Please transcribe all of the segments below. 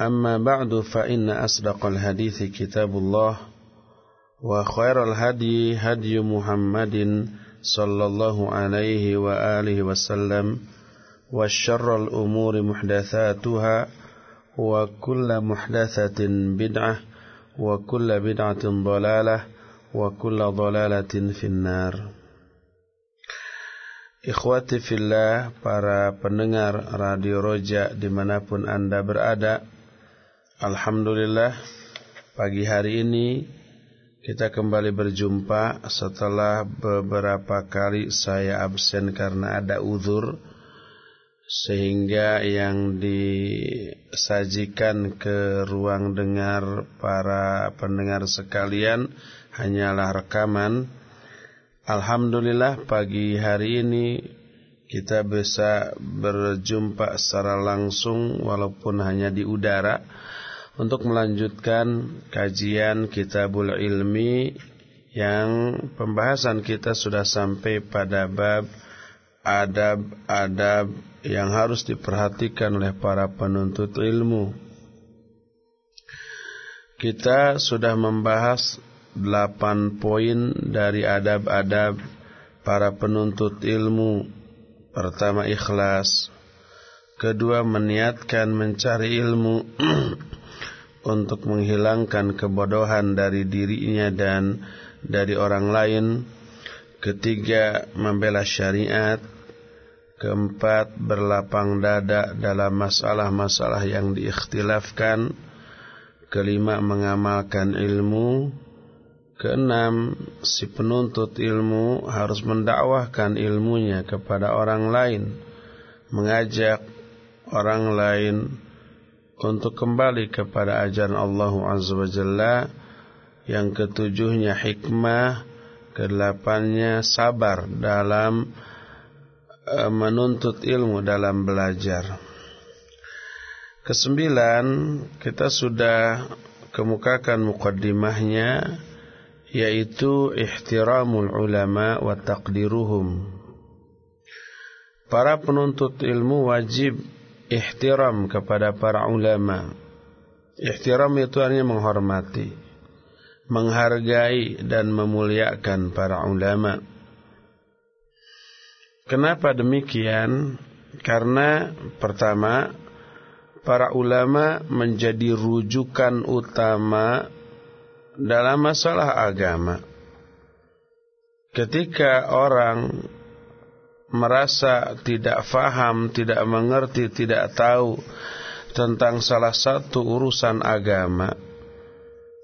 أما بعد فإن أصدق الحديث كتاب الله وخير الهدي هدي محمد صلى الله عليه وآله وسلم وشر الأمور محدثاتها وكل محدثة بدعة وكل بدعة ضلالة وكل ضلالة في النار Ikhwati fillah, para pendengar Radio Roja dimanapun anda berada Alhamdulillah pagi hari ini kita kembali berjumpa setelah beberapa kali saya absen karena ada uzur sehingga yang disajikan ke ruang dengar para pendengar sekalian hanyalah rekaman. Alhamdulillah pagi hari ini kita bisa berjumpa secara langsung walaupun hanya di udara untuk melanjutkan kajian Kitabul Ilmi yang pembahasan kita sudah sampai pada bab adab-adab yang harus diperhatikan oleh para penuntut ilmu. Kita sudah membahas delapan poin dari adab-adab para penuntut ilmu. Pertama ikhlas, kedua meniatkan mencari ilmu untuk menghilangkan kebodohan dari dirinya dan dari orang lain. Ketiga, membela syariat. Keempat, berlapang dada dalam masalah-masalah yang diikhtilafkan. Kelima, mengamalkan ilmu. Keenam, si penuntut ilmu harus mendakwahkan ilmunya kepada orang lain, mengajak orang lain untuk kembali kepada ajaran Allah Azza wa Jalla yang ketujuhnya hikmah kedelapannya sabar dalam e, menuntut ilmu dalam belajar. Kesembilan kita sudah kemukakan mukaddimahnya yaitu ihtiramul ulama wa taqdiruhum. Para penuntut ilmu wajib ihtiram kepada para ulama. Ihtiram itu artinya menghormati, menghargai dan memuliakan para ulama. Kenapa demikian? Karena pertama, para ulama menjadi rujukan utama dalam masalah agama. Ketika orang merasa tidak faham, tidak mengerti, tidak tahu tentang salah satu urusan agama,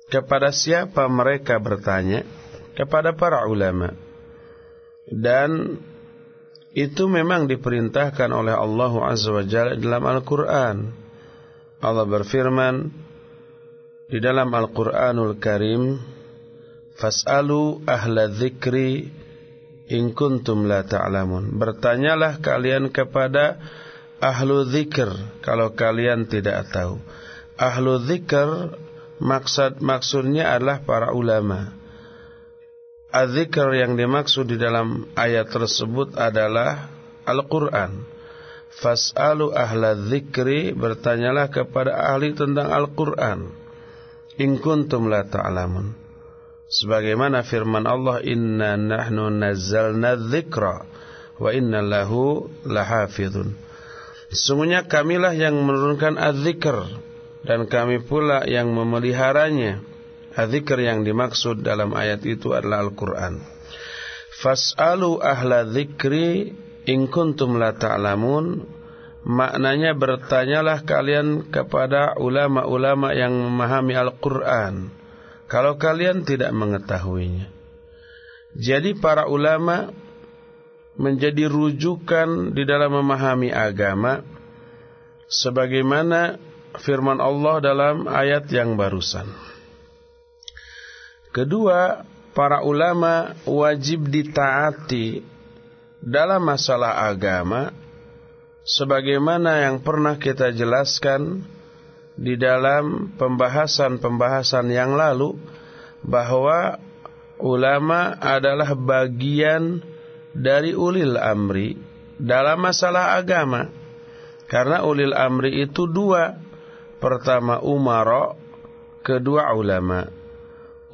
kepada siapa mereka bertanya? Kepada para ulama. Dan itu memang diperintahkan oleh Allah Azza wa Jalla dalam Al-Quran. Allah berfirman di dalam Al-Quranul Karim, Fas'alu ahla dzikri in kuntum la ta'lamun. Bertanyalah kalian kepada ahlu zikr kalau kalian tidak tahu. Ahlu zikr maksud maksudnya adalah para ulama. Az-zikr yang dimaksud di dalam ayat tersebut adalah Al-Qur'an. Fas'alu ahla dzikri bertanyalah kepada ahli tentang Al-Qur'an. In kuntum la ta'lamun sebagaimana firman Allah inna nahnu nazzalna dzikra wa inna lahu lahafizun sesungguhnya kamilah yang menurunkan az-zikr dan kami pula yang memeliharanya Adzikr yang dimaksud dalam ayat itu adalah Al-Quran. Fas'alu ahla dzikri in kuntum la ta'lamun. Maknanya bertanyalah kalian kepada ulama-ulama yang memahami Al-Quran. Kalau kalian tidak mengetahuinya. Jadi para ulama menjadi rujukan di dalam memahami agama sebagaimana firman Allah dalam ayat yang barusan. Kedua, para ulama wajib ditaati dalam masalah agama sebagaimana yang pernah kita jelaskan di dalam pembahasan-pembahasan yang lalu bahwa ulama adalah bagian dari ulil amri dalam masalah agama. Karena ulil amri itu dua. Pertama umaro, kedua ulama.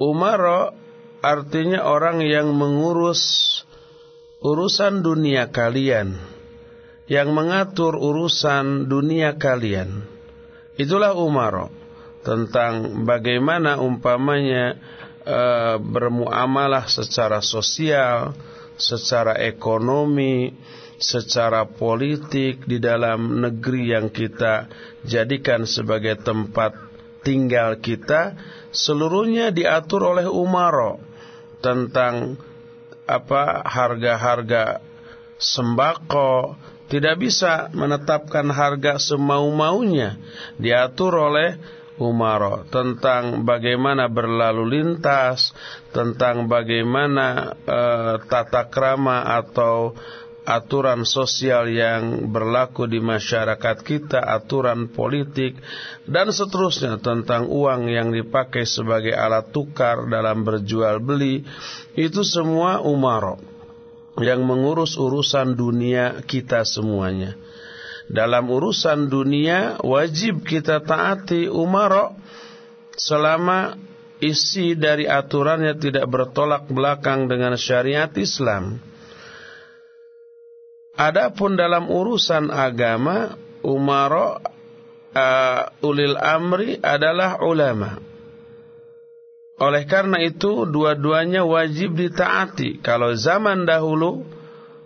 Umaro artinya orang yang mengurus urusan dunia kalian. Yang mengatur urusan dunia kalian. Itulah umaro. Tentang bagaimana umpamanya e, bermuamalah secara sosial, secara ekonomi, secara politik di dalam negeri yang kita jadikan sebagai tempat tinggal kita seluruhnya diatur oleh umaro tentang apa harga-harga sembako tidak bisa menetapkan harga semau-maunya. Diatur oleh Umaro tentang bagaimana berlalu lintas, tentang bagaimana e, tata krama atau aturan sosial yang berlaku di masyarakat kita, aturan politik dan seterusnya tentang uang yang dipakai sebagai alat tukar dalam berjual beli. Itu semua umaro yang mengurus urusan dunia kita semuanya dalam urusan dunia wajib kita taati umara selama isi dari aturannya tidak bertolak belakang dengan syariat Islam. Adapun dalam urusan agama umara uh, ulil amri adalah ulama. Oleh karena itu dua-duanya wajib ditaati. Kalau zaman dahulu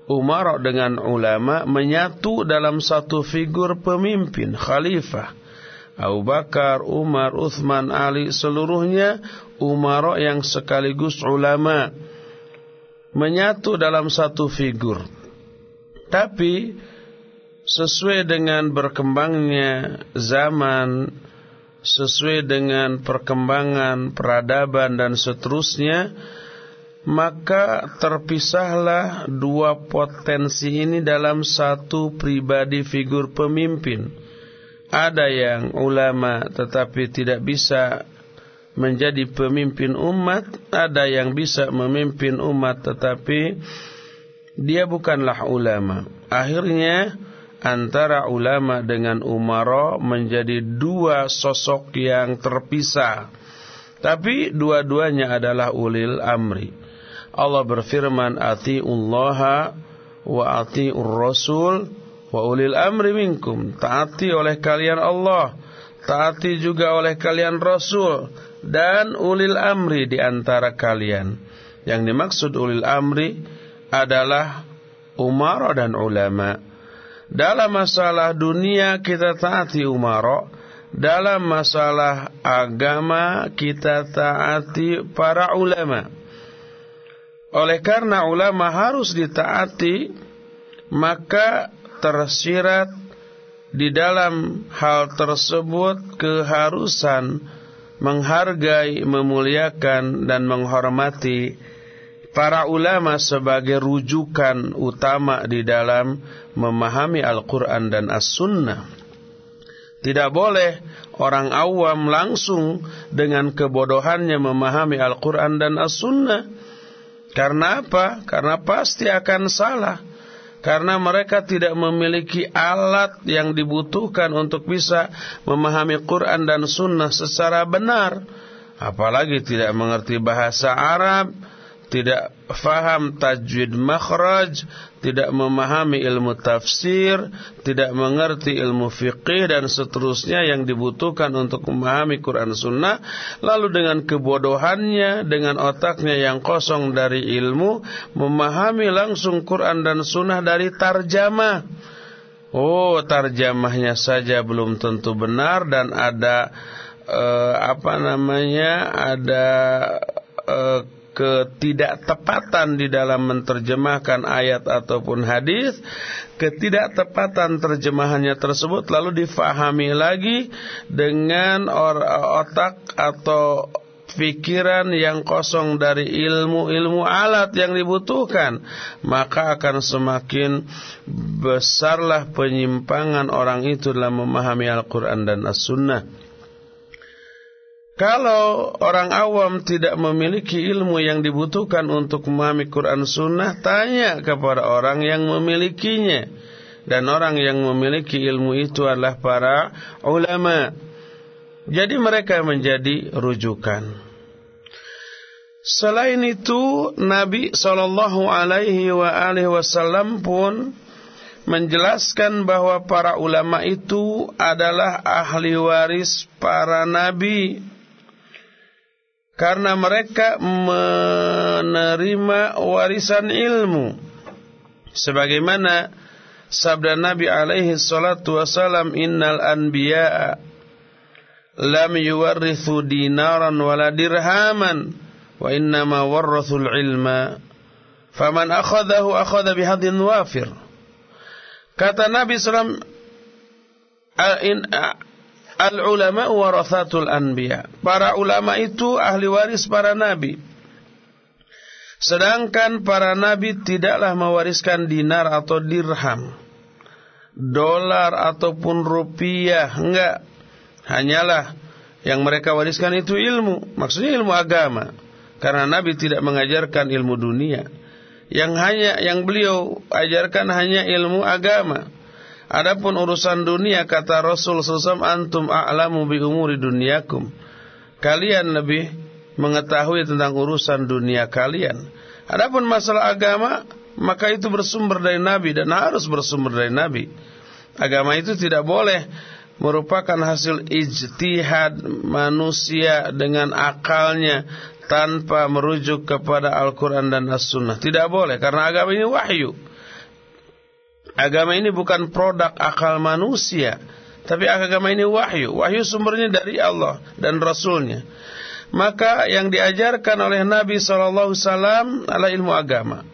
Umar dengan ulama menyatu dalam satu figur pemimpin khalifah. Abu Bakar, Umar, Uthman, Ali seluruhnya Umar yang sekaligus ulama menyatu dalam satu figur. Tapi sesuai dengan berkembangnya zaman, sesuai dengan perkembangan peradaban dan seterusnya, maka terpisahlah dua potensi ini dalam satu pribadi figur pemimpin. Ada yang ulama tetapi tidak bisa menjadi pemimpin umat, ada yang bisa memimpin umat tetapi dia bukanlah ulama. Akhirnya antara ulama dengan umara menjadi dua sosok yang terpisah. Tapi dua-duanya adalah ulil amri. Allah berfirman atiullaha wa atiur rasul wa ulil amri minkum taati oleh kalian Allah taati juga oleh kalian rasul dan ulil amri di antara kalian yang dimaksud ulil amri adalah umara dan ulama dalam masalah dunia kita taati umara dalam masalah agama kita taati para ulama. Oleh karena ulama harus ditaati, maka tersirat di dalam hal tersebut keharusan menghargai, memuliakan dan menghormati para ulama sebagai rujukan utama di dalam memahami Al-Quran dan As-Sunnah. Tidak boleh orang awam langsung dengan kebodohannya memahami Al-Quran dan As-Sunnah. Karena apa? Karena pasti akan salah. Karena mereka tidak memiliki alat yang dibutuhkan untuk bisa memahami Quran dan Sunnah secara benar. Apalagi tidak mengerti bahasa Arab, tidak faham tajwid makhraj, tidak memahami ilmu tafsir, tidak mengerti ilmu fiqih dan seterusnya yang dibutuhkan untuk memahami Quran Sunnah, lalu dengan kebodohannya, dengan otaknya yang kosong dari ilmu, memahami langsung Quran dan Sunnah dari tarjamah. Oh, tarjamahnya saja belum tentu benar dan ada uh, apa namanya? ada uh, ketidaktepatan di dalam menerjemahkan ayat ataupun hadis, ketidaktepatan terjemahannya tersebut lalu difahami lagi dengan otak atau pikiran yang kosong dari ilmu-ilmu alat yang dibutuhkan maka akan semakin besarlah penyimpangan orang itu dalam memahami Al-Quran dan As-Sunnah kalau orang awam tidak memiliki ilmu yang dibutuhkan untuk memahami Quran Sunnah, tanya kepada orang yang memilikinya. Dan orang yang memiliki ilmu itu adalah para ulama. Jadi mereka menjadi rujukan. Selain itu, Nabi Shallallahu Alaihi Wasallam pun menjelaskan bahwa para ulama itu adalah ahli waris para nabi karena mereka menerima warisan ilmu. Sebagaimana sabda Nabi alaihi salatu wasalam innal anbiya'a lam yuwarrithu dinaran wala dirhaman wa innama warrathul ilma. Faman akhadahu akhadha bihadin wafir. Kata Nabi sallam Al-ulama warathatul anbiya. Para ulama itu ahli waris para nabi. Sedangkan para nabi tidaklah mewariskan dinar atau dirham. Dolar ataupun rupiah. Enggak. Hanyalah yang mereka wariskan itu ilmu. Maksudnya ilmu agama. Karena nabi tidak mengajarkan ilmu dunia. Yang hanya yang beliau ajarkan hanya ilmu agama. Adapun urusan dunia kata Rasul SAW antum a'lamu bi umuri dunyakum. Kalian lebih mengetahui tentang urusan dunia kalian. Adapun masalah agama maka itu bersumber dari Nabi dan harus bersumber dari Nabi. Agama itu tidak boleh merupakan hasil ijtihad manusia dengan akalnya tanpa merujuk kepada Al-Quran dan As-Sunnah. Tidak boleh karena agama ini wahyu. Agama ini bukan produk akal manusia, tapi agama ini wahyu. Wahyu sumbernya dari Allah dan Rasulnya. Maka yang diajarkan oleh Nabi SAW adalah ilmu agama.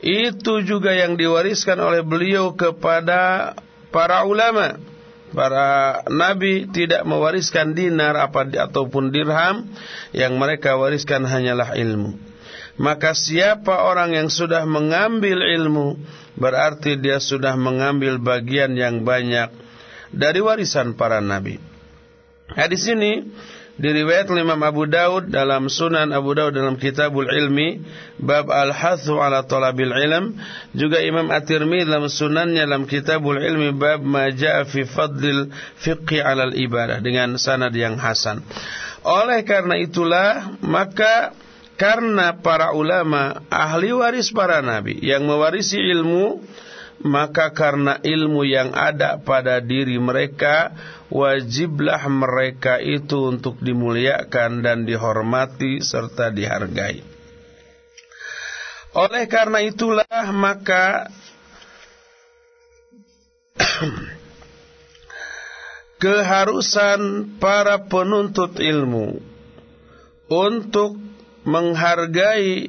Itu juga yang diwariskan oleh beliau kepada para ulama. Para nabi tidak mewariskan dinar apa ataupun dirham, yang mereka wariskan hanyalah ilmu. Maka siapa orang yang sudah mengambil ilmu berarti dia sudah mengambil bagian yang banyak dari warisan para nabi. Hadis ini diriwayat oleh Imam Abu Daud dalam Sunan Abu Daud dalam Kitabul Ilmi bab Al-Hathu ala Talabil Ilm juga Imam At-Tirmidzi dalam Sunannya dalam Kitabul Ilmi bab ma jaa fi fadlil fiqhi 'ala al-ibadah dengan sanad yang hasan. Oleh karena itulah maka karena para ulama ahli waris para nabi yang mewarisi ilmu maka karena ilmu yang ada pada diri mereka wajiblah mereka itu untuk dimuliakan dan dihormati serta dihargai. Oleh karena itulah maka keharusan para penuntut ilmu untuk menghargai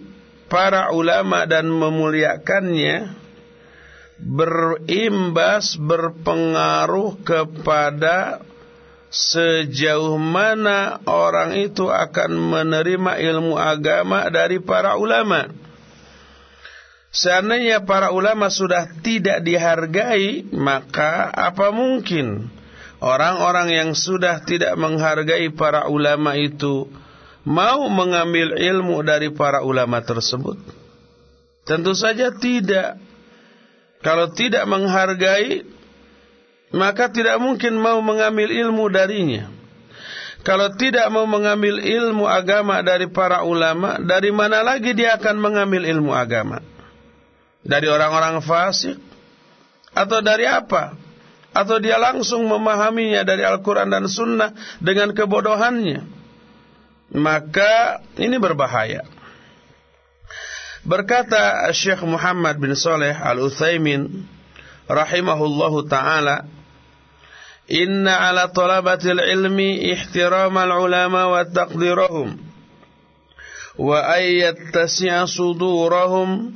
para ulama dan memuliakannya berimbas berpengaruh kepada sejauh mana orang itu akan menerima ilmu agama dari para ulama. Seandainya para ulama sudah tidak dihargai, maka apa mungkin orang-orang yang sudah tidak menghargai para ulama itu mau mengambil ilmu dari para ulama tersebut? Tentu saja tidak. Kalau tidak menghargai, maka tidak mungkin mau mengambil ilmu darinya. Kalau tidak mau mengambil ilmu agama dari para ulama, dari mana lagi dia akan mengambil ilmu agama? Dari orang-orang fasik? Atau dari apa? Atau dia langsung memahaminya dari Al-Quran dan Sunnah dengan kebodohannya? Maka ini berbahaya. Berkata Syekh Muhammad bin Saleh Al-Utsaimin rahimahullahu taala Inna ala talabatil ilmi ihtiramal ulama wa taqdirahum wa ayyat tasya sudurahum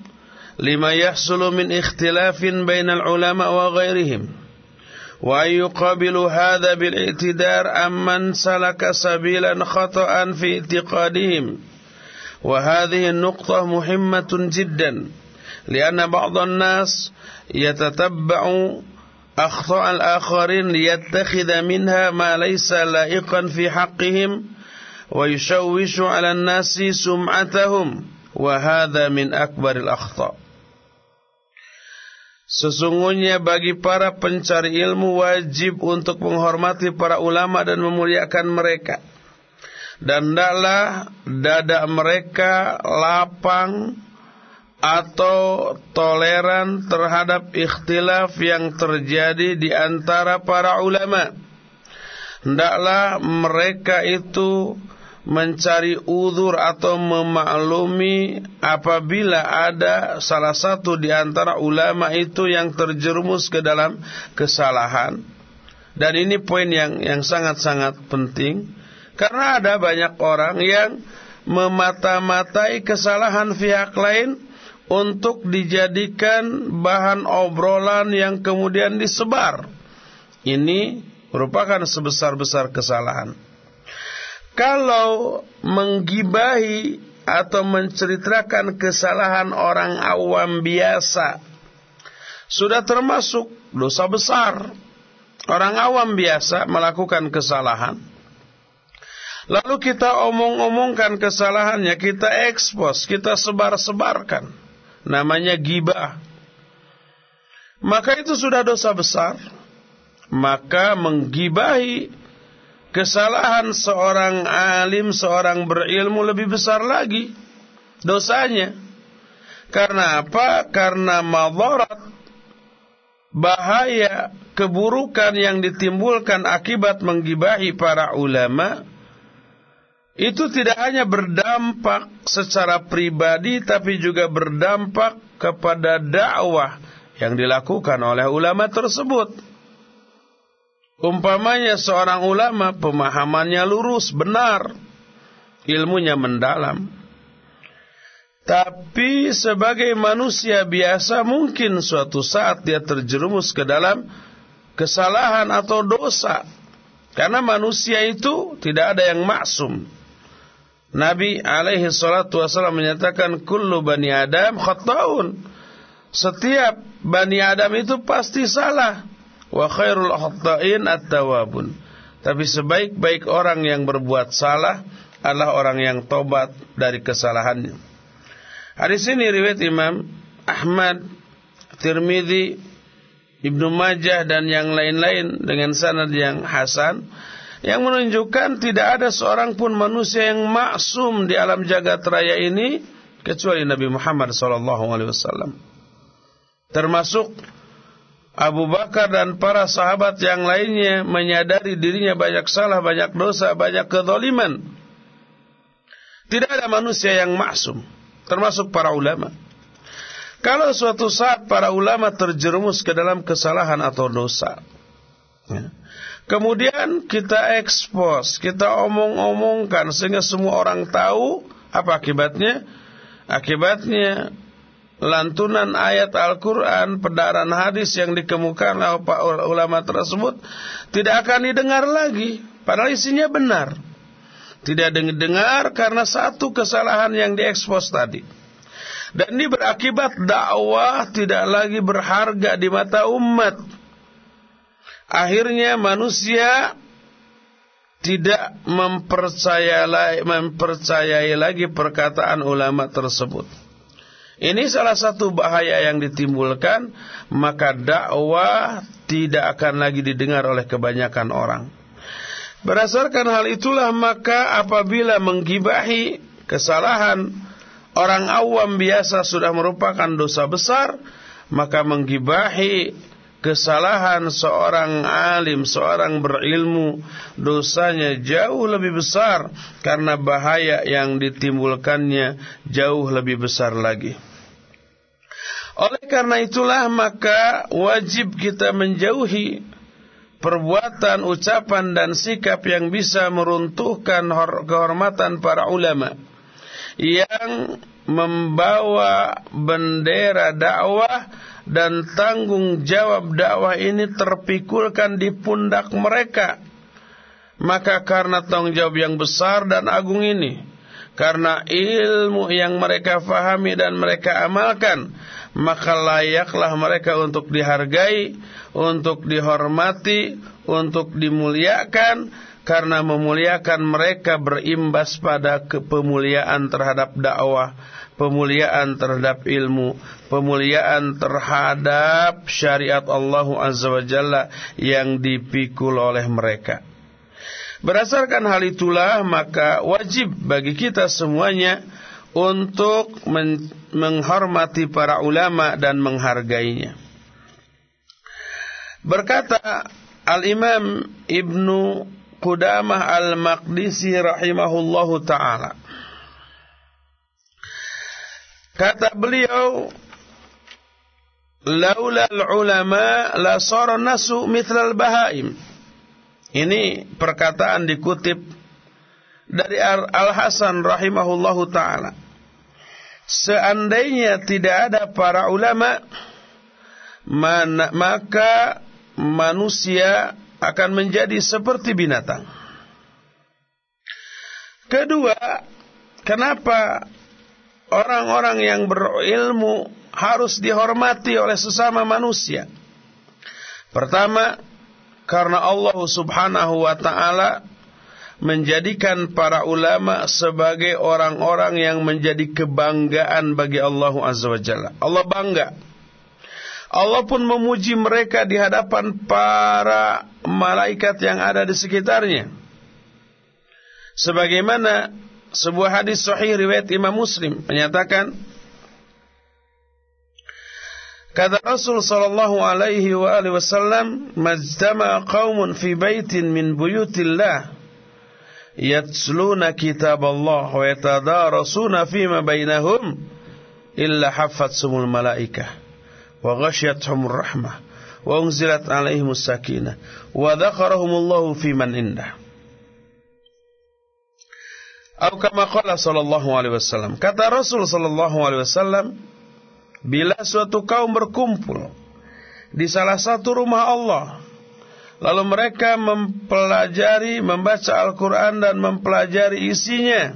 lima yahsulu min ikhtilafin bainal ulama wa ghairihim wa yuqabilu hadha bil i'tidar amman salaka sabilan khata'an fi i'tiqadihim وهذه النقطة مهمة جدا لأن بعض الناس يتتبع أخطاء الآخرين ليتخذ منها ما ليس لائقا في حقهم ويشوش على الناس سمعتهم وهذا من أكبر الأخطاء. Sesungguhnya bagi para pencari ilmu wajib untuk menghormati para ulama dan memuliakan mereka dan hendaklah dada mereka lapang atau toleran terhadap ikhtilaf yang terjadi di antara para ulama. Hendaklah mereka itu mencari uzur atau memaklumi apabila ada salah satu di antara ulama itu yang terjerumus ke dalam kesalahan. Dan ini poin yang yang sangat-sangat penting karena ada banyak orang yang memata-matai kesalahan pihak lain untuk dijadikan bahan obrolan yang kemudian disebar. Ini merupakan sebesar-besar kesalahan. Kalau menggibahi atau menceritakan kesalahan orang awam biasa sudah termasuk dosa besar. Orang awam biasa melakukan kesalahan Lalu kita omong-omongkan kesalahannya, kita ekspos, kita sebar-sebarkan. Namanya gibah. Maka itu sudah dosa besar. Maka menggibahi kesalahan seorang alim, seorang berilmu lebih besar lagi dosanya. Karena apa? Karena madarat bahaya keburukan yang ditimbulkan akibat menggibahi para ulama itu tidak hanya berdampak secara pribadi tapi juga berdampak kepada dakwah yang dilakukan oleh ulama tersebut. Umpamanya seorang ulama pemahamannya lurus, benar, ilmunya mendalam. Tapi sebagai manusia biasa mungkin suatu saat dia terjerumus ke dalam kesalahan atau dosa. Karena manusia itu tidak ada yang maksum. Nabi alaihi salatu wasallam menyatakan kullu bani Adam khata'un. Setiap bani Adam itu pasti salah. Wa khairul khata'in at-tawabun. Tapi sebaik-baik orang yang berbuat salah adalah orang yang tobat dari kesalahannya. Hadis ini riwayat Imam Ahmad, Tirmidzi, Ibnu Majah dan yang lain-lain dengan sanad yang hasan yang menunjukkan tidak ada seorang pun manusia yang maksum di alam jagat raya ini kecuali Nabi Muhammad SAW. Termasuk Abu Bakar dan para sahabat yang lainnya menyadari dirinya banyak salah, banyak dosa, banyak kezaliman. Tidak ada manusia yang maksum, termasuk para ulama. Kalau suatu saat para ulama terjerumus ke dalam kesalahan atau dosa, ya, Kemudian kita ekspos, kita omong-omongkan sehingga semua orang tahu apa akibatnya? Akibatnya lantunan ayat Al-Quran, pedaran hadis yang dikemukakan oleh pak ulama tersebut tidak akan didengar lagi. Padahal isinya benar. Tidak didengar karena satu kesalahan yang diekspos tadi. Dan ini berakibat dakwah tidak lagi berharga di mata umat Akhirnya manusia tidak mempercayai, mempercayai lagi perkataan ulama tersebut. Ini salah satu bahaya yang ditimbulkan, maka dakwah tidak akan lagi didengar oleh kebanyakan orang. Berdasarkan hal itulah maka apabila menggibahi kesalahan orang awam biasa sudah merupakan dosa besar, maka menggibahi kesalahan seorang alim, seorang berilmu, dosanya jauh lebih besar karena bahaya yang ditimbulkannya jauh lebih besar lagi. Oleh karena itulah maka wajib kita menjauhi perbuatan, ucapan dan sikap yang bisa meruntuhkan kehormatan para ulama yang membawa bendera dakwah dan tanggung jawab dakwah ini terpikulkan di pundak mereka. Maka karena tanggung jawab yang besar dan agung ini, karena ilmu yang mereka fahami dan mereka amalkan, maka layaklah mereka untuk dihargai, untuk dihormati, untuk dimuliakan karena memuliakan mereka berimbas pada kepemuliaan terhadap dakwah, pemuliaan terhadap ilmu, pemuliaan terhadap syariat Allah Azza wa Jalla yang dipikul oleh mereka. Berdasarkan hal itulah maka wajib bagi kita semuanya untuk men menghormati para ulama dan menghargainya. Berkata Al-Imam Ibnu Qudamah Al-Maqdisi rahimahullahu taala. Kata beliau, "Laula al-ulama la sara nasu mithla al-bahaim." Ini perkataan dikutip dari Al-Hasan rahimahullahu taala. Seandainya tidak ada para ulama maka manusia akan menjadi seperti binatang. Kedua, kenapa orang-orang yang berilmu harus dihormati oleh sesama manusia? Pertama, karena Allah Subhanahu wa taala menjadikan para ulama sebagai orang-orang yang menjadi kebanggaan bagi Allah Azza wa Jalla. Allah bangga. Allah pun memuji mereka di hadapan para malaikat yang ada di sekitarnya. Sebagaimana sebuah hadis sahih riwayat Imam Muslim menyatakan Kata Rasul sallallahu alaihi wa alihi wasallam, "Majtama qaumun fi baitin min buyutillah yatsluna kitab Allah wa yatadarasuna fima bainahum illa sumul malaikah wa ghasyathumur rahmah wa unzilat alaihimus sakinah wa dzakarahumullahu fi man indah Atau kama qala sallallahu alaihi wasallam kata Rasul sallallahu alaihi wasallam bila suatu kaum berkumpul di salah satu rumah Allah Lalu mereka mempelajari, membaca Al-Quran dan mempelajari isinya.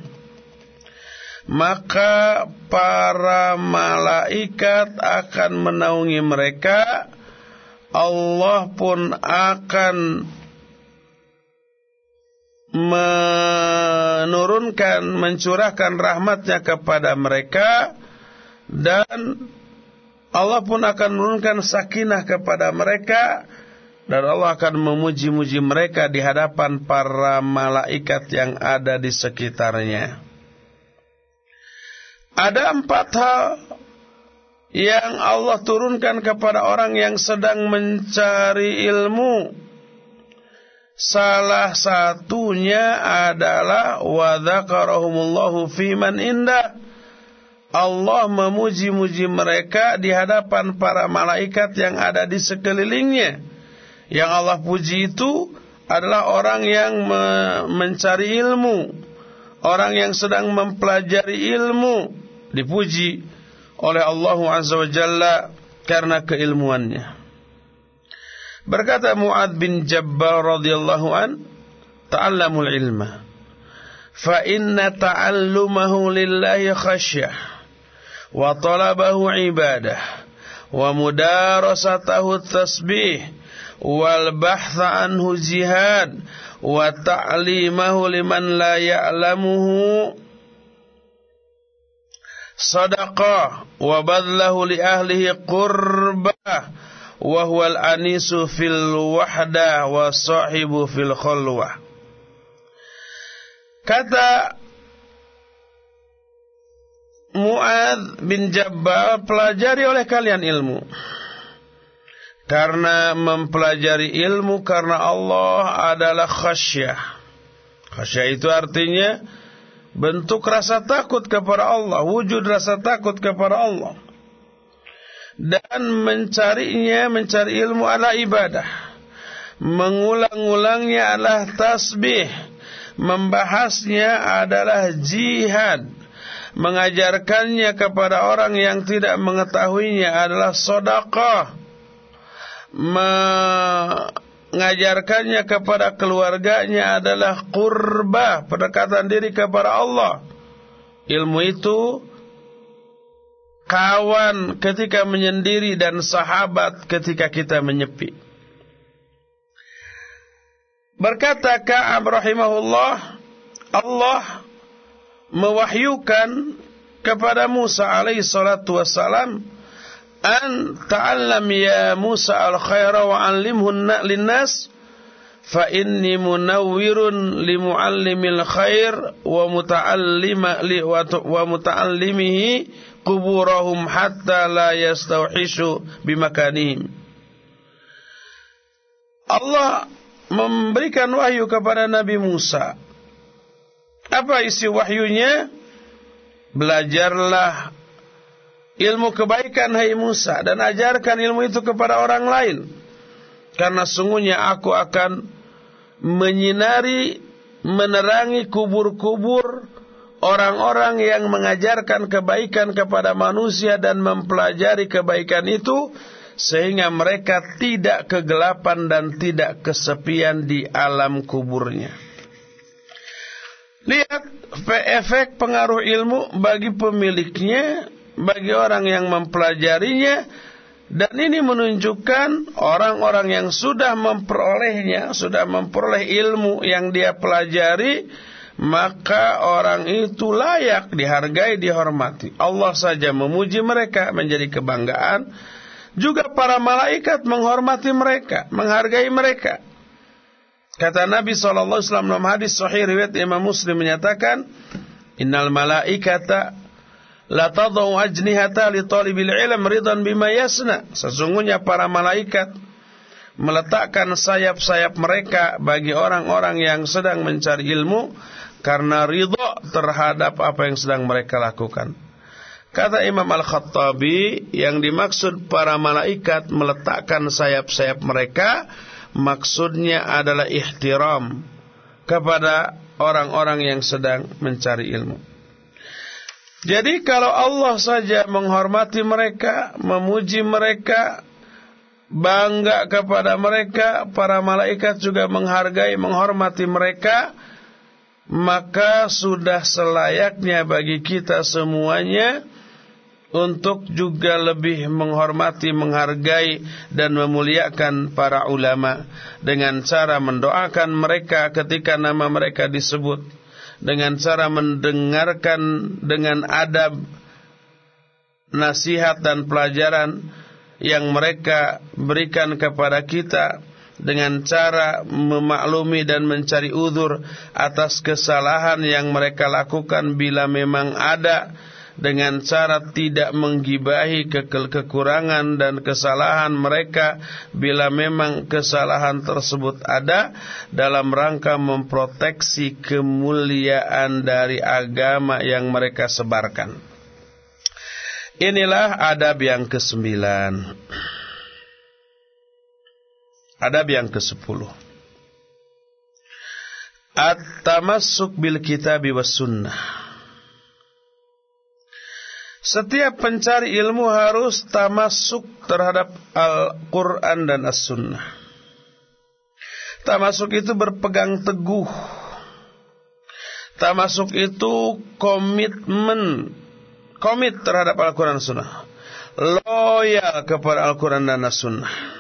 Maka para malaikat akan menaungi mereka. Allah pun akan menurunkan, mencurahkan rahmatnya kepada mereka. Dan Allah pun akan menurunkan sakinah kepada mereka dan Allah akan memuji-muji mereka di hadapan para malaikat yang ada di sekitarnya. Ada empat hal yang Allah turunkan kepada orang yang sedang mencari ilmu. Salah satunya adalah wa dzakarahumullahu fiman indah. Allah memuji-muji mereka di hadapan para malaikat yang ada di sekelilingnya. Yang Allah puji itu adalah orang yang me mencari ilmu, orang yang sedang mempelajari ilmu dipuji oleh Allah Azza wa Jalla karena keilmuannya. Berkata Muad bin Jabbar radhiyallahu an, "Ta'allamul ilma, fa inna ta'allumahu lillahi khasyah wa talabahu ibadah wa mudarasatahu tasbih." wal bahtha anhu jihad wa ta'limahu liman la ya'lamuhu sadaqah wa badlahu li ahlihi qurbah wa huwa al anisu fil wahda wa sahibu fil khulwah Kata Mu'ad bin Jabal pelajari oleh kalian ilmu. Karena mempelajari ilmu karena Allah adalah khasyah. Khasyah itu artinya bentuk rasa takut kepada Allah, wujud rasa takut kepada Allah. Dan mencarinya, mencari ilmu adalah ibadah. Mengulang-ulangnya adalah tasbih. Membahasnya adalah jihad mengajarkannya kepada orang yang tidak mengetahuinya adalah sodakah mengajarkannya kepada keluarganya adalah kurba pendekatan diri kepada Allah ilmu itu kawan ketika menyendiri dan sahabat ketika kita menyepi. Berkata Ka'ab rahimahullah Allah mewahyukan kepada Musa alaihi salatu wassalam an ta'allam ya Musa al-khaira wa 'allimhu lin-nas fa inni munawwirun li muallimil khair wa muta'allima li wa muta'allimihi quburahum hatta la yastawhishu bimakanihim Allah memberikan wahyu kepada Nabi Musa apa isi wahyunya? Belajarlah ilmu kebaikan hai Musa dan ajarkan ilmu itu kepada orang lain. Karena sungguhnya aku akan menyinari, menerangi kubur-kubur orang-orang yang mengajarkan kebaikan kepada manusia dan mempelajari kebaikan itu sehingga mereka tidak kegelapan dan tidak kesepian di alam kuburnya. Lihat efek pengaruh ilmu bagi pemiliknya, bagi orang yang mempelajarinya, dan ini menunjukkan orang-orang yang sudah memperolehnya, sudah memperoleh ilmu yang dia pelajari, maka orang itu layak dihargai, dihormati. Allah saja memuji mereka menjadi kebanggaan. Juga para malaikat menghormati mereka, menghargai mereka. Kata Nabi SAW dalam hadis sahih riwayat Imam Muslim menyatakan, Innal malaikata la tadau ajnihata li talibil ilm ridan bima yasna. Sesungguhnya para malaikat meletakkan sayap-sayap mereka bagi orang-orang yang sedang mencari ilmu karena ridha terhadap apa yang sedang mereka lakukan. Kata Imam Al-Khattabi yang dimaksud para malaikat meletakkan sayap-sayap mereka maksudnya adalah ihtiram kepada orang-orang yang sedang mencari ilmu. Jadi kalau Allah saja menghormati mereka, memuji mereka, bangga kepada mereka, para malaikat juga menghargai, menghormati mereka, maka sudah selayaknya bagi kita semuanya untuk juga lebih menghormati, menghargai dan memuliakan para ulama dengan cara mendoakan mereka ketika nama mereka disebut, dengan cara mendengarkan dengan adab nasihat dan pelajaran yang mereka berikan kepada kita dengan cara memaklumi dan mencari uzur atas kesalahan yang mereka lakukan bila memang ada dengan cara tidak menggibahi ke kekurangan dan kesalahan mereka bila memang kesalahan tersebut ada dalam rangka memproteksi kemuliaan dari agama yang mereka sebarkan. Inilah adab yang kesembilan. Adab yang kesepuluh. At-tamassuk bil kitabi was sunnah. Setiap pencari ilmu harus tamasuk terhadap Al-Quran dan As-Sunnah. Tamasuk itu berpegang teguh. Tamasuk itu komitmen, komit terhadap Al-Quran dan Sunnah. Loyal kepada Al-Quran dan As-Sunnah.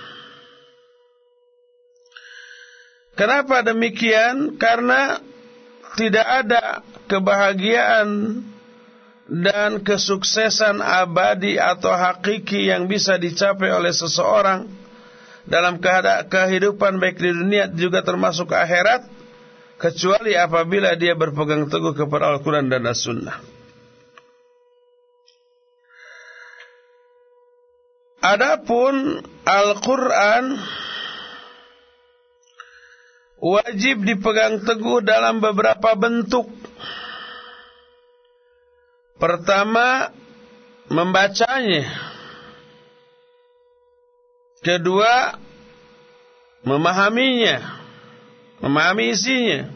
Kenapa demikian? Karena tidak ada kebahagiaan dan kesuksesan abadi atau hakiki yang bisa dicapai oleh seseorang dalam kehidupan baik di dunia juga termasuk akhirat kecuali apabila dia berpegang teguh kepada Al-Quran dan As-Sunnah. Adapun Al-Quran wajib dipegang teguh dalam beberapa bentuk. Pertama, membacanya. Kedua, memahaminya memahami isinya.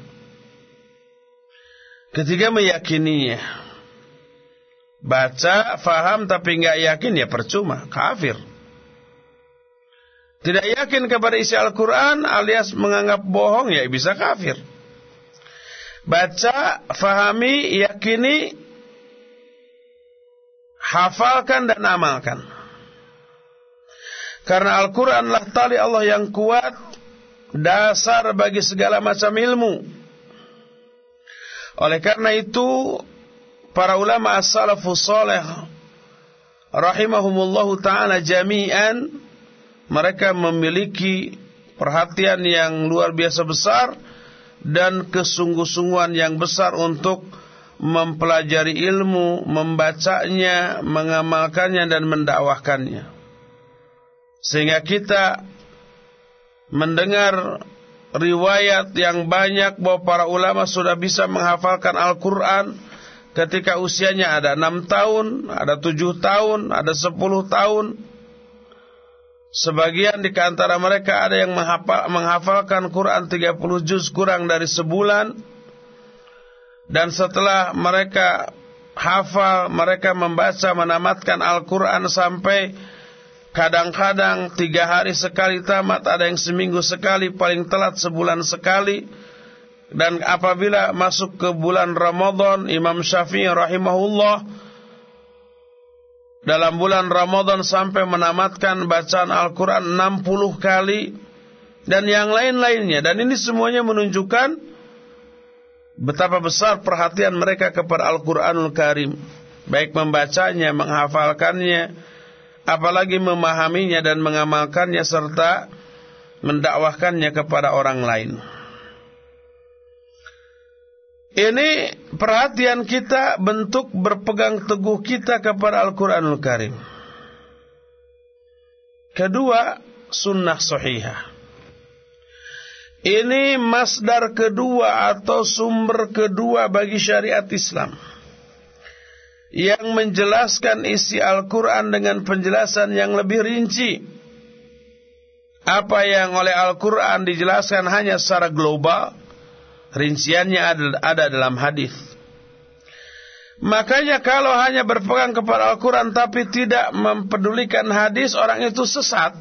Ketiga meyakininya. Baca, faham tapi nggak yakin ya percuma, kafir. Tidak yakin kepada isi Al-Quran alias menganggap bohong ya bisa kafir. Baca, fahami, yakini, hafalkan dan amalkan. Karena Al-Quran lah tali Allah yang kuat dasar bagi segala macam ilmu. Oleh karena itu para ulama as-salafus salih rahimahumullahu taala jami'an mereka memiliki perhatian yang luar biasa besar dan kesungguh-sungguhan yang besar untuk mempelajari ilmu, membacanya, mengamalkannya dan mendakwahkannya. Sehingga kita mendengar riwayat yang banyak bahwa para ulama sudah bisa menghafalkan Al-Quran ketika usianya ada enam tahun, ada tujuh tahun, ada sepuluh tahun. Sebagian di antara mereka ada yang menghafal, menghafalkan Quran 30 juz kurang dari sebulan. Dan setelah mereka hafal, mereka membaca, menamatkan Al-Quran sampai Kadang-kadang tiga hari sekali tamat, ada yang seminggu sekali, paling telat sebulan sekali. Dan apabila masuk ke bulan Ramadan, Imam Syafi'i rahimahullah dalam bulan Ramadan sampai menamatkan bacaan Al-Quran 60 kali dan yang lain-lainnya. Dan ini semuanya menunjukkan betapa besar perhatian mereka kepada Al-Quranul Karim. Baik membacanya, menghafalkannya, apalagi memahaminya dan mengamalkannya serta mendakwahkannya kepada orang lain. Ini perhatian kita bentuk berpegang teguh kita kepada Al-Quranul Karim. Kedua, sunnah sahihah. Ini masdar kedua atau sumber kedua bagi syariat Islam yang menjelaskan isi Al-Quran dengan penjelasan yang lebih rinci. Apa yang oleh Al-Quran dijelaskan hanya secara global, rinciannya ada, ada dalam hadis. Makanya kalau hanya berpegang kepada Al-Quran tapi tidak mempedulikan hadis, orang itu sesat.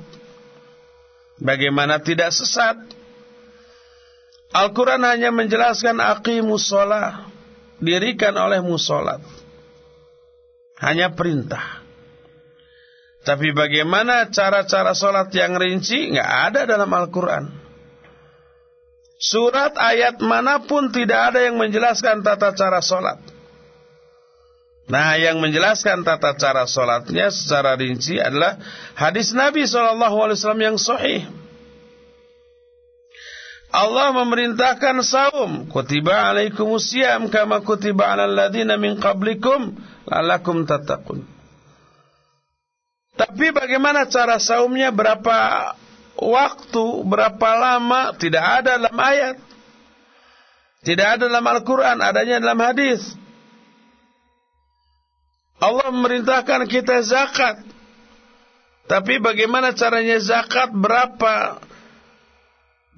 Bagaimana tidak sesat? Al-Quran hanya menjelaskan aqimus sholah, dirikan oleh musolat hanya perintah. Tapi bagaimana cara-cara sholat yang rinci nggak ada dalam Al-Quran. Surat ayat mana pun tidak ada yang menjelaskan tata cara sholat. Nah, yang menjelaskan tata cara sholatnya secara rinci adalah hadis Nabi SAW yang sahih. Allah memerintahkan saum. Kutiba alaikumusiyam kama kutiba ala ladina min qablikum lalakum tatakun. Tapi bagaimana cara saumnya berapa waktu, berapa lama tidak ada dalam ayat. Tidak ada dalam Al-Quran, adanya dalam hadis. Allah memerintahkan kita zakat. Tapi bagaimana caranya zakat, berapa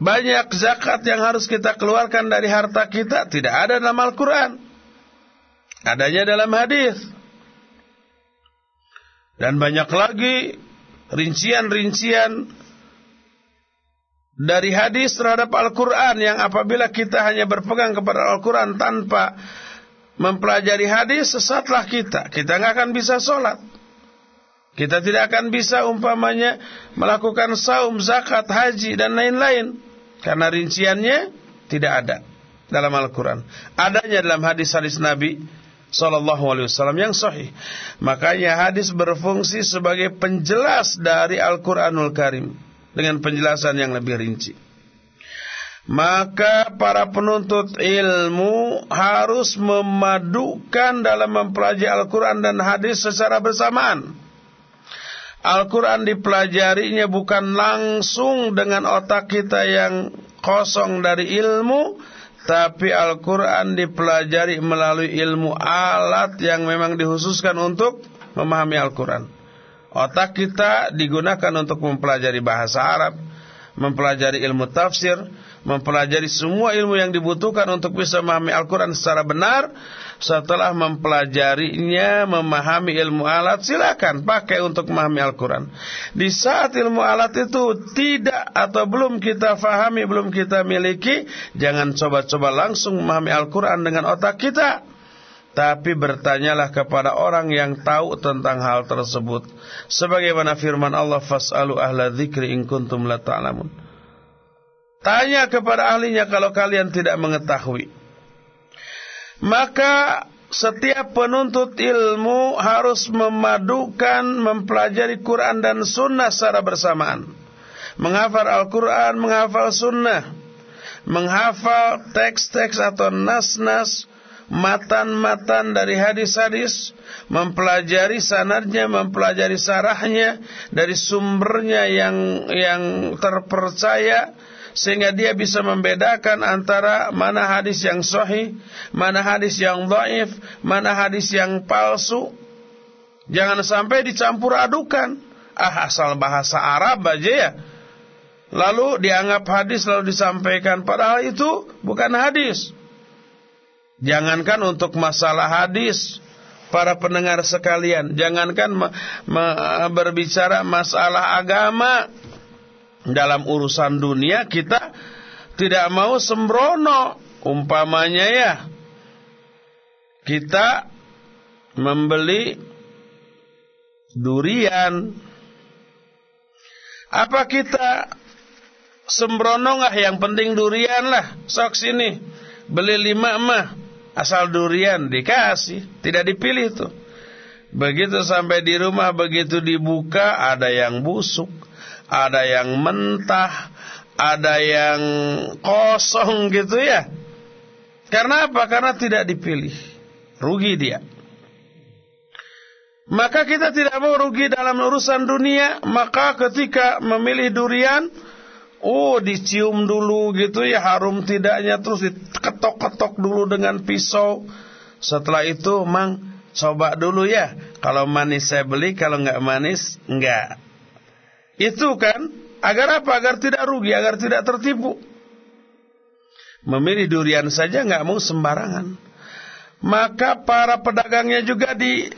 banyak zakat yang harus kita keluarkan dari harta kita, tidak ada dalam Al-Quran. Adanya dalam hadis. Dan banyak lagi rincian-rincian dari hadis terhadap Al-Quran yang apabila kita hanya berpegang kepada Al-Quran tanpa mempelajari hadis, sesatlah kita. Kita nggak akan bisa sholat. Kita tidak akan bisa umpamanya melakukan saum, zakat, haji, dan lain-lain. Karena rinciannya tidak ada dalam Al-Quran. Adanya dalam hadis-hadis Nabi Sallallahu Alaihi Wasallam yang sahih. Makanya hadis berfungsi sebagai penjelas dari Al-Quranul Karim dengan penjelasan yang lebih rinci. maka para penuntut ilmu harus memadukan dalam mempelajari Al-Quran dan hadis secara bersamaan. Al-Quran dipelajarinya bukan langsung dengan otak kita yang kosong dari ilmu, tapi Al-Quran dipelajari melalui ilmu alat yang memang dihususkan untuk memahami Al-Quran. Otak kita digunakan untuk mempelajari bahasa Arab, mempelajari ilmu tafsir, mempelajari semua ilmu yang dibutuhkan untuk bisa memahami Al-Quran secara benar. Setelah mempelajarinya, memahami ilmu alat, silakan pakai untuk memahami Al-Quran. Di saat ilmu alat itu tidak atau belum kita fahami, belum kita miliki, jangan coba-coba langsung memahami Al-Quran dengan otak kita. Tapi bertanyalah kepada orang yang tahu tentang hal tersebut. Sebagaimana firman Allah, Fas'alu ahla dzikri in kuntum la ta'lamun. Tanya kepada ahlinya kalau kalian tidak mengetahui. Maka setiap penuntut ilmu harus memadukan mempelajari Quran dan Sunnah secara bersamaan. Menghafal Al-Quran, menghafal Sunnah. Menghafal teks-teks atau nas-nas, matan-matan dari hadis-hadis. Mempelajari sanadnya, mempelajari sarahnya dari sumbernya yang yang terpercaya sehingga dia bisa membedakan antara mana hadis yang sahih, mana hadis yang dhaif, mana hadis yang palsu. Jangan sampai dicampur adukan. Ah asal bahasa Arab aja ya. Lalu dianggap hadis lalu disampaikan padahal itu bukan hadis. Jangankan untuk masalah hadis para pendengar sekalian, jangankan me, berbicara masalah agama. Dalam urusan dunia kita tidak mau sembrono. Umpamanya ya kita membeli durian. Apa kita sembrono nggak? Yang penting durian lah. Sok sini beli lima mah asal durian dikasih tidak dipilih tuh begitu sampai di rumah begitu dibuka ada yang busuk ada yang mentah, ada yang kosong gitu ya. Karena apa? Karena tidak dipilih. Rugi dia. Maka kita tidak mau rugi dalam urusan dunia, maka ketika memilih durian, oh dicium dulu gitu ya harum tidaknya terus diketok-ketok dulu dengan pisau. Setelah itu, mang coba dulu ya. Kalau manis saya beli, kalau nggak manis nggak. Itu kan agar apa? Agar tidak rugi, agar tidak tertipu. Memilih durian saja nggak mau sembarangan. Maka para pedagangnya juga di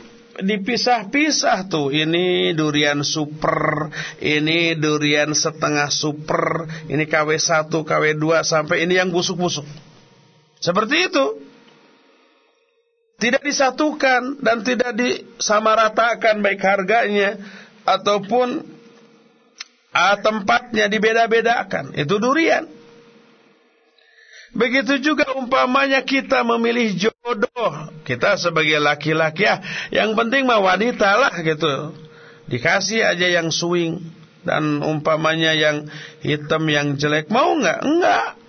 dipisah-pisah tuh. Ini durian super, ini durian setengah super, ini KW1, KW2 sampai ini yang busuk-busuk. Seperti itu. Tidak disatukan dan tidak disamaratakan baik harganya ataupun ah, tempatnya dibeda-bedakan. Itu durian. Begitu juga umpamanya kita memilih jodoh. Kita sebagai laki-laki ya, yang penting mah wanita lah gitu. Dikasih aja yang swing dan umpamanya yang hitam yang jelek mau nggak? Enggak.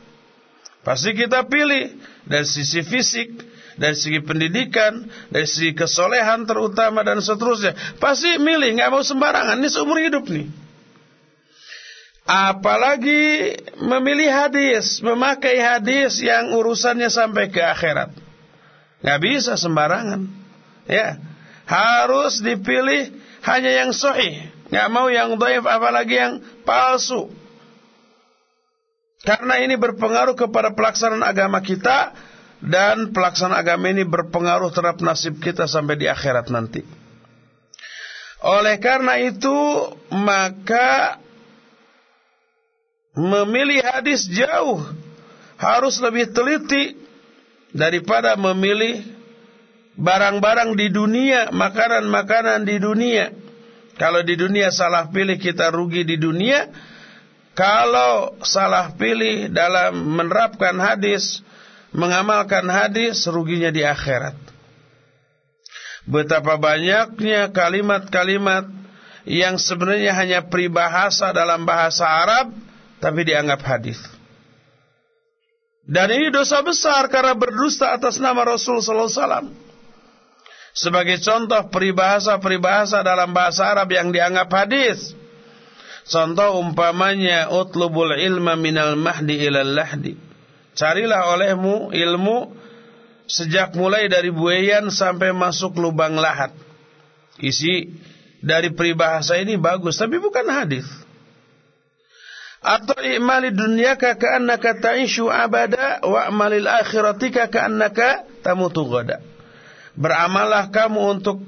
Pasti kita pilih dari sisi fisik, dari segi pendidikan, dari segi kesolehan terutama dan seterusnya. Pasti milih, nggak mau sembarangan. Ini seumur hidup nih. Apalagi memilih hadis, memakai hadis yang urusannya sampai ke akhirat. Gak bisa sembarangan. Ya, harus dipilih hanya yang sahih. Gak mau yang dhaif apalagi yang palsu. Karena ini berpengaruh kepada pelaksanaan agama kita dan pelaksanaan agama ini berpengaruh terhadap nasib kita sampai di akhirat nanti. Oleh karena itu, maka memilih hadis jauh harus lebih teliti daripada memilih barang-barang di dunia, makanan-makanan di dunia. Kalau di dunia salah pilih kita rugi di dunia. Kalau salah pilih dalam menerapkan hadis, mengamalkan hadis, ruginya di akhirat. Betapa banyaknya kalimat-kalimat yang sebenarnya hanya peribahasa dalam bahasa Arab tapi dianggap hadis. Dan ini dosa besar karena berdusta atas nama Rasul sallallahu alaihi wasallam. Sebagai contoh peribahasa-peribahasa dalam bahasa Arab yang dianggap hadis. Contoh umpamanya utlubul ilma minal mahdi ilal lahdi. Carilah olehmu ilmu sejak mulai dari buayan sampai masuk lubang lahat. Isi dari peribahasa ini bagus tapi bukan hadis atau i'mali dunyaka ka'annaka ta'ishu abada wa akhiratika ka'annaka tamutu ghada. Beramallah kamu untuk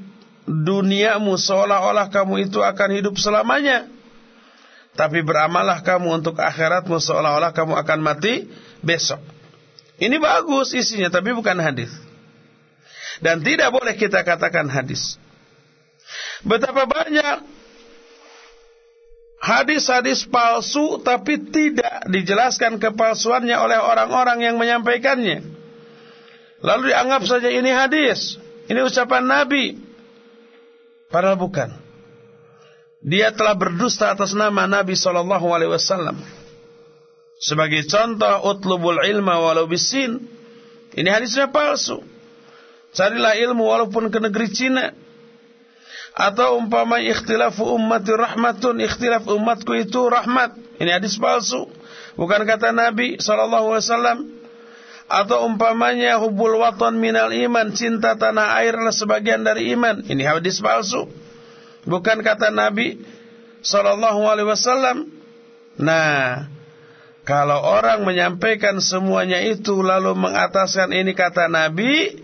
duniamu seolah-olah kamu itu akan hidup selamanya. Tapi beramallah kamu untuk akhiratmu seolah-olah kamu akan mati besok. Ini bagus isinya tapi bukan hadis. Dan tidak boleh kita katakan hadis. Betapa banyak hadis-hadis palsu tapi tidak dijelaskan kepalsuannya oleh orang-orang yang menyampaikannya. Lalu dianggap saja ini hadis, ini ucapan Nabi. Padahal bukan. Dia telah berdusta atas nama Nabi sallallahu alaihi wasallam. Sebagai contoh utlubul ilma walau bisin. Ini hadisnya palsu. Carilah ilmu walaupun ke negeri Cina atau umpama ikhtilafu ummati rahmatun ikhtilaf umatku itu rahmat. Ini hadis palsu. Bukan kata Nabi wasallam. Atau umpamanya hubul watan minal iman cinta tanah air adalah sebagian dari iman. Ini hadis palsu. Bukan kata Nabi wasallam. Nah kalau orang menyampaikan semuanya itu lalu mengataskan ini kata Nabi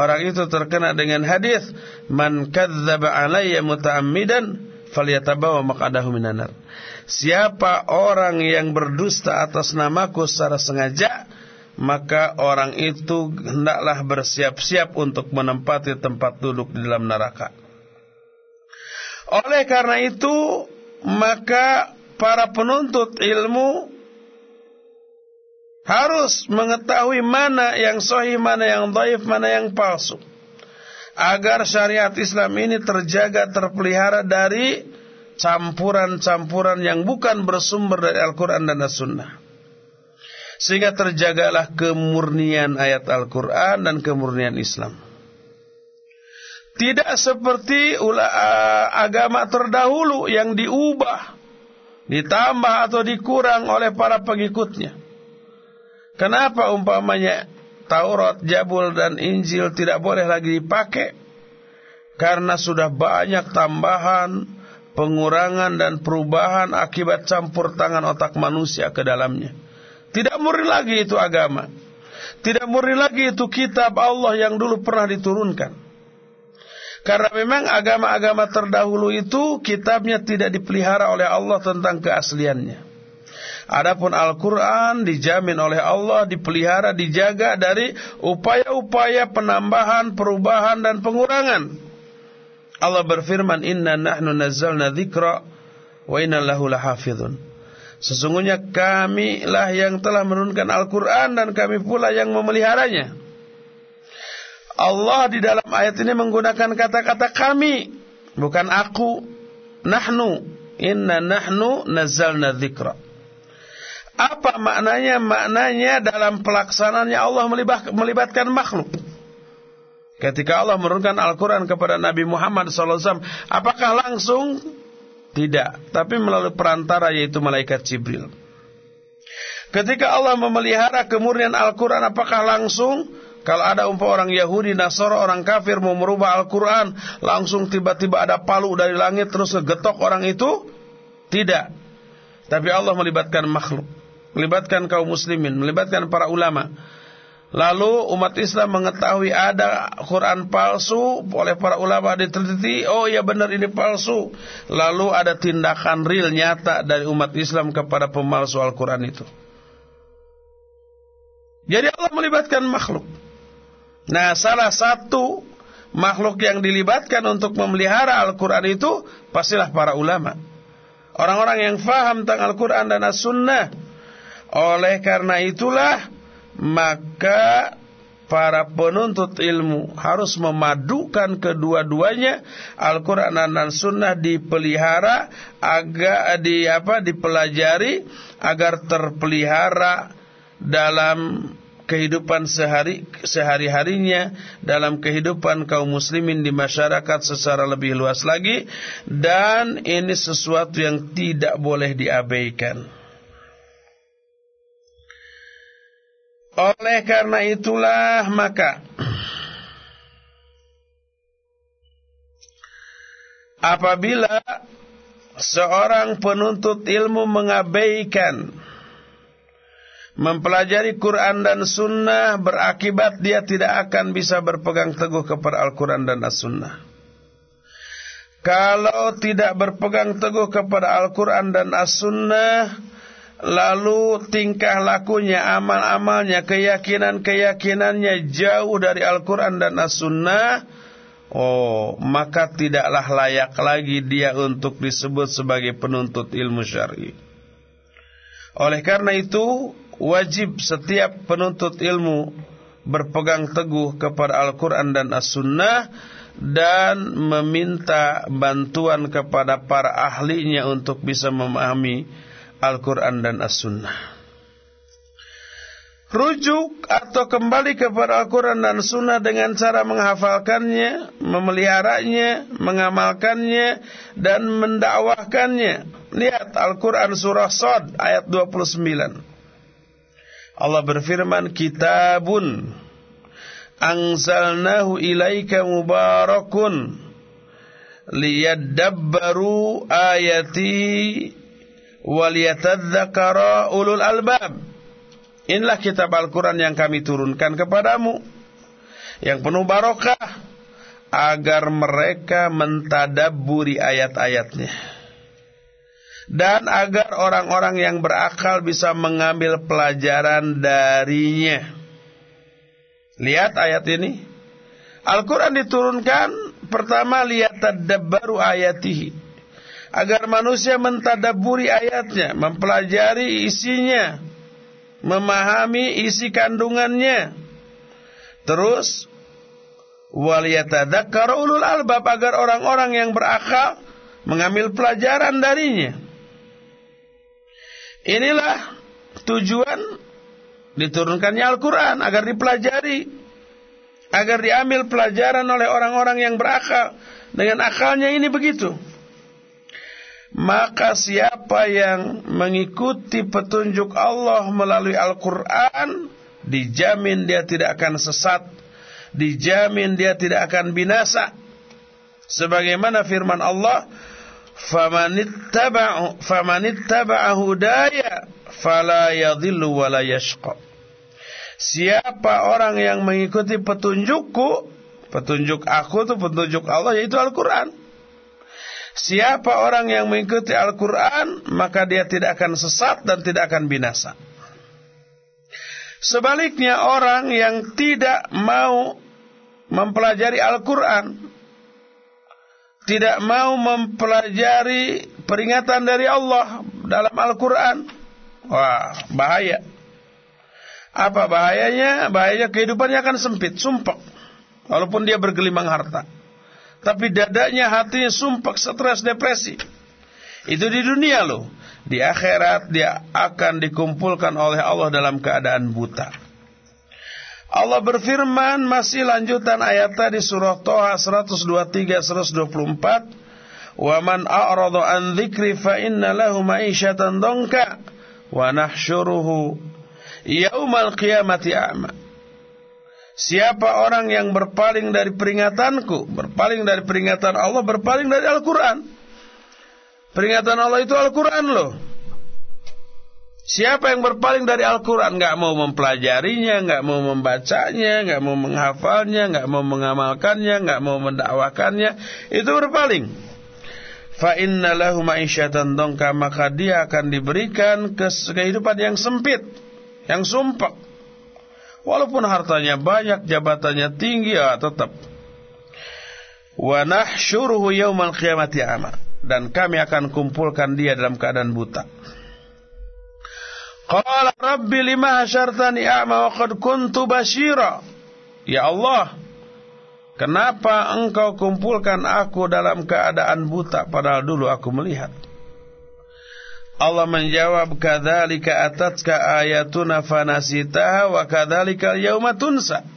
orang itu terkena dengan hadis man kadzdzaba alayya muta'ammidan falyatabawa maq'adahu minan nar. Siapa orang yang berdusta atas namaku secara sengaja, maka orang itu hendaklah bersiap-siap untuk menempati tempat duduk di dalam neraka. Oleh karena itu, maka para penuntut ilmu harus mengetahui mana yang sahih, mana yang dhaif, mana yang palsu. Agar syariat Islam ini terjaga, terpelihara dari campuran-campuran yang bukan bersumber dari Al-Quran dan As-Sunnah. Sehingga terjagalah kemurnian ayat Al-Quran dan kemurnian Islam. Tidak seperti agama terdahulu yang diubah, ditambah atau dikurang oleh para pengikutnya. Kenapa umpamanya Taurat, Jabul dan Injil tidak boleh lagi dipakai? Karena sudah banyak tambahan, pengurangan dan perubahan akibat campur tangan otak manusia ke dalamnya. Tidak murni lagi itu agama. Tidak murni lagi itu kitab Allah yang dulu pernah diturunkan. Karena memang agama-agama terdahulu itu kitabnya tidak dipelihara oleh Allah tentang keasliannya. Adapun Al-Quran dijamin oleh Allah, dipelihara, dijaga dari upaya-upaya penambahan, perubahan dan pengurangan. Allah berfirman, Inna nahnu nazzalna dzikra wa inna lahu lahafidhun. Sesungguhnya kami lah yang telah menurunkan Al-Quran dan kami pula yang memeliharanya. Allah di dalam ayat ini menggunakan kata-kata kami, bukan aku. Nahnu, inna nahnu nazzalna dzikra. Apa maknanya? Maknanya dalam pelaksanaannya Allah melibatkan makhluk. Ketika Allah menurunkan Al-Quran kepada Nabi Muhammad SAW, apakah langsung? Tidak, tapi melalui perantara yaitu malaikat Jibril. Ketika Allah memelihara kemurnian Al-Quran, apakah langsung? Kalau ada umpah orang Yahudi, Nasara, orang kafir mau merubah Al-Quran, langsung tiba-tiba ada palu dari langit terus ngegetok orang itu? Tidak. Tapi Allah melibatkan makhluk melibatkan kaum muslimin, melibatkan para ulama. Lalu umat Islam mengetahui ada Quran palsu oleh para ulama diteliti, oh ya benar ini palsu. Lalu ada tindakan real nyata dari umat Islam kepada pemalsu Al-Quran itu. Jadi Allah melibatkan makhluk. Nah salah satu makhluk yang dilibatkan untuk memelihara Al-Quran itu pastilah para ulama. Orang-orang yang faham tentang Al-Quran dan As-Sunnah oleh karena itulah maka para penuntut ilmu harus memadukan kedua-duanya Al-Qur'an dan Sunnah dipelihara agar di apa dipelajari agar terpelihara dalam kehidupan sehari sehari-harinya dalam kehidupan kaum muslimin di masyarakat secara lebih luas lagi dan ini sesuatu yang tidak boleh diabaikan. Oleh karena itulah maka apabila seorang penuntut ilmu mengabaikan mempelajari Quran dan Sunnah berakibat dia tidak akan bisa berpegang teguh kepada Al-Quran dan As-Sunnah. Kalau tidak berpegang teguh kepada Al-Quran dan As-Sunnah, lalu tingkah lakunya, amal-amalnya, keyakinan-keyakinannya jauh dari Al-Quran dan As-Sunnah, oh, maka tidaklah layak lagi dia untuk disebut sebagai penuntut ilmu syar'i. Oleh karena itu, wajib setiap penuntut ilmu berpegang teguh kepada Al-Quran dan As-Sunnah dan meminta bantuan kepada para ahlinya untuk bisa memahami Al-Quran dan As-Sunnah. Rujuk atau kembali kepada Al-Quran dan Sunnah dengan cara menghafalkannya, memeliharanya, mengamalkannya, dan mendakwahkannya. Lihat Al-Quran surah Sod ayat 29. Allah berfirman kitabun anzalnahu ilaika mubarakun liyadabbaru ayati waliyatadzakara ulul albab Inilah kitab Al-Quran yang kami turunkan kepadamu Yang penuh barokah Agar mereka mentadaburi ayat-ayatnya dan agar orang-orang yang berakal bisa mengambil pelajaran darinya. Lihat ayat ini. Al-Quran diturunkan pertama lihat tadabbaru ayatihi. Agar manusia mentadaburi ayatnya, mempelajari isinya, memahami isi kandungannya. Terus waliyatadzakkaru ulul albab agar orang-orang yang berakal mengambil pelajaran darinya. Inilah tujuan diturunkannya Al-Quran agar dipelajari, agar diambil pelajaran oleh orang-orang yang berakal. Dengan akalnya ini begitu. Maka siapa yang mengikuti petunjuk Allah melalui Al-Quran, dijamin dia tidak akan sesat, dijamin dia tidak akan binasa. Sebagaimana firman Allah, famanittaba'a hudaya fala wa. Siapa orang yang mengikuti petunjukku, petunjuk aku itu petunjuk Allah yaitu Al-Qur'an. Siapa orang yang mengikuti Al-Qur'an, maka dia tidak akan sesat dan tidak akan binasa. Sebaliknya orang yang tidak mau mempelajari Al-Qur'an, tidak mau mempelajari peringatan dari Allah dalam Al-Quran. Wah, bahaya. Apa bahayanya? Bahayanya kehidupannya akan sempit, sumpek. Walaupun dia bergelimang harta. Tapi dadanya, hatinya sumpek, stres, depresi. Itu di dunia loh. Di akhirat dia akan dikumpulkan oleh Allah dalam keadaan buta. Allah berfirman masih lanjutan ayat tadi surah Toha 123 124 Wa man a'radu an dzikri fa inna lahu ma'isyatan donka wa nahsyuruhu yaumal qiyamati a'ma Siapa orang yang berpaling dari peringatanku, berpaling dari peringatan Allah, berpaling dari Al-Qur'an. Peringatan Allah itu Al-Qur'an loh. Siapa yang berpaling dari Al-Quran nggak mau mempelajarinya, nggak mau membacanya, nggak mau menghafalnya, nggak mau mengamalkannya, nggak mau mendakwakannya, itu berpaling. Fa inna lahu ma'isyatan maka dia akan diberikan kehidupan yang sempit, yang sumpah. Walaupun hartanya banyak, jabatannya tinggi, ya tetap. Wa nahsyuruhu yaumal qiyamati ama. Dan kami akan kumpulkan dia dalam keadaan buta. Qala Rabbi lima hasyartani a'ma wa qad kuntu basyira. Ya Allah, kenapa engkau kumpulkan aku dalam keadaan buta padahal dulu aku melihat? Allah menjawab kadzalika atatka ayatuna fanasitaha wa kadzalika yauma tunsa.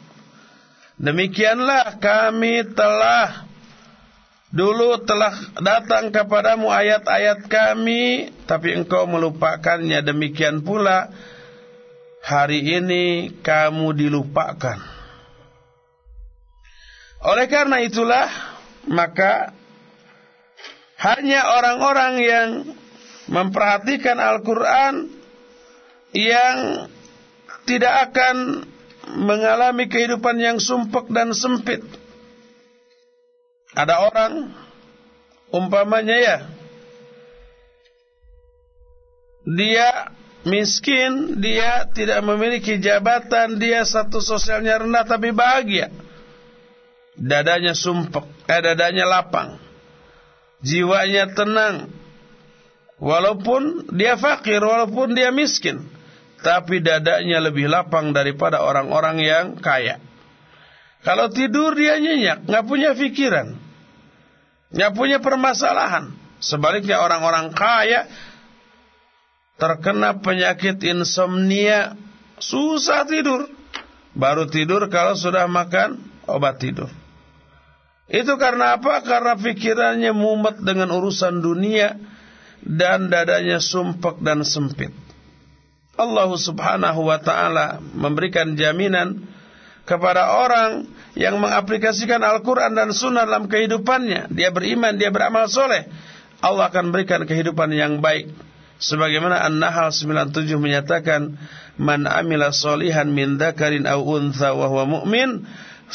Demikianlah kami telah dulu telah datang kepadamu ayat-ayat kami tapi engkau melupakannya demikian pula hari ini kamu dilupakan. Oleh karena itulah maka hanya orang-orang yang memperhatikan Al-Quran yang tidak akan mengalami kehidupan yang sumpek dan sempit. Ada orang umpamanya ya dia miskin, dia tidak memiliki jabatan, dia satu sosialnya rendah tapi bahagia. Dadanya sumpek, eh, dadanya lapang. Jiwanya tenang, Walaupun dia fakir, walaupun dia miskin, tapi dadanya lebih lapang daripada orang-orang yang kaya. Kalau tidur dia nyenyak, nggak punya pikiran, nggak punya permasalahan. Sebaliknya orang-orang kaya terkena penyakit insomnia, susah tidur. Baru tidur kalau sudah makan obat tidur. Itu karena apa? Karena pikirannya mumet dengan urusan dunia dan dadanya sumpek dan sempit. Allah subhanahu wa ta'ala memberikan jaminan kepada orang yang mengaplikasikan Al-Quran dan Sunnah dalam kehidupannya. Dia beriman, dia beramal soleh. Allah akan berikan kehidupan yang baik. Sebagaimana An-Nahl 97 menyatakan, Man amila solihan min dhakarin au untha wa huwa mu'min,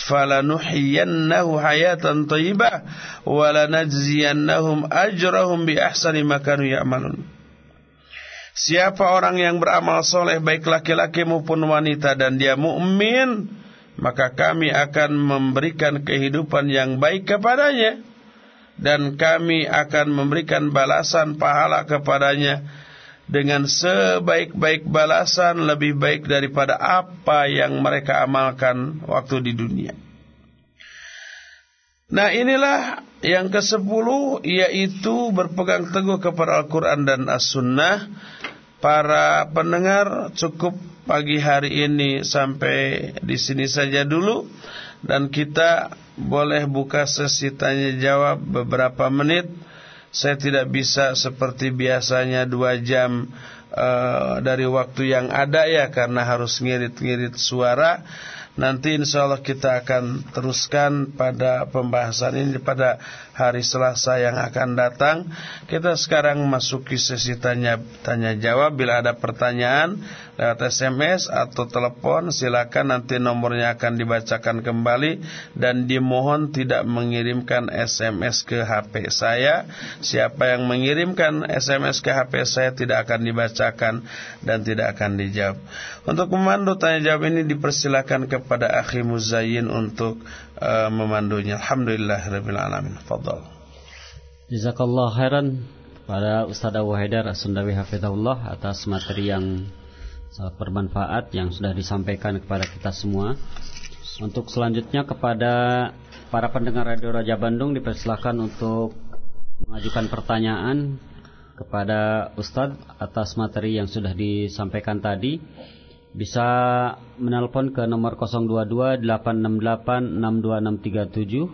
falanuhyiyannahu hayatan thayyibah wa lanajziyannahum ajrahum bi ahsani ma kanu ya'malun. Siapa orang yang beramal soleh baik laki-laki maupun wanita dan dia mukmin, maka kami akan memberikan kehidupan yang baik kepadanya dan kami akan memberikan balasan pahala kepadanya dengan sebaik-baik balasan lebih baik daripada apa yang mereka amalkan waktu di dunia. Nah inilah yang ke sepuluh yaitu berpegang teguh kepada Al-Quran dan As-Sunnah. Para pendengar cukup pagi hari ini sampai di sini saja dulu dan kita boleh buka sesi tanya jawab beberapa menit saya tidak bisa seperti biasanya dua jam uh, dari waktu yang ada ya karena harus ngirit-ngirit suara. Nanti insya Allah kita akan teruskan pada pembahasan ini pada hari Selasa yang akan datang. Kita sekarang masuki sesi tanya tanya jawab. Bila ada pertanyaan lewat SMS atau telepon, silakan nanti nomornya akan dibacakan kembali dan dimohon tidak mengirimkan SMS ke HP saya. Siapa yang mengirimkan SMS ke HP saya tidak akan dibacakan dan tidak akan dijawab. Untuk memandu tanya jawab ini dipersilakan kepada Akhi Muzayyin untuk uh, memandunya. Alhamdulillah rabbil alamin. Fadhal. Jazakallah khairan pada Ustaz Abu Haidar As-Sundawi Hafizahullah atas materi yang sangat bermanfaat yang sudah disampaikan kepada kita semua. Untuk selanjutnya kepada para pendengar Radio Raja Bandung dipersilakan untuk mengajukan pertanyaan kepada Ustadz atas materi yang sudah disampaikan tadi bisa menelpon ke nomor 022 868 62637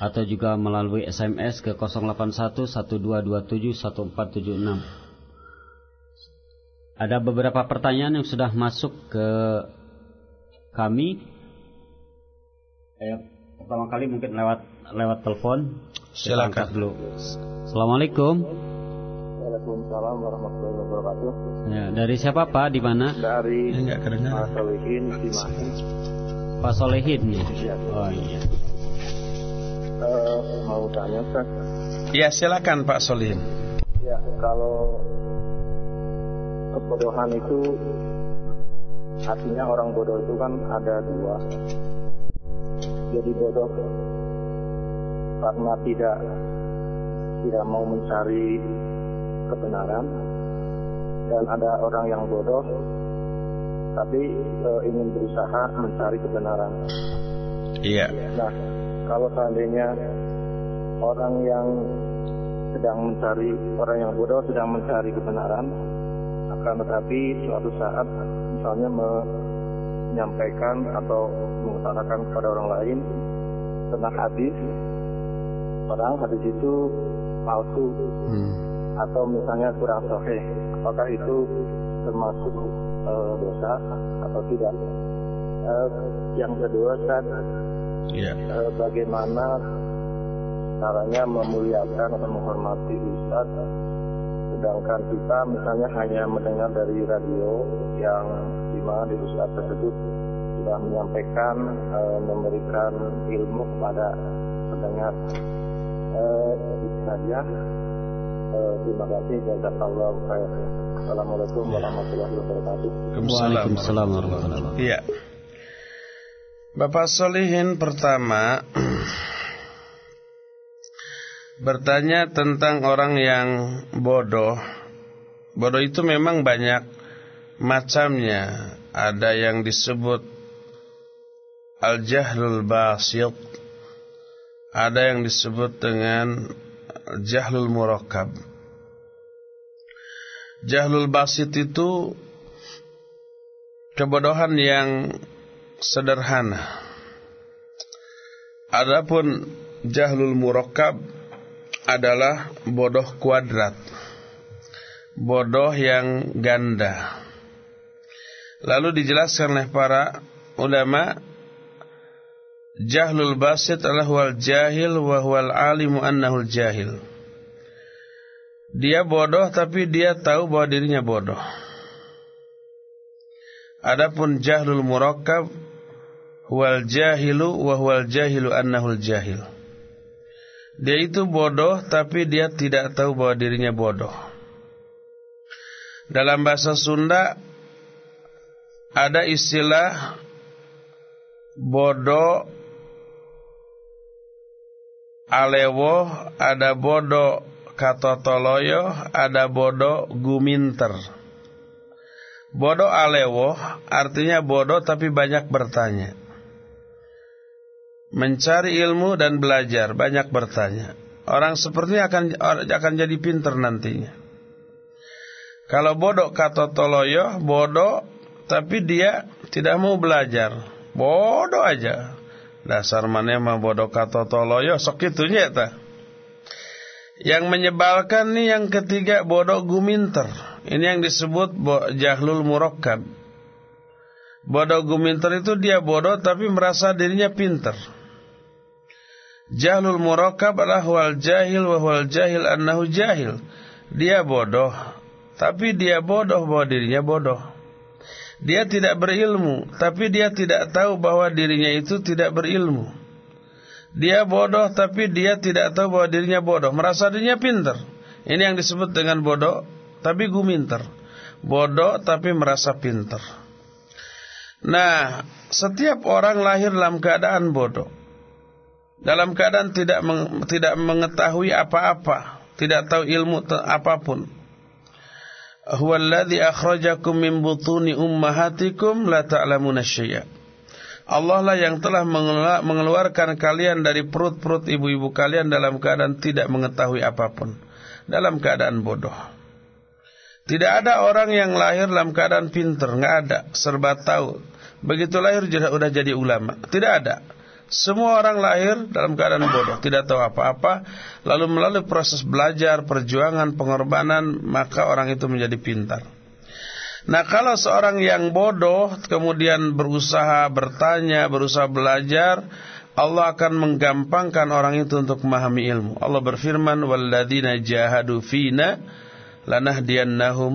atau juga melalui SMS ke 081 1227 1476. Ada beberapa pertanyaan yang sudah masuk ke kami. Eh, pertama kali mungkin lewat lewat telepon. Silakan dulu. Assalamualaikum. Waalaikumsalam warahmatullahi wabarakatuh. Ya, dari siapa Pak? Di mana? Dari Enggak kedengaran. Pak Solehin Cimahi. Pak Solehin ya. Iya. Oh iya. Eh, mau tanya Ustaz. Ya silakan Pak Solihin. Ya, kalau kebodohan itu artinya orang bodoh itu kan ada dua. Jadi bodoh karena tidak tidak mau mencari kebenaran dan ada orang yang bodoh tapi e, ingin berusaha mencari kebenaran. Iya. Nah, kalau seandainya orang yang sedang mencari orang yang bodoh sedang mencari kebenaran akan tetapi suatu saat misalnya menyampaikan atau mengutarakan kepada orang lain tentang hadis padahal hadis itu palsu hmm. Atau misalnya kurang sahih apakah itu termasuk uh, dosa atau tidak? Uh, yang kedua kan yeah. uh, bagaimana caranya memuliakan atau menghormati Ustaz? Sedangkan kita misalnya hanya mendengar dari radio yang di mana di Ustaz tersebut sudah menyampaikan e, memberikan ilmu kepada pendengar. E, itu saja. e, terima kasih jazakallahu khair Assalamualaikum warahmatullahi wabarakatuh Waalaikumsalam warahmatullahi wabarakatuh Iya Bapak Solihin pertama bertanya tentang orang yang bodoh. Bodoh itu memang banyak macamnya. Ada yang disebut al-jahlul basit. Ada yang disebut dengan jahlul murakkab. Jahlul basit itu kebodohan yang sederhana. Adapun jahlul murakkab adalah bodoh kuadrat. Bodoh yang ganda. Lalu dijelaskan oleh para ulama Jahlul basit adalah wal jahil wa huwal alimu annahul jahil. Dia bodoh tapi dia tahu bahwa dirinya bodoh. Adapun jahlul murakkab wal jahilu wa huwal jahilu annahul jahil. Dia itu bodoh tapi dia tidak tahu bahwa dirinya bodoh. Dalam bahasa Sunda ada istilah bodoh alewo, ada bodoh katotoloyo, ada bodoh guminter. Bodoh alewo artinya bodoh tapi banyak bertanya mencari ilmu dan belajar, banyak bertanya. Orang seperti akan akan jadi pinter nantinya. Kalau bodoh kata toloyo, bodoh tapi dia tidak mau belajar. Bodoh aja. Dasar mana mah bodoh kata toloyo sok itu nyata. Yang menyebalkan nih yang ketiga bodoh guminter. Ini yang disebut jahlul murakkab. Bodoh guminter itu dia bodoh tapi merasa dirinya pinter. Jahlul murakab adalah wal jahil wa wal jahil annahu jahil. Dia bodoh, tapi dia bodoh bahwa dirinya bodoh. Dia tidak berilmu, tapi dia tidak tahu bahwa dirinya itu tidak berilmu. Dia bodoh, tapi dia tidak tahu bahwa dirinya bodoh. Merasa dirinya pintar. Ini yang disebut dengan bodoh, tapi guminter. Bodoh, tapi merasa pintar. Nah, setiap orang lahir dalam keadaan bodoh dalam keadaan tidak tidak mengetahui apa-apa, tidak tahu ilmu apa pun. Huwallazi akhrajakum min butuni ummahatikum la ta'lamuna syai'a. Allah lah yang telah mengeluarkan kalian dari perut-perut ibu-ibu kalian dalam keadaan tidak mengetahui apa pun, dalam keadaan bodoh. Tidak ada orang yang lahir dalam keadaan pinter, nggak ada, serba tahu. Begitu lahir sudah jadi ulama, tidak ada. Semua orang lahir dalam keadaan bodoh, tidak tahu apa-apa, lalu melalui proses belajar, perjuangan, pengorbanan, maka orang itu menjadi pintar. Nah, kalau seorang yang bodoh kemudian berusaha bertanya, berusaha belajar, Allah akan menggampangkan orang itu untuk memahami ilmu. Allah berfirman, "Walladzina jahadu fina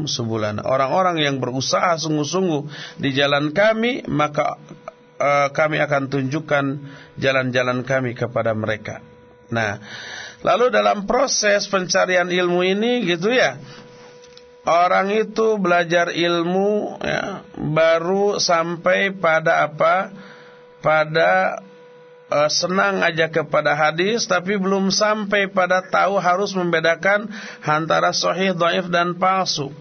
subulana." Orang-orang yang berusaha sungguh-sungguh di jalan kami, maka uh, kami akan tunjukkan jalan-jalan kami kepada mereka. Nah, lalu dalam proses pencarian ilmu ini gitu ya, orang itu belajar ilmu ya, baru sampai pada apa? Pada uh, senang aja kepada hadis, tapi belum sampai pada tahu harus membedakan antara sahih, dhaif dan palsu.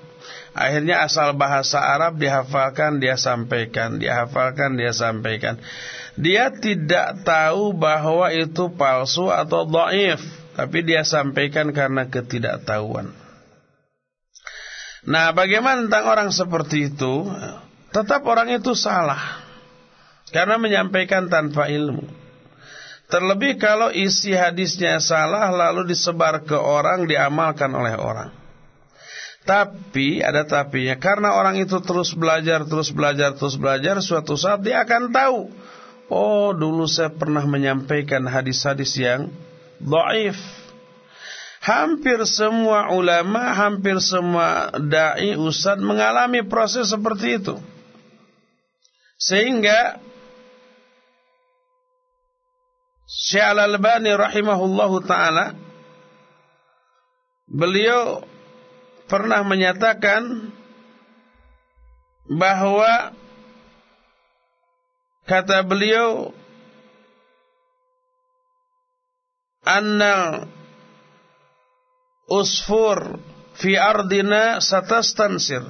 Akhirnya asal bahasa Arab dihafalkan, dia sampaikan, dihafalkan, dia sampaikan. Dia tidak tahu bahwa itu palsu atau dhaif. tapi dia sampaikan karena ketidaktahuan. Nah, bagaimana tentang orang seperti itu? Tetap orang itu salah karena menyampaikan tanpa ilmu. Terlebih kalau isi hadisnya salah lalu disebar ke orang diamalkan oleh orang. Tapi ada tapinya karena orang itu terus belajar, terus belajar, terus belajar, suatu saat dia akan tahu. Oh, dulu saya pernah menyampaikan hadis-hadis yang dhaif. Hampir semua ulama, hampir semua dai ustaz mengalami proses seperti itu. Sehingga Syekh Al-Albani rahimahullahu taala beliau pernah menyatakan bahwa kata beliau anna usfur fi ardina satastansir.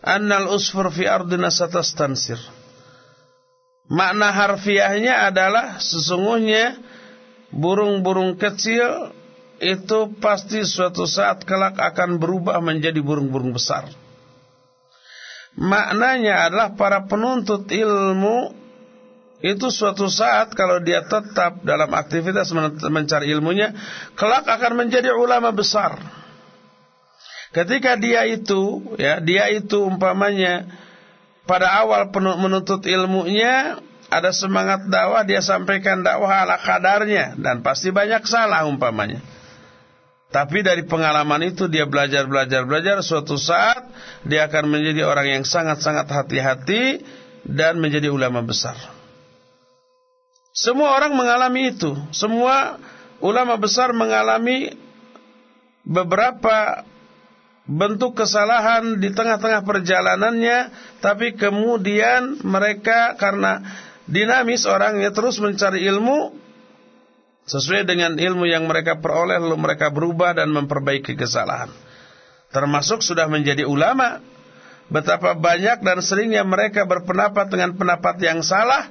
Annal usfur fi ardina satastansir. Makna harfiahnya adalah sesungguhnya burung-burung kecil itu pasti suatu saat kelak akan berubah menjadi burung-burung besar maknanya adalah para penuntut ilmu itu suatu saat kalau dia tetap dalam aktivitas mencari ilmunya, kelak akan menjadi ulama besar. Ketika dia itu, ya, dia itu umpamanya pada awal menuntut ilmunya ada semangat dakwah, dia sampaikan dakwah ala kadarnya dan pasti banyak salah umpamanya. Tapi dari pengalaman itu dia belajar belajar belajar suatu saat dia akan menjadi orang yang sangat-sangat hati-hati dan menjadi ulama besar. Semua orang mengalami itu. Semua ulama besar mengalami beberapa bentuk kesalahan di tengah-tengah perjalanannya, tapi kemudian mereka karena dinamis orangnya terus mencari ilmu sesuai dengan ilmu yang mereka peroleh lalu mereka berubah dan memperbaiki kesalahan. Termasuk sudah menjadi ulama. Betapa banyak dan seringnya mereka berpendapat dengan pendapat yang salah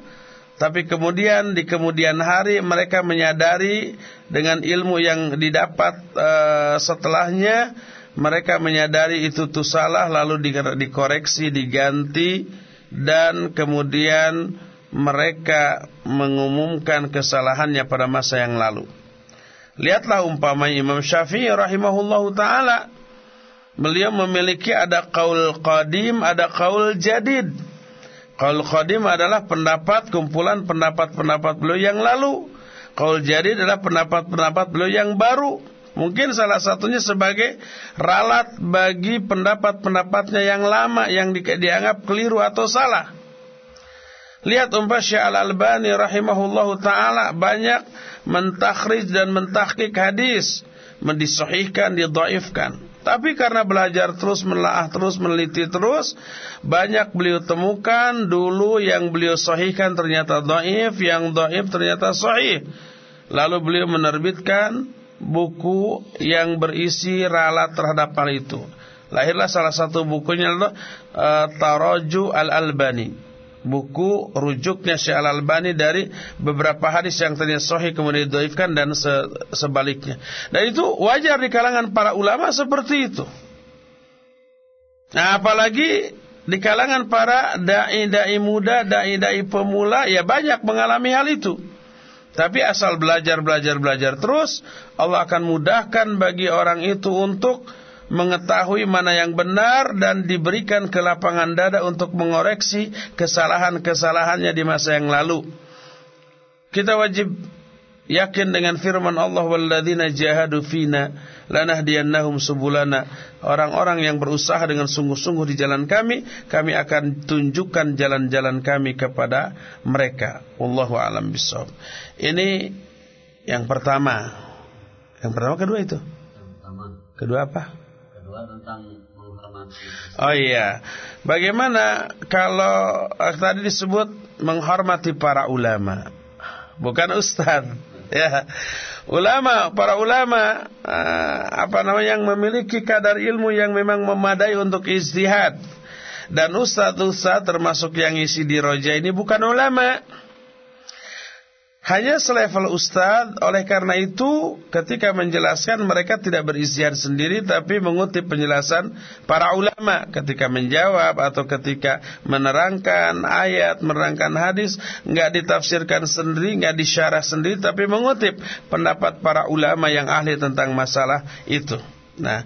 tapi kemudian di kemudian hari mereka menyadari dengan ilmu yang didapat uh, setelahnya mereka menyadari itu tuh salah lalu dikoreksi, diganti dan kemudian mereka mengumumkan kesalahannya pada masa yang lalu. Lihatlah umpama Imam Syafi'i rahimahullahu taala. Beliau memiliki ada kaul qadim, ada kaul jadid. Qaul qadim adalah pendapat kumpulan pendapat-pendapat beliau yang lalu. Qaul jadid adalah pendapat-pendapat beliau yang baru. Mungkin salah satunya sebagai ralat bagi pendapat-pendapatnya yang lama yang di, dianggap keliru atau salah. Lihat umpah Syekh Al-Albani rahimahullahu taala banyak mentakhrij dan mentahqiq hadis, mendisahihkan, didhaifkan. Tapi karena belajar terus, menelaah terus, meneliti terus, banyak beliau temukan dulu yang beliau sahihkan ternyata dhaif, yang dhaif ternyata sahih. Lalu beliau menerbitkan buku yang berisi ralat terhadap hal itu. Lahirlah salah satu bukunya adalah uh, Taraju Al-Albani buku rujuknya Syekh Al-Albani dari beberapa hadis yang ternyata sahih kemudian didoifkan dan se sebaliknya. Dan itu wajar di kalangan para ulama seperti itu. Nah, apalagi di kalangan para dai-dai muda, dai-dai pemula ya banyak mengalami hal itu. Tapi asal belajar, belajar, belajar terus, Allah akan mudahkan bagi orang itu untuk mengetahui mana yang benar dan diberikan kelapangan dada untuk mengoreksi kesalahan-kesalahannya di masa yang lalu. Kita wajib yakin dengan firman Allah walladzina jahadu fina lanahdiyannahum subulana. Orang-orang yang berusaha dengan sungguh-sungguh di jalan kami, kami akan tunjukkan jalan-jalan kami kepada mereka. Wallahu a'lam bishawab. Ini yang pertama. Yang pertama kedua itu. Kedua apa? Kedua tentang menghormati. Oh iya. Bagaimana kalau eh, tadi disebut menghormati para ulama? Bukan ustaz. Ya. Ulama, para ulama uh, apa namanya yang memiliki kadar ilmu yang memang memadai untuk istihad. Dan ustaz-ustaz termasuk yang isi di roja ini bukan ulama. Hanya selevel ustadz, oleh karena itu ketika menjelaskan mereka tidak berisian sendiri tapi mengutip penjelasan para ulama ketika menjawab atau ketika menerangkan ayat, menerangkan hadis, nggak ditafsirkan sendiri, nggak disyarah sendiri tapi mengutip pendapat para ulama yang ahli tentang masalah itu. Nah,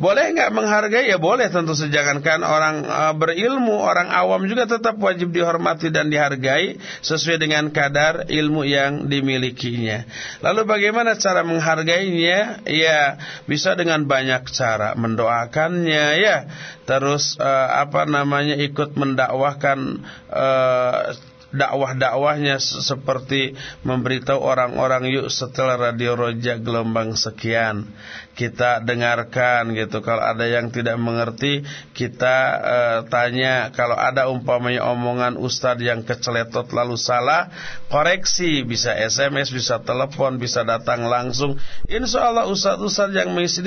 boleh nggak menghargai? Ya boleh tentu sejagankan orang uh, berilmu, orang awam juga tetap wajib dihormati dan dihargai sesuai dengan kadar ilmu yang dimilikinya. Lalu bagaimana cara menghargainya? Ya bisa dengan banyak cara mendoakannya ya. Terus uh, apa namanya ikut mendakwahkan uh, dakwah-dakwahnya seperti memberitahu orang-orang yuk setelah radio roja gelombang sekian kita dengarkan gitu. Kalau ada yang tidak mengerti kita uh, tanya. Kalau ada umpamanya omongan ustadz yang keceletot lalu salah koreksi. Bisa SMS bisa telepon bisa datang langsung. Insya Allah ustadz-ustadz yang mengisi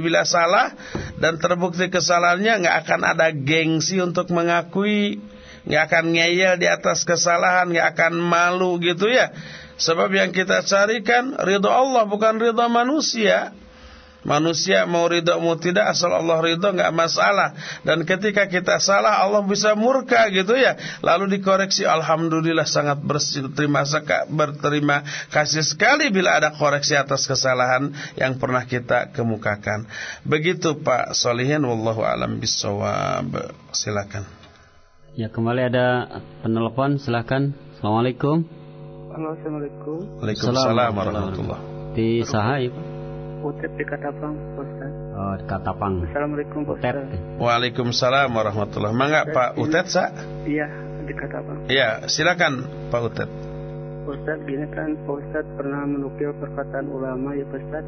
bila salah dan terbukti kesalahannya nggak akan ada gengsi untuk mengakui. Nggak akan ngeyel di atas kesalahan, nggak akan malu gitu ya. Sebab yang kita carikan ridho Allah bukan ridho manusia. Manusia mau ridho mau tidak asal Allah ridho nggak masalah. Dan ketika kita salah Allah bisa murka gitu ya. Lalu dikoreksi Alhamdulillah sangat bersih terima berterima kasih sekali bila ada koreksi atas kesalahan yang pernah kita kemukakan. Begitu Pak Solihin wallahu alam bisawab. Silakan. Ya kembali ada penelpon silahkan Assalamualaikum Halo Assalamualaikum Waalaikumsalam warahmatullahi Di Sahai Utep di Katapang Ustaz. Oh di Katapang. Assalamualaikum Utet. Waalaikumsalam warahmatullahi Mangga Pak Utet sa? Iya di Katapang. Iya silakan Pak Utet. Ustaz gini kan Pak Ustaz pernah menukil perkataan ulama ya Ustaz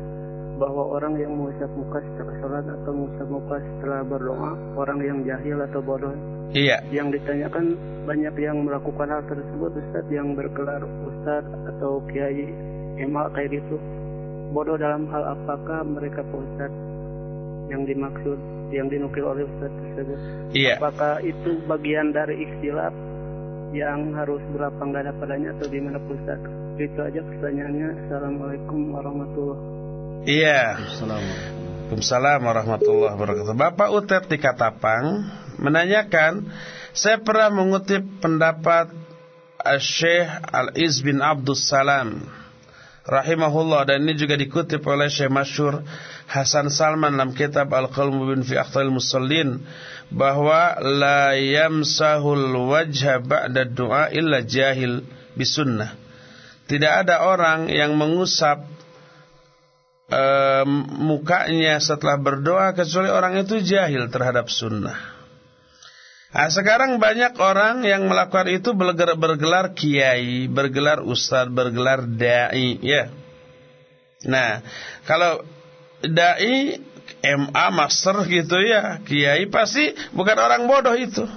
bahwa orang yang mengusap muka setelah sholat atau mengusap muka setelah berdoa orang yang jahil atau bodoh Iya. Yang ditanyakan banyak yang melakukan hal tersebut Ustaz yang bergelar Ustaz atau Kiai emak kayak gitu. Bodoh dalam hal apakah mereka Ustaz yang dimaksud yang dinukil oleh Ustaz tersebut? Iya. Apakah itu bagian dari istilah yang harus berlapang dada padanya atau gimana Ustaz? Itu aja pertanyaannya. Assalamualaikum warahmatullahi wabarakatuh. Iya. Assalamualaikum warahmatullahi wabarakatuh. Bapak Utet di Katapang menanyakan, saya pernah mengutip pendapat Syekh Al-Iz bin Abdul Salam rahimahullah dan ini juga dikutip oleh Syekh Masyur Hasan Salman dalam kitab Al-Qalmu bin fi Akhtal Musallin bahwa la yamsahul wajha ba'da du'a illa jahil bisunnah. Tidak ada orang yang mengusap uh, mukanya setelah berdoa kecuali orang itu jahil terhadap sunnah. Nah, sekarang banyak orang yang melakukan itu bergelar, bergelar kiai, bergelar ustaz, bergelar dai, ya. Nah, kalau dai MA master gitu ya, kiai pasti bukan orang bodoh itu.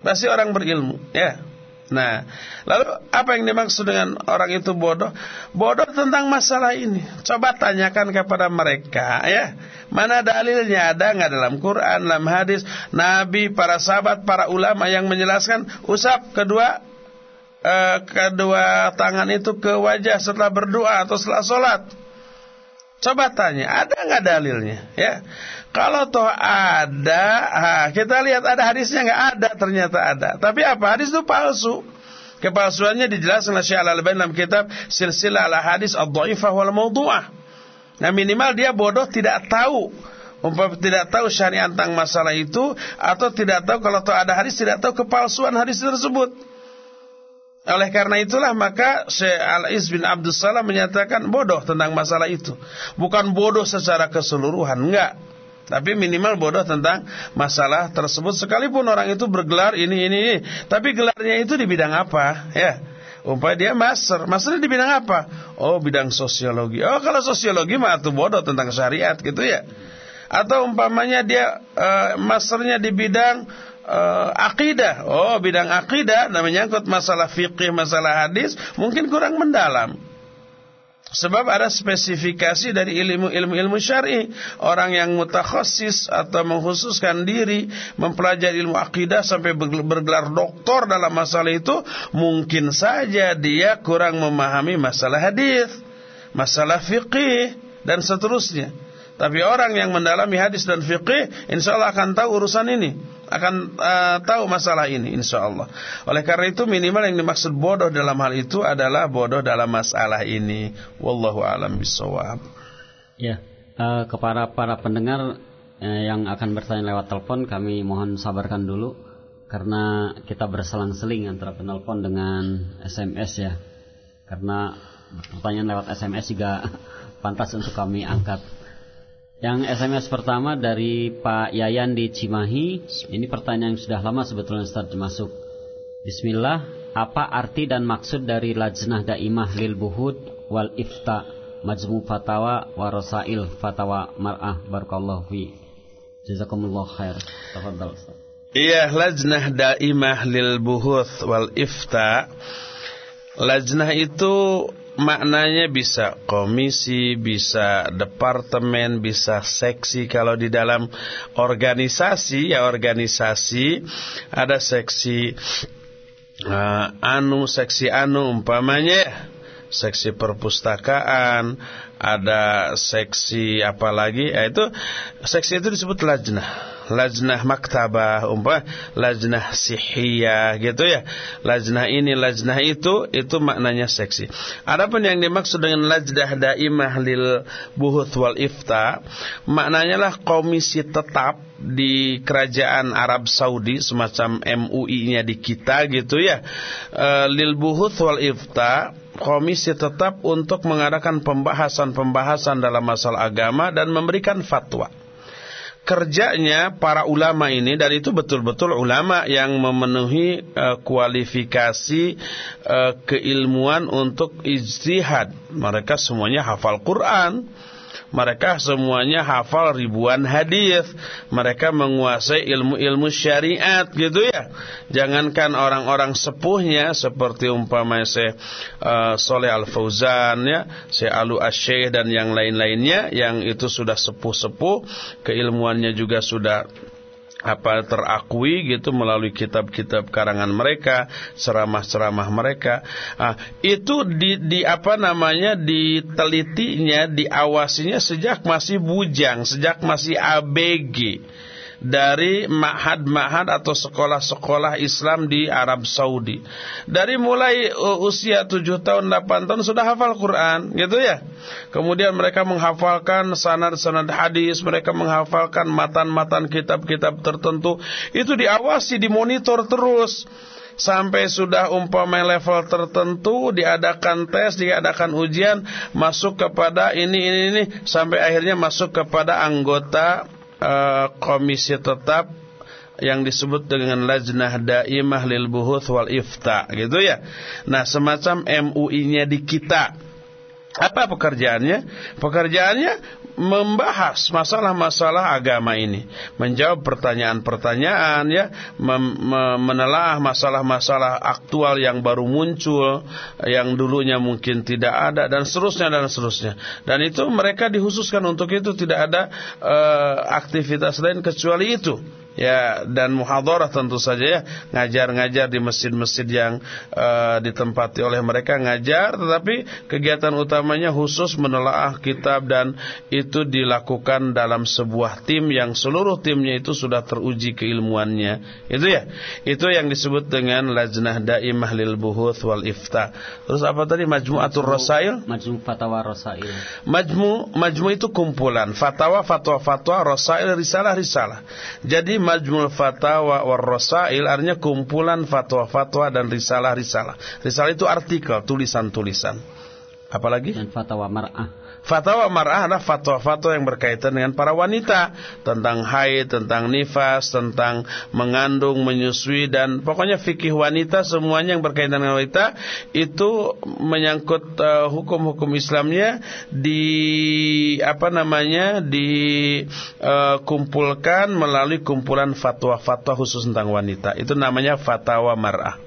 Pasti orang berilmu, ya. Nah, lalu apa yang dimaksud dengan orang itu bodoh? Bodoh tentang masalah ini. Coba tanyakan kepada mereka ya. Mana dalilnya? Ada nggak dalam Quran, dalam hadis, Nabi, para sahabat, para ulama yang menjelaskan usap kedua eh, kedua tangan itu ke wajah setelah berdoa atau setelah sholat? Coba tanya, ada nggak dalilnya? Ya, kalau toh ada, ha, kita lihat ada hadisnya nggak ada, ternyata ada. Tapi apa? Hadis itu palsu. Kepalsuannya dijelaskan oleh Syekh Al-Albani dalam kitab Silsilah Al-Hadis Ad-Dhaifah wal Mawdu'ah. Nah, minimal dia bodoh tidak tahu Umpam tidak tahu syariat tentang masalah itu atau tidak tahu kalau toh ada hadis tidak tahu kepalsuan hadis tersebut. Oleh karena itulah maka Syekh Al-Iz bin Abdul Salam menyatakan bodoh tentang masalah itu. Bukan bodoh secara keseluruhan, enggak. Tapi minimal bodoh tentang masalah tersebut sekalipun orang itu bergelar ini ini ini. Tapi gelarnya itu di bidang apa? Ya. Umpamanya dia master. Master di bidang apa? Oh, bidang sosiologi. Oh, kalau sosiologi mah itu bodoh tentang syariat gitu ya. Atau umpamanya dia uh, masternya di bidang uh, akidah. Oh, bidang akidah namanya menyangkut masalah fikih, masalah hadis, mungkin kurang mendalam. Sebab ada spesifikasi dari ilmu-ilmu ilmu syar'i. Orang yang mutakhasis atau mengkhususkan diri mempelajari ilmu akidah sampai bergelar doktor dalam masalah itu, mungkin saja dia kurang memahami masalah hadis, masalah fikih dan seterusnya. Tapi orang yang mendalami hadis dan fikih, insya Allah akan tahu urusan ini akan uh, tahu masalah ini insyaallah. Oleh karena itu minimal yang dimaksud bodoh dalam hal itu adalah bodoh dalam masalah ini. Wallahu alam bisawab. Ya, uh, kepada para pendengar uh, yang akan bertanya lewat telepon kami mohon sabarkan dulu karena kita berselang-seling antara penelpon dengan SMS ya. Karena pertanyaan lewat SMS juga pantas untuk kami angkat. Yang SMS pertama dari Pak Yayan di Cimahi. Ini pertanyaan yang sudah lama sebetulnya Ustaz masuk. Bismillah, apa arti dan maksud dari Lajnah Daimah Lil Buhud wal Ifta Majmu Fatawa wa Rasail Fatawa Mar'ah Barakallahu fi. Jazakumullah khair. Iya, Lajnah Daimah Lil Buhud wal Ifta. Lajnah itu maknanya bisa komisi, bisa departemen, bisa seksi. Kalau di dalam organisasi, ya organisasi ada seksi uh, anu, seksi anu umpamanya seksi perpustakaan, ada seksi apa lagi? Ya itu seksi itu disebut lajnah lajnah maktabah, umpah lajnah sihiyah gitu ya. Lajnah ini, lajnah itu, itu maknanya seksi. Adapun yang dimaksud dengan lajnah daimah lil buhuth wal ifta, maknanya lah komisi tetap di kerajaan Arab Saudi semacam MUI-nya di kita gitu ya. E, lil buhuth wal ifta komisi tetap untuk mengadakan pembahasan-pembahasan dalam masalah agama dan memberikan fatwa kerjanya para ulama ini dan itu betul-betul ulama yang memenuhi uh, kualifikasi uh, keilmuan untuk ijtihad. Mereka semuanya hafal Quran mereka semuanya hafal ribuan hadis. Mereka menguasai ilmu-ilmu syariat gitu ya. Jangankan orang-orang sepuhnya seperti umpamanya Syekh uh, Soleh Al-Fauzan ya, Syekh Alu Asyih dan yang lain-lainnya yang itu sudah sepuh-sepuh, keilmuannya juga sudah apa terakui gitu melalui kitab-kitab karangan mereka, ceramah-ceramah mereka. Nah, itu di, di apa namanya ditelitinya, diawasinya sejak masih bujang, sejak masih ABG dari ma'had-ma'had atau sekolah-sekolah Islam di Arab Saudi. Dari mulai uh, usia 7 tahun, 8 tahun sudah hafal Quran, gitu ya. Kemudian mereka menghafalkan sanad-sanad hadis, mereka menghafalkan matan-matan kitab-kitab tertentu. Itu diawasi, dimonitor terus sampai sudah umpamai level tertentu diadakan tes, diadakan ujian masuk kepada ini ini ini sampai akhirnya masuk kepada anggota uh, komisi tetap yang disebut dengan lajnah daimah lil buhuth wal ifta gitu ya. Nah, semacam MUI-nya di kita. Apa pekerjaannya? Pekerjaannya membahas masalah-masalah agama ini, menjawab pertanyaan-pertanyaan ya, menelaah masalah-masalah aktual yang baru muncul, yang dulunya mungkin tidak ada dan seterusnya dan seterusnya. Dan itu mereka dihususkan untuk itu. Tidak ada uh, aktivitas lain kecuali itu ya dan muhadharah tentu saja ya. Ngajar-ngajar di masjid-masjid yang uh, ditempati oleh mereka ngajar. Tetapi kegiatan utamanya khusus menelaah kitab dan itu dilakukan dalam sebuah tim yang seluruh timnya itu sudah teruji keilmuannya. Itu ya. Itu yang disebut dengan lajnah daimah lil buhuth wal ifta terus apa tadi? Majmu'atur rasail? Majmu' fatwa rasail. Majmu' majmu' itu kumpulan. Fatwa fatwa fatwa rasail risalah risalah jadi Majmul Fatawa war Rasail artinya kumpulan fatwa-fatwa dan risalah-risalah. Risalah itu artikel, tulisan-tulisan. Apalagi? Dan fatwa mar'ah. Fatwa mar'ah adalah fatwa-fatwa yang berkaitan dengan para wanita tentang haid, tentang nifas, tentang mengandung, menyusui dan pokoknya fikih wanita semuanya yang berkaitan dengan wanita itu menyangkut uh, hukum-hukum uh, Islamnya di apa namanya dikumpulkan uh, melalui kumpulan fatwa-fatwa khusus tentang wanita. Itu namanya fatwa mar'ah.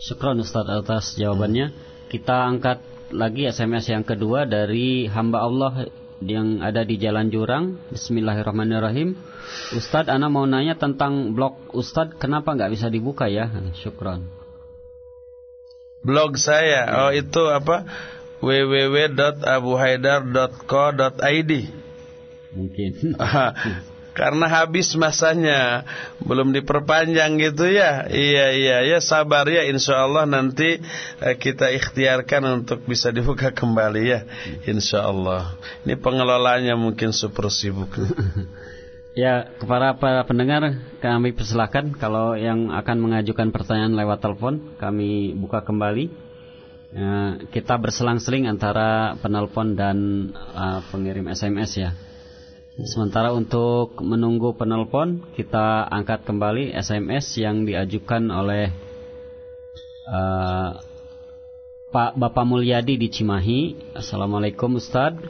Syukran Ustaz atas jawabannya. Kita angkat lagi SMS yang kedua dari hamba Allah yang ada di Jalan Jurang. Bismillahirrahmanirrahim. Ustadz, Ana mau nanya tentang blog Ustadz, kenapa nggak bisa dibuka ya? Syukron. Blog saya, oh itu apa? www.abuhaidar.co.id Mungkin. Karena habis masanya. Belum diperpanjang gitu ya. Iya iya ya sabar ya Insya Allah nanti eh, kita ikhtiarkan Untuk bisa dibuka kembali ya. Insya Allah Ini pengelolanya mungkin super sibuk. Ya kepada para pendengar Kami persilahkan Kalau yang akan mengajukan pertanyaan lewat telepon Kami buka kembali. Ya, Kita berselang-seling antara penelpon dan uh, pengirim SMS ya Sementara untuk menunggu penelpon, kita angkat kembali SMS yang diajukan oleh uh, Pak Bapak Mulyadi di Cimahi. Assalamualaikum Ustadz.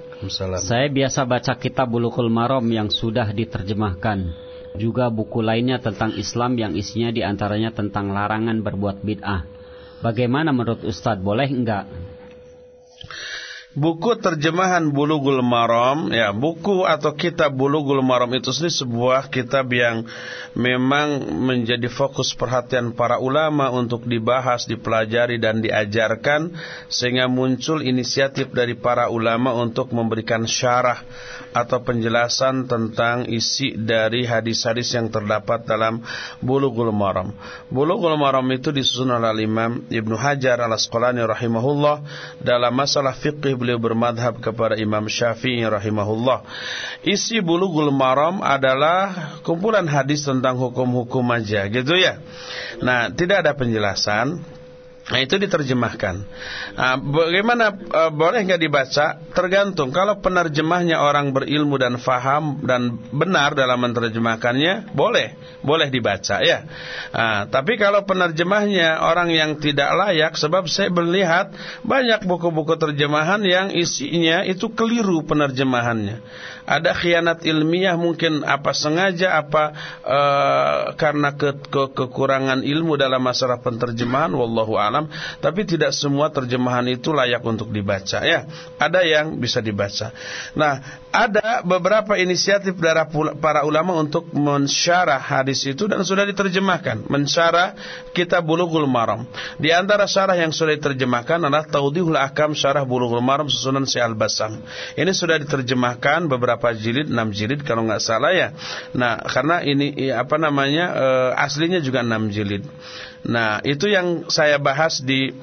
Saya biasa baca kitab Bulughul Maram yang sudah diterjemahkan. Juga buku lainnya tentang Islam yang isinya di antaranya tentang larangan berbuat bid'ah. Bagaimana menurut Ustadz, boleh enggak? Buku terjemahan Bulughul Maram, ya, buku atau kitab Bulughul Maram itu sendiri sebuah kitab yang memang menjadi fokus perhatian para ulama untuk dibahas, dipelajari dan diajarkan sehingga muncul inisiatif dari para ulama untuk memberikan syarah atau penjelasan tentang isi dari hadis-hadis yang terdapat dalam Bulughul Maram. Bulughul Maram itu disusun oleh Imam Ibnu Hajar Al-Asqalani rahimahullah dalam masalah fiqh beliau bermadhab kepada Imam Syafi'i rahimahullah. Isi bulughul maram adalah kumpulan hadis tentang hukum-hukum aja gitu ya. Nah, tidak ada penjelasan Nah itu diterjemahkan. Nah, bagaimana uh, boleh nggak dibaca? Tergantung. Kalau penerjemahnya orang berilmu dan faham dan benar dalam menerjemahkannya, boleh, boleh dibaca ya. Nah, tapi kalau penerjemahnya orang yang tidak layak, sebab saya melihat banyak buku-buku terjemahan yang isinya itu keliru penerjemahannya ada khianat ilmiah mungkin apa sengaja apa uh, karena ke, ke, kekurangan ilmu dalam masalah penterjemahan wallahu alam. Tapi tidak semua terjemahan itu layak untuk dibaca ya. Ada yang bisa dibaca. Nah ada beberapa inisiatif dari para ulama untuk mensyarah hadis itu dan sudah diterjemahkan mensyarah kitab bulughul maram di antara syarah yang sudah diterjemahkan adalah taudihul akam syarah bulughul maram susunan si al-basam ini sudah diterjemahkan beberapa berapa jilid? 6 jilid kalau nggak salah ya. Nah, karena ini apa namanya? E, aslinya juga 6 jilid. Nah, itu yang saya bahas di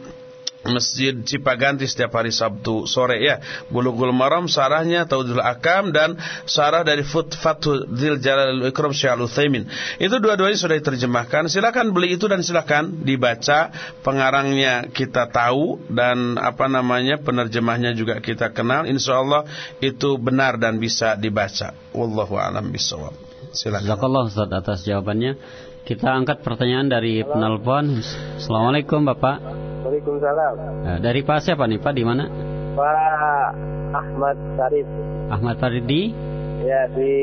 Masjid Cipaganti setiap hari Sabtu sore ya. Bulughul Maram sarahnya Taudul Akam dan sarah dari Fathul Dzil Jalal Ikram Syekh Utsaimin. Itu dua-duanya sudah diterjemahkan. Silakan beli itu dan silakan dibaca. Pengarangnya kita tahu dan apa namanya penerjemahnya juga kita kenal. Insyaallah itu benar dan bisa dibaca. Wallahu a'lam bishawab. Silakan. Jazakallah Ustaz atas jawabannya. Kita angkat pertanyaan dari penelpon. Assalamualaikum Bapak. Waalaikumsalam. Nah, dari Pak siapa nih Pak di mana? Pak Ahmad Sarif. Ahmad Faridi? Ya di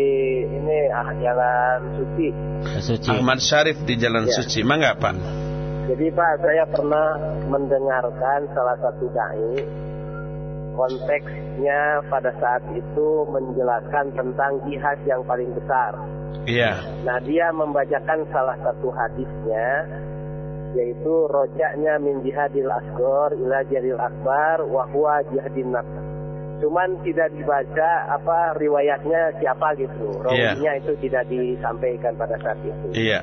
ini ah, Jalan Suci. Suci. Ahmad Syarif di Jalan ya. Suci. Mangga Pak. Jadi Pak saya pernah mendengarkan salah satu dai konteksnya pada saat itu menjelaskan tentang jihad yang paling besar. Iya. Nah dia membacakan salah satu hadisnya yaitu rojaknya min jihadil asgor ila jihadil akbar wa huwa jihadin nafs. Cuman tidak dibaca apa riwayatnya siapa gitu. Rawinya yeah. itu tidak disampaikan pada saat itu. Iya. Yeah.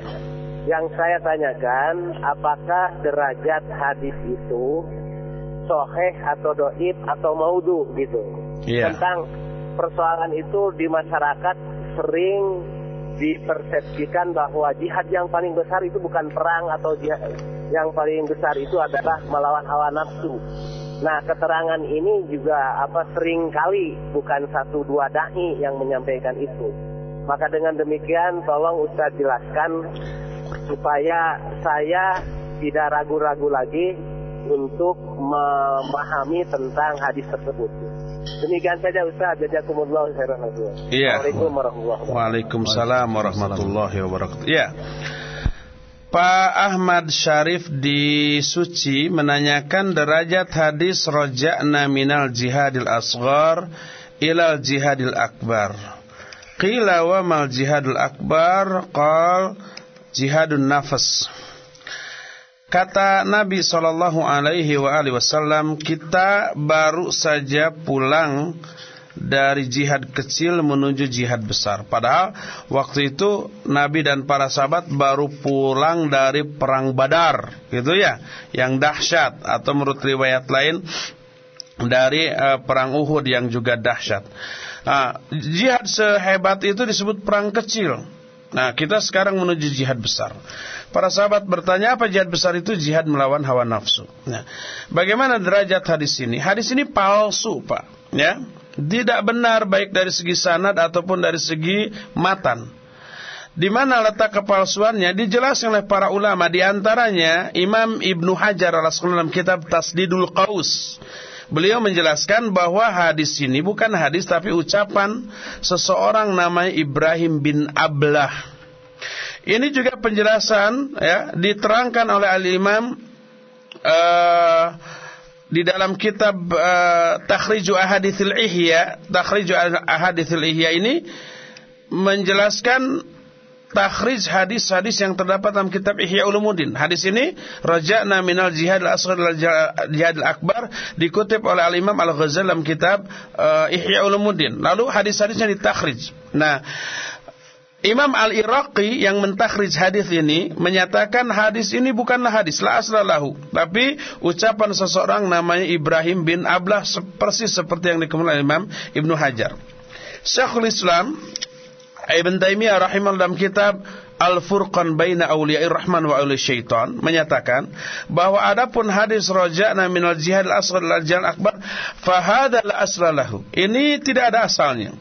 Yang saya tanyakan apakah derajat hadis itu soheh atau doib atau maudu gitu. Yeah. Tentang persoalan itu di masyarakat sering dipersepsikan bahwa jihad yang paling besar itu bukan perang atau jihad yang paling besar itu adalah melawan hawa nafsu. Nah, keterangan ini juga apa sering kali bukan satu dua dai yang menyampaikan itu. Maka dengan demikian tolong Ustaz jelaskan supaya saya tidak ragu-ragu lagi untuk memahami tentang hadis tersebut. Demikian saja Ustaz, jazakumullah khairan Iya. Assalamualaikum warahmatullahi wabarakatuh. Waalaikumsalam warahmatullahi wabarakatuh. Iya. Pak Ahmad Syarif di Suci menanyakan derajat hadis roja'na minal jihadil asghar ilal jihadil akbar. Qila wa mal jihadul akbar qal jihadun nafas. Kata Nabi Shallallahu Alaihi Wasallam, kita baru saja pulang dari jihad kecil menuju jihad besar. Padahal waktu itu Nabi dan para sahabat baru pulang dari perang Badar, gitu ya, yang dahsyat atau menurut riwayat lain dari uh, perang Uhud yang juga dahsyat. Nah, jihad sehebat itu disebut perang kecil. Nah, kita sekarang menuju jihad besar. Para sahabat bertanya apa jihad besar itu? Jihad melawan hawa nafsu. Nah, bagaimana derajat hadis ini? Hadis ini palsu, Pak. Ya, tidak benar baik dari segi sanad ataupun dari segi matan. Di mana letak kepalsuannya dijelaskan oleh para ulama di antaranya Imam Ibnu Hajar al-Asqalani dalam kitab Tasdidul Qaus. Beliau menjelaskan bahwa hadis ini bukan hadis tapi ucapan seseorang namanya Ibrahim bin Ablah. Ini juga penjelasan ya diterangkan oleh al-Imam uh, di dalam kitab uh, Takhriju Ahaditsil Ihya, Takhriju Ahaditsil Ihya ini menjelaskan takhrij hadis-hadis yang terdapat dalam kitab Ihya Ulumuddin. Hadis ini raja'na minal jihad al-asghar al jihad al-akbar dikutip oleh al-Imam Al-Ghazali dalam kitab uh, Ihya Ulumuddin. Lalu hadis-hadisnya ditakhrij. Nah, Imam Al-Iraqi yang mentakhrij hadis ini menyatakan hadis ini bukanlah hadis la aslalahu, tapi ucapan seseorang namanya Ibrahim bin Ablah persis seperti yang dikemukakan Imam Ibnu Hajar. Syekhul Islam Ibn Taimiyah rahimahullah dalam kitab Al-Furqan baina awliya'ir rahman wa awliya'ir syaitan menyatakan bahwa adapun hadis raja'na minal jihad al-asghar al-jihad akbar fahadha la aslalahu. Ini tidak ada asalnya.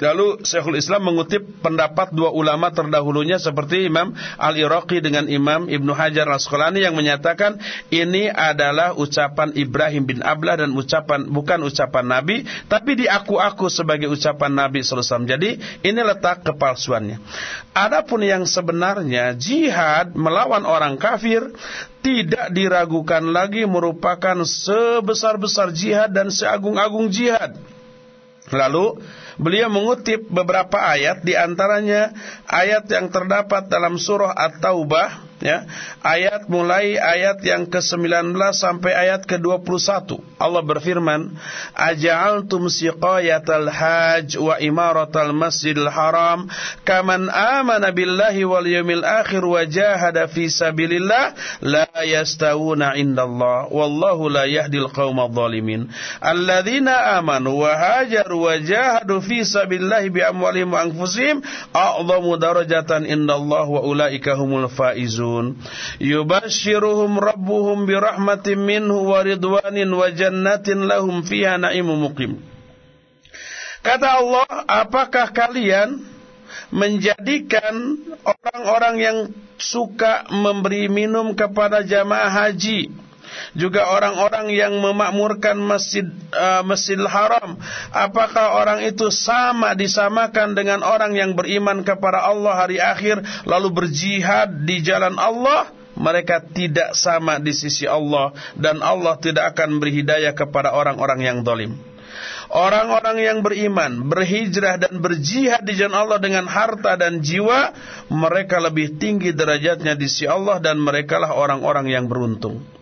Lalu Syekhul Islam mengutip pendapat dua ulama terdahulunya seperti Imam Al-Iraqi dengan Imam Ibnu Hajar Al-Asqalani yang menyatakan ini adalah ucapan Ibrahim bin Ablah dan ucapan bukan ucapan Nabi tapi diaku-aku sebagai ucapan Nabi SAW. Jadi ini letak kepalsuannya. Adapun yang sebenarnya jihad melawan orang kafir tidak diragukan lagi merupakan sebesar-besar jihad dan seagung-agung jihad. Lalu beliau mengutip beberapa ayat di antaranya ayat yang terdapat dalam surah At-Taubah ya. Ayat mulai ayat yang ke-19 sampai ayat ke-21. Allah berfirman aja'altum siqayatal hajj wa imaratal masjidil haram kaman amana billahi wal yawmil akhir wa jahada fi sabilillah la yastawuna indallah. Wallahu la yahdil qaumadh dhalimin. Alladzina amanu wa hajaru wa jahadu fi sabilillah bi amwalihim wa anfusihim a'zamu darajatan indallah wa ulaika humul faizun mu'minun yubashshiruhum rabbuhum birahmatin minhu wa ridwanin wa jannatin lahum fiha na'imun muqim Kata Allah, apakah kalian menjadikan orang-orang yang suka memberi minum kepada jamaah haji juga orang-orang yang memakmurkan masjid uh, Masjidil Haram apakah orang itu sama disamakan dengan orang yang beriman kepada Allah hari akhir lalu berjihad di jalan Allah mereka tidak sama di sisi Allah dan Allah tidak akan beri hidayah kepada orang-orang yang dolim. Orang-orang yang beriman, berhijrah dan berjihad di jalan Allah dengan harta dan jiwa, mereka lebih tinggi derajatnya di sisi Allah dan merekalah orang-orang yang beruntung.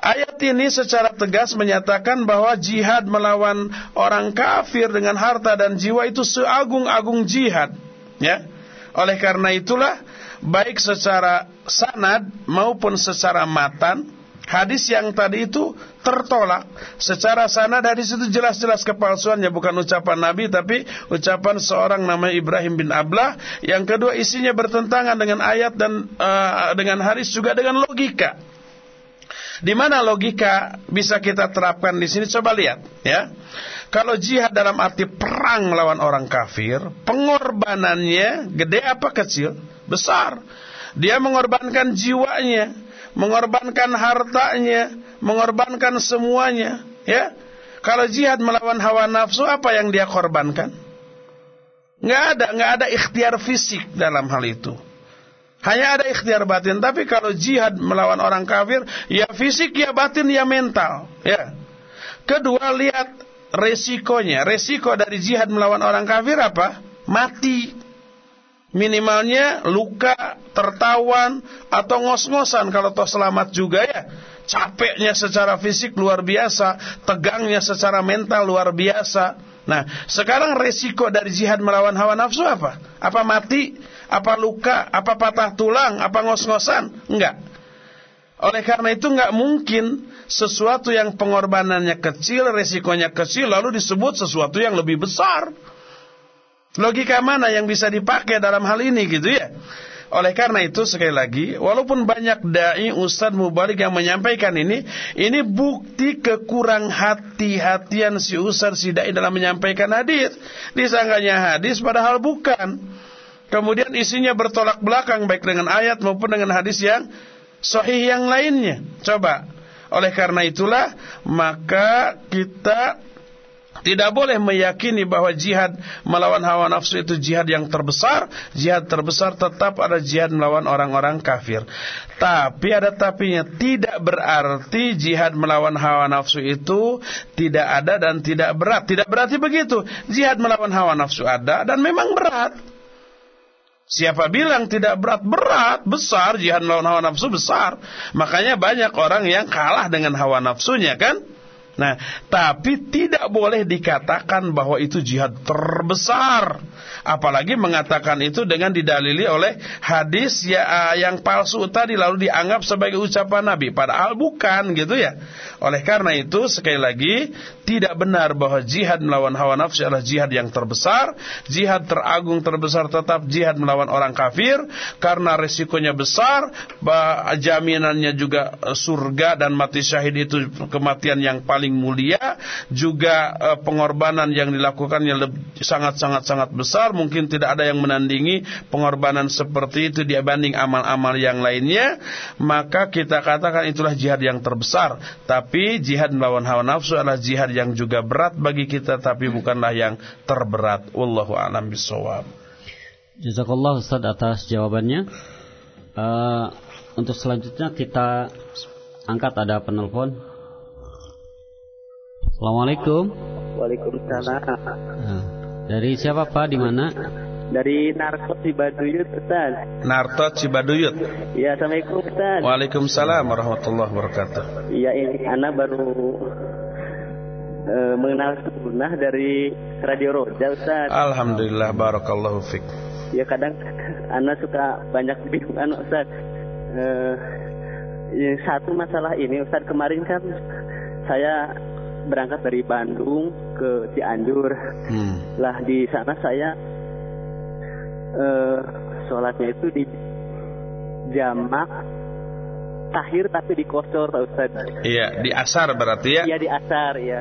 Ayat ini secara tegas menyatakan bahwa jihad melawan orang kafir dengan harta dan jiwa itu seagung-agung jihad, ya. Oleh karena itulah baik secara sanad maupun secara matan hadis yang tadi itu tertolak. Secara sanad hadis itu jelas-jelas kepalsuannya bukan ucapan Nabi tapi ucapan seorang nama Ibrahim bin Ablah. Yang kedua isinya bertentangan dengan ayat dan uh, dengan hadis juga dengan logika. Di mana logika bisa kita terapkan di sini? Coba lihat, ya. Kalau jihad dalam arti perang melawan orang kafir, pengorbanannya gede apa kecil? Besar. Dia mengorbankan jiwanya, mengorbankan hartanya, mengorbankan semuanya, ya. Kalau jihad melawan hawa nafsu, apa yang dia korbankan? Nggak ada, nggak ada ikhtiar fisik dalam hal itu. Hanya ada ikhtiar batin. Tapi kalau jihad melawan orang kafir, ya fisik, ya batin, ya mental. Ya. Kedua, lihat resikonya. Resiko dari jihad melawan orang kafir apa? Mati. Minimalnya luka, tertawan, atau ngos-ngosan kalau toh selamat juga ya. Capeknya secara fisik luar biasa, tegangnya secara mental luar biasa. Nah, sekarang resiko dari jihad melawan hawa nafsu apa? Apa mati? Apa luka? Apa patah tulang? Apa ngos-ngosan? Enggak. Oleh karena itu enggak mungkin sesuatu yang pengorbanannya kecil, resikonya kecil, lalu disebut sesuatu yang lebih besar. Logika mana yang bisa dipakai dalam hal ini gitu ya? Oleh karena itu sekali lagi, walaupun banyak dai ustadz mubalik yang menyampaikan ini, ini bukti kekurang hati-hatian si ustadz si dai dalam menyampaikan hadis. Disangkanya hadis padahal bukan. Kemudian isinya bertolak belakang baik dengan ayat maupun dengan hadis yang sahih yang lainnya. Coba. Oleh karena itulah maka kita tidak boleh meyakini bahwa jihad melawan hawa nafsu itu jihad yang terbesar. Jihad terbesar tetap ada jihad melawan orang-orang kafir. Tapi ada tapinya. Tidak berarti jihad melawan hawa nafsu itu tidak ada dan tidak berat. Tidak berarti begitu. Jihad melawan hawa nafsu ada dan memang berat. Siapa bilang tidak berat? Berat, besar. Jihad melawan hawa nafsu besar. Makanya banyak orang yang kalah dengan hawa nafsunya kan? Nah, tapi tidak boleh dikatakan bahwa itu jihad terbesar. Apalagi mengatakan itu dengan didalili oleh hadis ya, yang palsu tadi lalu dianggap sebagai ucapan Nabi. Padahal bukan gitu ya. Oleh karena itu sekali lagi tidak benar bahwa jihad melawan hawa nafsu adalah jihad yang terbesar. Jihad teragung terbesar tetap jihad melawan orang kafir. Karena resikonya besar. Jaminannya juga eh, surga dan mati syahid itu kematian yang paling paling mulia juga uh, pengorbanan yang dilakukannya sangat-sangat-sangat besar. Mungkin tidak ada yang menandingi pengorbanan seperti itu dibanding amal-amal yang lainnya. Maka kita katakan itulah jihad yang terbesar. Tapi jihad melawan hawa nafsu adalah jihad yang juga berat bagi kita tapi bukanlah yang terberat. Wallahu a'lam bissawab. Jazakallah Ustaz atas jawabannya. Uh, untuk selanjutnya kita angkat ada penelpon Assalamualaikum. Waalaikumsalam. Nah, dari siapa Pak? Di mana? Dari Narto Cibaduyut, Ustaz. Narto Cibaduyut. Iya, Assalamualaikum, Ustaz. Waalaikumsalam warahmatullahi wabarakatuh. Iya, ini Ana baru uh, mengenal sunnah dari Radio Roja, Ustaz. Alhamdulillah, barakallahu fik. Ya, kadang Ana suka banyak bingung, Ustaz. Uh, satu masalah ini, Ustaz, kemarin kan saya berangkat dari Bandung ke Cianjur. Hmm. Lah di sana saya uh, sholatnya itu di jamak tahir tapi di kosor Ustaz. Iya, di asar berarti ya? Iya di asar ya.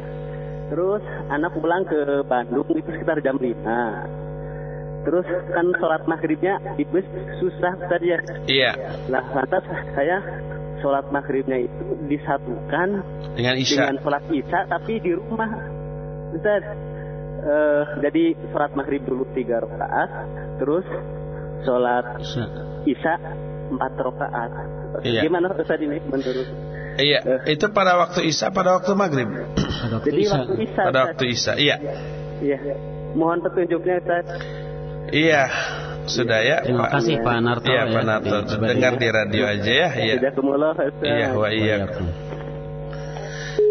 Terus anak pulang ke Bandung itu sekitar jam 5. Terus kan sholat maghribnya di bus susah tadi ya. Iya. Nah lantas saya sholat maghribnya itu disatukan dengan isya. Dengan sholat isya tapi di rumah. Ustaz, uh, jadi sholat maghrib dulu tiga rakaat, terus sholat isya empat rakaat. Iya. Gimana Ustaz ini menurut? Iya, uh, itu pada waktu isya, pada waktu maghrib. jadi waktu isya. Pada waktu isya, iya. Iya. Mohon petunjuknya Ustaz. Iya. Sudah ya. Terima Pak. kasih Pak Narto. Iya, Pak Narto. Ya, Dengar di radio aja ya. Iya. Iya, wa iya.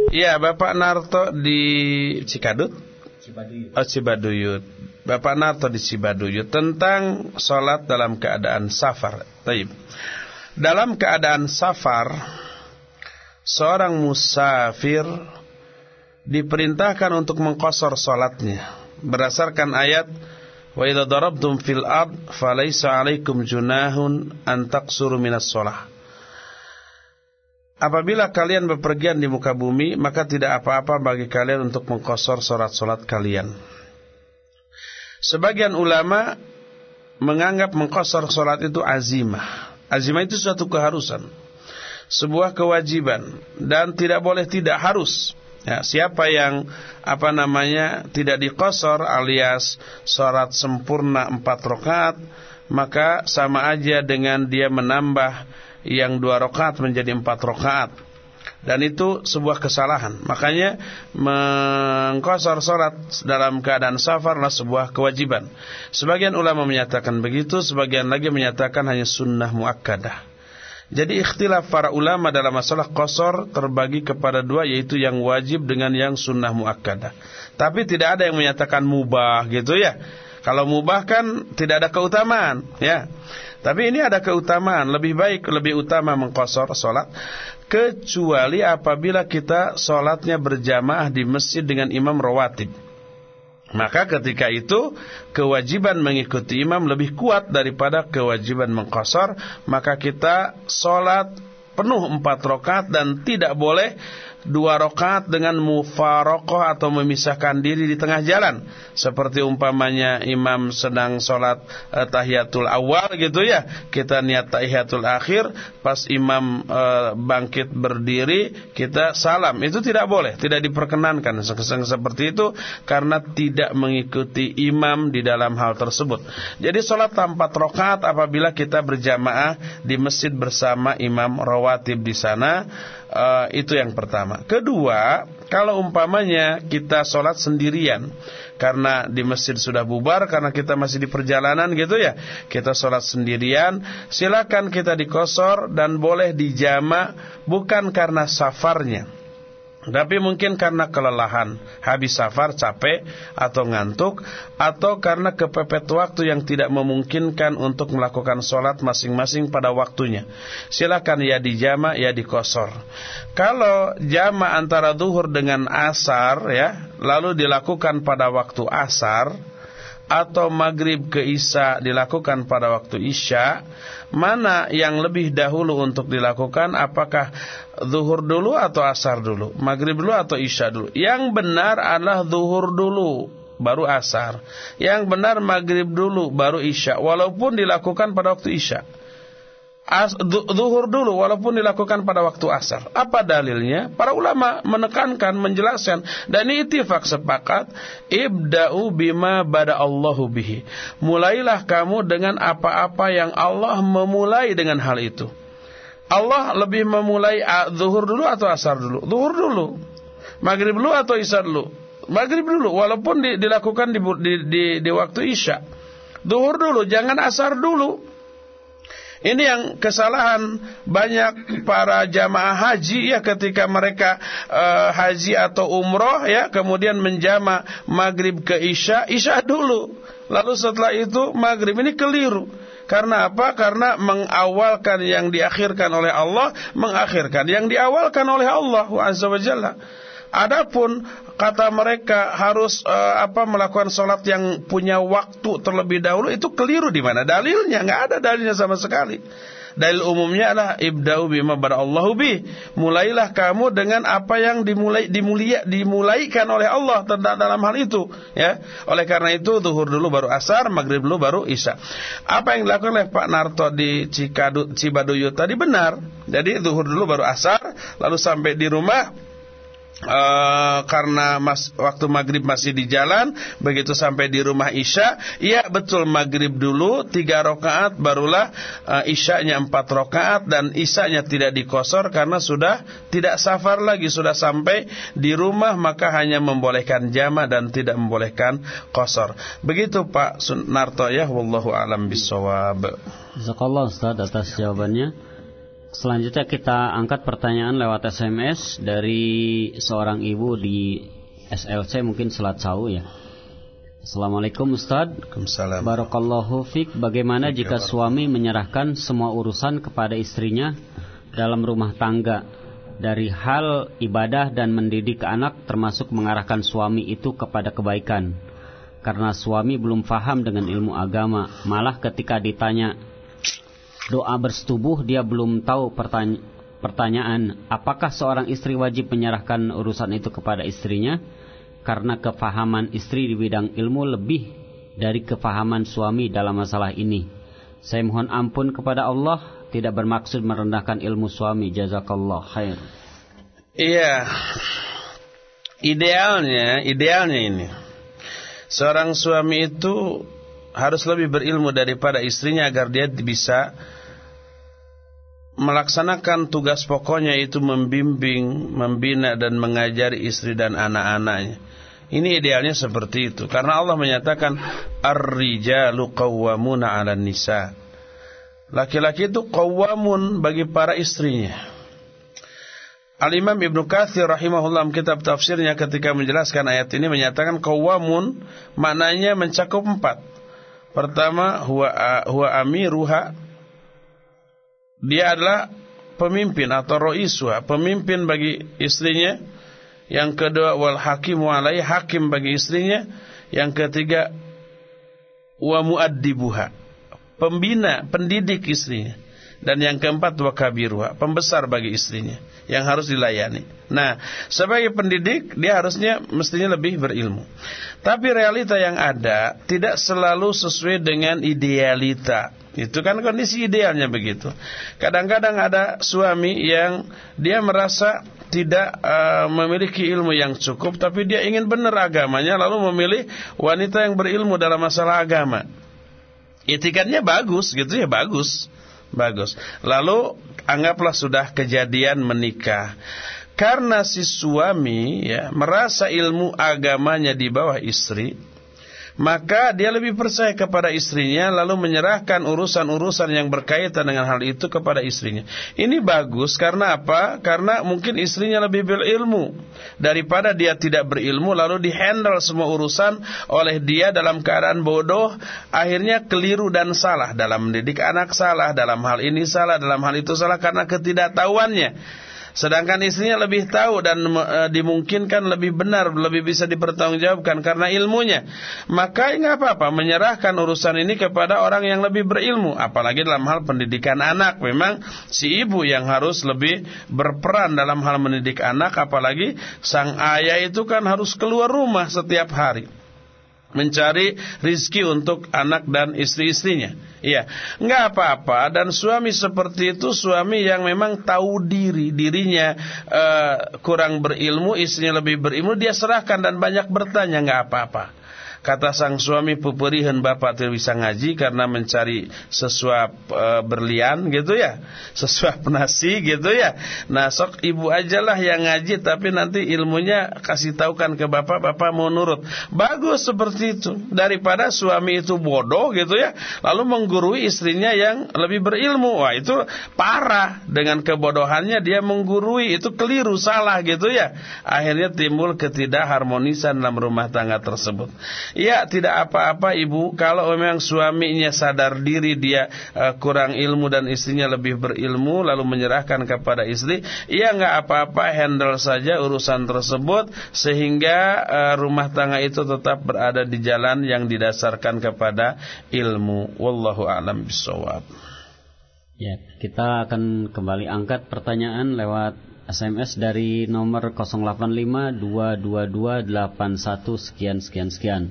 Iya, Bapak Narto di Cikadut. Cibaduyut. Oh, Cibaduyut. Bapak Narto di Cibaduyut tentang sholat dalam keadaan safar. Taib. Dalam keadaan safar, seorang musafir diperintahkan untuk mengkosor sholatnya berdasarkan ayat Wa idza darabtum fil ard falaysa 'alaikum junahun an taqsuru minas shalah. Apabila kalian bepergian di muka bumi, maka tidak apa-apa bagi kalian untuk mengkosor salat-salat kalian. Sebagian ulama menganggap mengkosor salat itu azimah. Azimah itu suatu keharusan, sebuah kewajiban dan tidak boleh tidak harus Ya, siapa yang apa namanya tidak dikosor alias sholat sempurna empat rakaat maka sama aja dengan dia menambah yang dua rakaat menjadi empat rakaat dan itu sebuah kesalahan. Makanya mengkosor sholat dalam keadaan safar adalah sebuah kewajiban. Sebagian ulama menyatakan begitu, sebagian lagi menyatakan hanya sunnah muakkadah. Jadi ikhtilaf para ulama dalam masalah kosor terbagi kepada dua yaitu yang wajib dengan yang sunnah muakkadah. Tapi tidak ada yang menyatakan mubah gitu ya. Kalau mubah kan tidak ada keutamaan ya. Tapi ini ada keutamaan, lebih baik lebih utama mengkosor solat kecuali apabila kita solatnya berjamaah di masjid dengan imam rawatib. Maka ketika itu kewajiban mengikuti imam lebih kuat daripada kewajiban mengkosor. Maka kita sholat penuh empat rakaat dan tidak boleh dua rakaat dengan mufarokoh atau memisahkan diri di tengah jalan. Seperti umpamanya imam sedang sholat eh, tahiyatul awal gitu ya. Kita niat tahiyatul akhir pas imam eh, bangkit berdiri kita salam. Itu tidak boleh tidak diperkenankan seperti itu karena tidak mengikuti imam di dalam hal tersebut. Jadi sholat tanpa rakaat apabila kita berjamaah di masjid bersama imam rawatib di sana Uh, itu yang pertama. Kedua, kalau umpamanya kita sholat sendirian karena di masjid sudah bubar karena kita masih di perjalanan gitu ya kita sholat sendirian silakan kita dikosor dan boleh dijama bukan karena safarnya tapi mungkin karena kelelahan, habis safar, capek, atau ngantuk, atau karena kepepet waktu yang tidak memungkinkan untuk melakukan sholat masing-masing pada waktunya. Silakan ya dijama, ya dikosor. Kalau jama antara duhur dengan asar, ya, lalu dilakukan pada waktu asar, atau maghrib ke isya dilakukan pada waktu isya, mana yang lebih dahulu untuk dilakukan? Apakah zuhur dulu atau asar dulu? Maghrib dulu atau isya dulu? Yang benar adalah zuhur dulu baru asar. Yang benar maghrib dulu baru isya. Walaupun dilakukan pada waktu isya as, zuhur dulu walaupun dilakukan pada waktu asar. Apa dalilnya? Para ulama menekankan, menjelaskan dan ini sepakat ibda'u bima bada Allahu bihi. Mulailah kamu dengan apa-apa yang Allah memulai dengan hal itu. Allah lebih memulai zuhur dulu atau asar dulu? Zuhur dulu. Maghrib dulu atau isya dulu? Maghrib dulu walaupun di, dilakukan di, di, di, di waktu isya. Zuhur dulu, jangan asar dulu. Ini yang kesalahan banyak para jamaah haji ya ketika mereka uh, haji atau umroh ya kemudian menjama maghrib ke isya, isya dulu. Lalu setelah itu maghrib ini keliru. Karena apa? Karena mengawalkan yang diakhirkan oleh Allah, mengakhirkan yang diawalkan oleh Allah Azza wa. Adapun kata mereka harus uh, apa melakukan sholat yang punya waktu terlebih dahulu. Itu keliru di mana? Dalilnya. Nggak ada dalilnya sama sekali. Dalil umumnya adalah ibda'u bima Allahu bi mulailah kamu dengan apa yang dimulai dimulia dimulaikan oleh Allah tentang dalam hal itu ya. Oleh karena itu zuhur dulu baru asar maghrib dulu baru isya. Apa yang dilakukan oleh Pak Narto di Cikadu Cibaduyut tadi? Benar. Jadi zuhur dulu baru asar lalu sampai di rumah Uh, karena mas, waktu maghrib masih di jalan begitu sampai di rumah isya iya betul maghrib dulu tiga rakaat barulah uh, isyanya empat rakaat dan isyanya tidak dikosor karena sudah tidak safar lagi sudah sampai di rumah maka hanya membolehkan jama dan tidak membolehkan kosor. Begitu Pak Sunarto ya wallahu alam bisawab. Jazakallah Ustaz atas jawabannya Selanjutnya kita angkat pertanyaan lewat SMS dari seorang ibu di SLC mungkin Selat Sau ya. Assalamualaikum Ustaz. Waalaikumsalam. Barakallahu fik. Bagaimana jika suami menyerahkan semua urusan kepada istrinya dalam rumah tangga dari hal ibadah dan mendidik anak termasuk mengarahkan suami itu kepada kebaikan. Karena suami belum faham dengan ilmu agama, malah ketika ditanya doa bersetubuh dia belum tahu pertanya pertanyaan apakah seorang istri wajib menyerahkan urusan itu kepada istrinya karena kefahaman istri di bidang ilmu lebih dari kefahaman suami dalam masalah ini. Saya mohon ampun kepada Allah tidak bermaksud merendahkan ilmu suami jazakallah khair. Iya. Idealnya, idealnya ini. Seorang suami itu harus lebih berilmu daripada istrinya agar dia bisa melaksanakan tugas pokoknya itu membimbing, membina dan mengajari istri dan anak-anaknya. Ini idealnya seperti itu karena Allah menyatakan ar-rijalu qawwamuna 'alan nisa. Laki-laki itu qawwamun bagi para istrinya. Al-Imam Ibnu Katsir rahimahullah kitab tafsirnya ketika menjelaskan ayat ini menyatakan qawwamun maknanya mencakup empat. Pertama huwa huwa amiruha dia adalah pemimpin atau roiswa, pemimpin bagi istrinya. Yang kedua wal hakim walai hakim bagi istrinya. Yang ketiga wa muaddibuha, pembina, pendidik istrinya. Dan yang keempat wakabiruha, pembesar bagi istrinya yang harus dilayani. Nah, sebagai pendidik dia harusnya mestinya lebih berilmu. Tapi realita yang ada tidak selalu sesuai dengan idealita. Itu kan kondisi idealnya begitu. Kadang-kadang ada suami yang dia merasa tidak uh, memiliki ilmu yang cukup tapi dia ingin benar agamanya lalu memilih wanita yang berilmu dalam masalah agama. Itikadnya bagus gitu ya bagus. Bagus. Lalu anggaplah sudah kejadian menikah. Karena si suami ya merasa ilmu agamanya di bawah istri, maka dia lebih percaya kepada istrinya lalu menyerahkan urusan-urusan yang berkaitan dengan hal itu kepada istrinya. Ini bagus karena apa? Karena mungkin istrinya lebih berilmu daripada dia tidak berilmu lalu dihandle semua urusan oleh dia dalam keadaan bodoh, akhirnya keliru dan salah dalam mendidik anak salah, dalam hal ini salah, dalam hal itu salah karena ketidaktahuannya. Sedangkan istrinya lebih tahu dan e, dimungkinkan lebih benar, lebih bisa dipertanggungjawabkan karena ilmunya. Maka nggak apa-apa menyerahkan urusan ini kepada orang yang lebih berilmu. Apalagi dalam hal pendidikan anak, memang si ibu yang harus lebih berperan dalam hal mendidik anak. Apalagi sang ayah itu kan harus keluar rumah setiap hari mencari rizki untuk anak dan istri-istrinya. Iya, nggak apa-apa. Dan suami seperti itu suami yang memang tahu diri, dirinya uh, kurang berilmu, istrinya lebih berilmu, dia serahkan dan banyak bertanya, nggak apa-apa. Kata sang suami puperihan bapak tidak bisa ngaji karena mencari sesuap e, berlian gitu ya. Sesuap nasi gitu ya. Nah sok ibu ajalah yang ngaji tapi nanti ilmunya kasih tahukan ke bapak, bapak mau nurut. Bagus seperti itu. Daripada suami itu bodoh gitu ya. Lalu menggurui istrinya yang lebih berilmu. Wah itu parah. Dengan kebodohannya dia menggurui. Itu keliru, salah gitu ya. Akhirnya timbul ketidakharmonisan dalam rumah tangga tersebut. Ya tidak apa-apa ibu. Kalau memang suaminya sadar diri Dia uh, kurang ilmu dan istrinya lebih berilmu Lalu menyerahkan kepada istri Ya nggak apa-apa handle saja urusan tersebut Sehingga uh, rumah tangga itu tetap berada di jalan Yang didasarkan kepada ilmu. Wallahu a'lam bisawab Ya, kita akan kembali angkat pertanyaan lewat SMS dari nomor 08522281 sekian sekian sekian.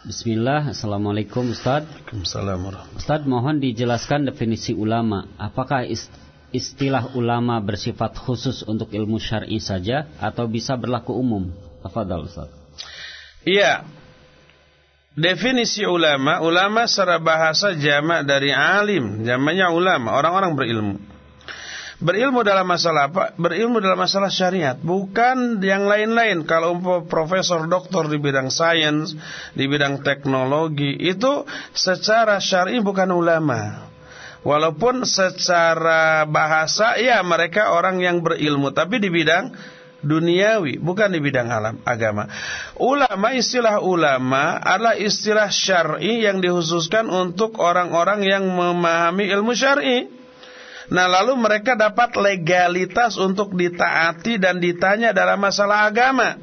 Bismillah, Assalamualaikum Ustaz. Assalamualaikum. Ustaz, mohon dijelaskan definisi ulama. Apakah istilah ulama bersifat khusus untuk ilmu syar'i saja atau bisa berlaku umum? Tafadhal Ustaz. Iya. Definisi ulama, ulama secara bahasa jamak dari alim, jamaknya ulama, orang-orang berilmu. Berilmu dalam masalah apa? Berilmu dalam masalah syariat, bukan yang lain-lain. Kalau profesor doktor di bidang sains, di bidang teknologi, itu secara syar'i bukan ulama. Walaupun secara bahasa ya mereka orang yang berilmu, tapi di bidang duniawi, bukan di bidang alam agama. Ulama istilah ulama adalah istilah syar'i yang dihususkan untuk orang-orang yang memahami ilmu syar'i. Nah lalu mereka dapat legalitas untuk ditaati dan ditanya dalam masalah agama.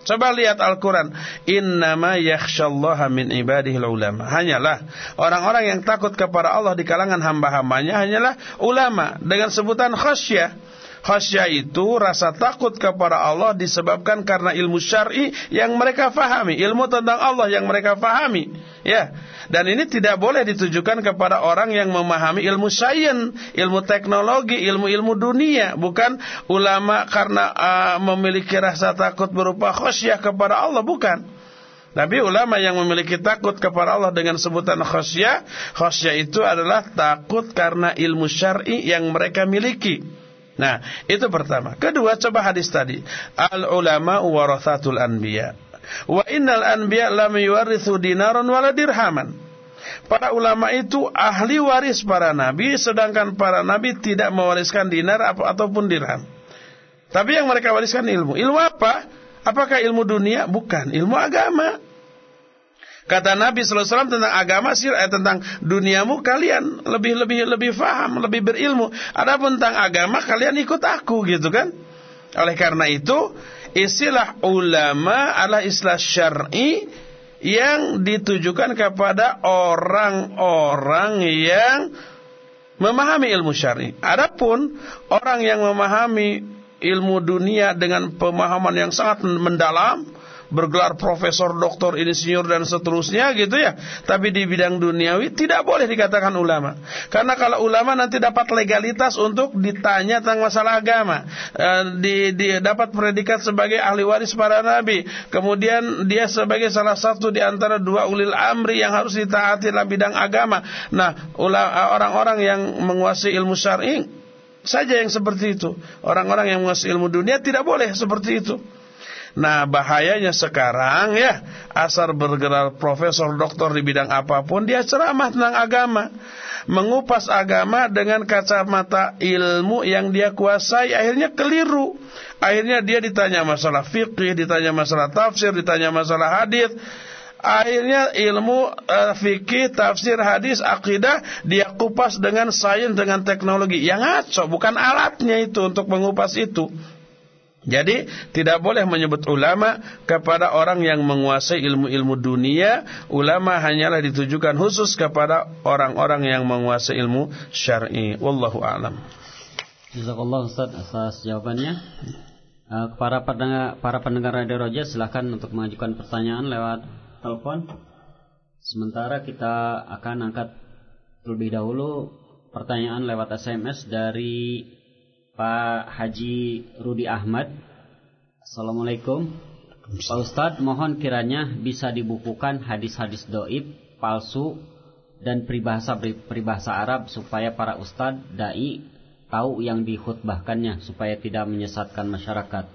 Coba lihat Al-Quran. Innama yakhshallaha min ibadihil ulama. Hanyalah orang-orang yang takut kepada Allah di kalangan hamba-hambanya hanyalah ulama. Dengan sebutan khasyah. Khasyah itu rasa takut kepada Allah disebabkan karena ilmu syar'i yang mereka fahami, ilmu tentang Allah yang mereka fahami. Ya. Dan ini tidak boleh ditujukan kepada orang yang memahami ilmu sains, ilmu teknologi, ilmu-ilmu dunia, bukan ulama karena uh, memiliki rasa takut berupa khasyah kepada Allah, bukan. Tapi ulama yang memiliki takut kepada Allah dengan sebutan khasyah, khasyah itu adalah takut karena ilmu syar'i yang mereka miliki. Nah, itu pertama. Kedua, coba hadis tadi. Al ulama warathatul anbiya. Wa innal anbiya lam yuwarithu dinaron wala dirhaman. Para ulama itu ahli waris para nabi, sedangkan para nabi tidak mewariskan dinar ataupun dirham. Tapi yang mereka wariskan ilmu. Ilmu apa? Apakah ilmu dunia? Bukan, ilmu agama. Kata Nabi wasallam tentang agama sih eh, tentang duniamu kalian lebih lebih lebih faham, lebih berilmu. Adapun tentang agama kalian ikut aku gitu kan? Oleh karena itu, istilah ulama adalah istilah syar'i yang ditujukan kepada orang-orang yang memahami ilmu syar'i. Adapun orang yang memahami ilmu dunia dengan pemahaman yang sangat mendalam, bergelar profesor, doktor, insinyur dan seterusnya gitu ya. Tapi di bidang duniawi tidak boleh dikatakan ulama. Karena kalau ulama nanti dapat legalitas untuk ditanya tentang masalah agama. E, di, di dapat predikat sebagai ahli waris para nabi. Kemudian dia sebagai salah satu di antara dua ulil amri yang harus ditaati dalam bidang agama. Nah, orang-orang yang menguasai ilmu syar'i saja yang seperti itu. Orang-orang yang menguasai ilmu dunia tidak boleh seperti itu. Nah bahayanya sekarang ya Asar bergerak profesor doktor di bidang apa pun Dia ceramah tentang agama Mengupas agama dengan kacamata ilmu yang dia kuasai Akhirnya keliru Akhirnya dia ditanya masalah fikih Ditanya masalah tafsir Ditanya masalah hadis Akhirnya ilmu uh, fikih, tafsir, hadis, akidah dia kupas dengan sains, dengan teknologi. Yang ngaco, bukan alatnya itu untuk mengupas itu. Jadi tidak boleh menyebut ulama kepada orang yang menguasai ilmu-ilmu dunia. Ulama hanyalah ditujukan khusus kepada orang-orang yang menguasai ilmu syar'i. Wallahu a'lam. Jazakallah Ustaz atas jawabannya. Uh, para pendengar para pendengar Radio Roja silahkan untuk mengajukan pertanyaan lewat telepon. Sementara kita akan angkat terlebih dahulu pertanyaan lewat SMS dari Pak Haji Rudi Ahmad. Assalamualaikum. Pak Ustadz, mohon kiranya bisa dibukukan hadis-hadis doib, palsu, dan peribahasa peribahasa Arab supaya para ustadz dai tahu yang dikhutbahkannya supaya tidak menyesatkan masyarakat.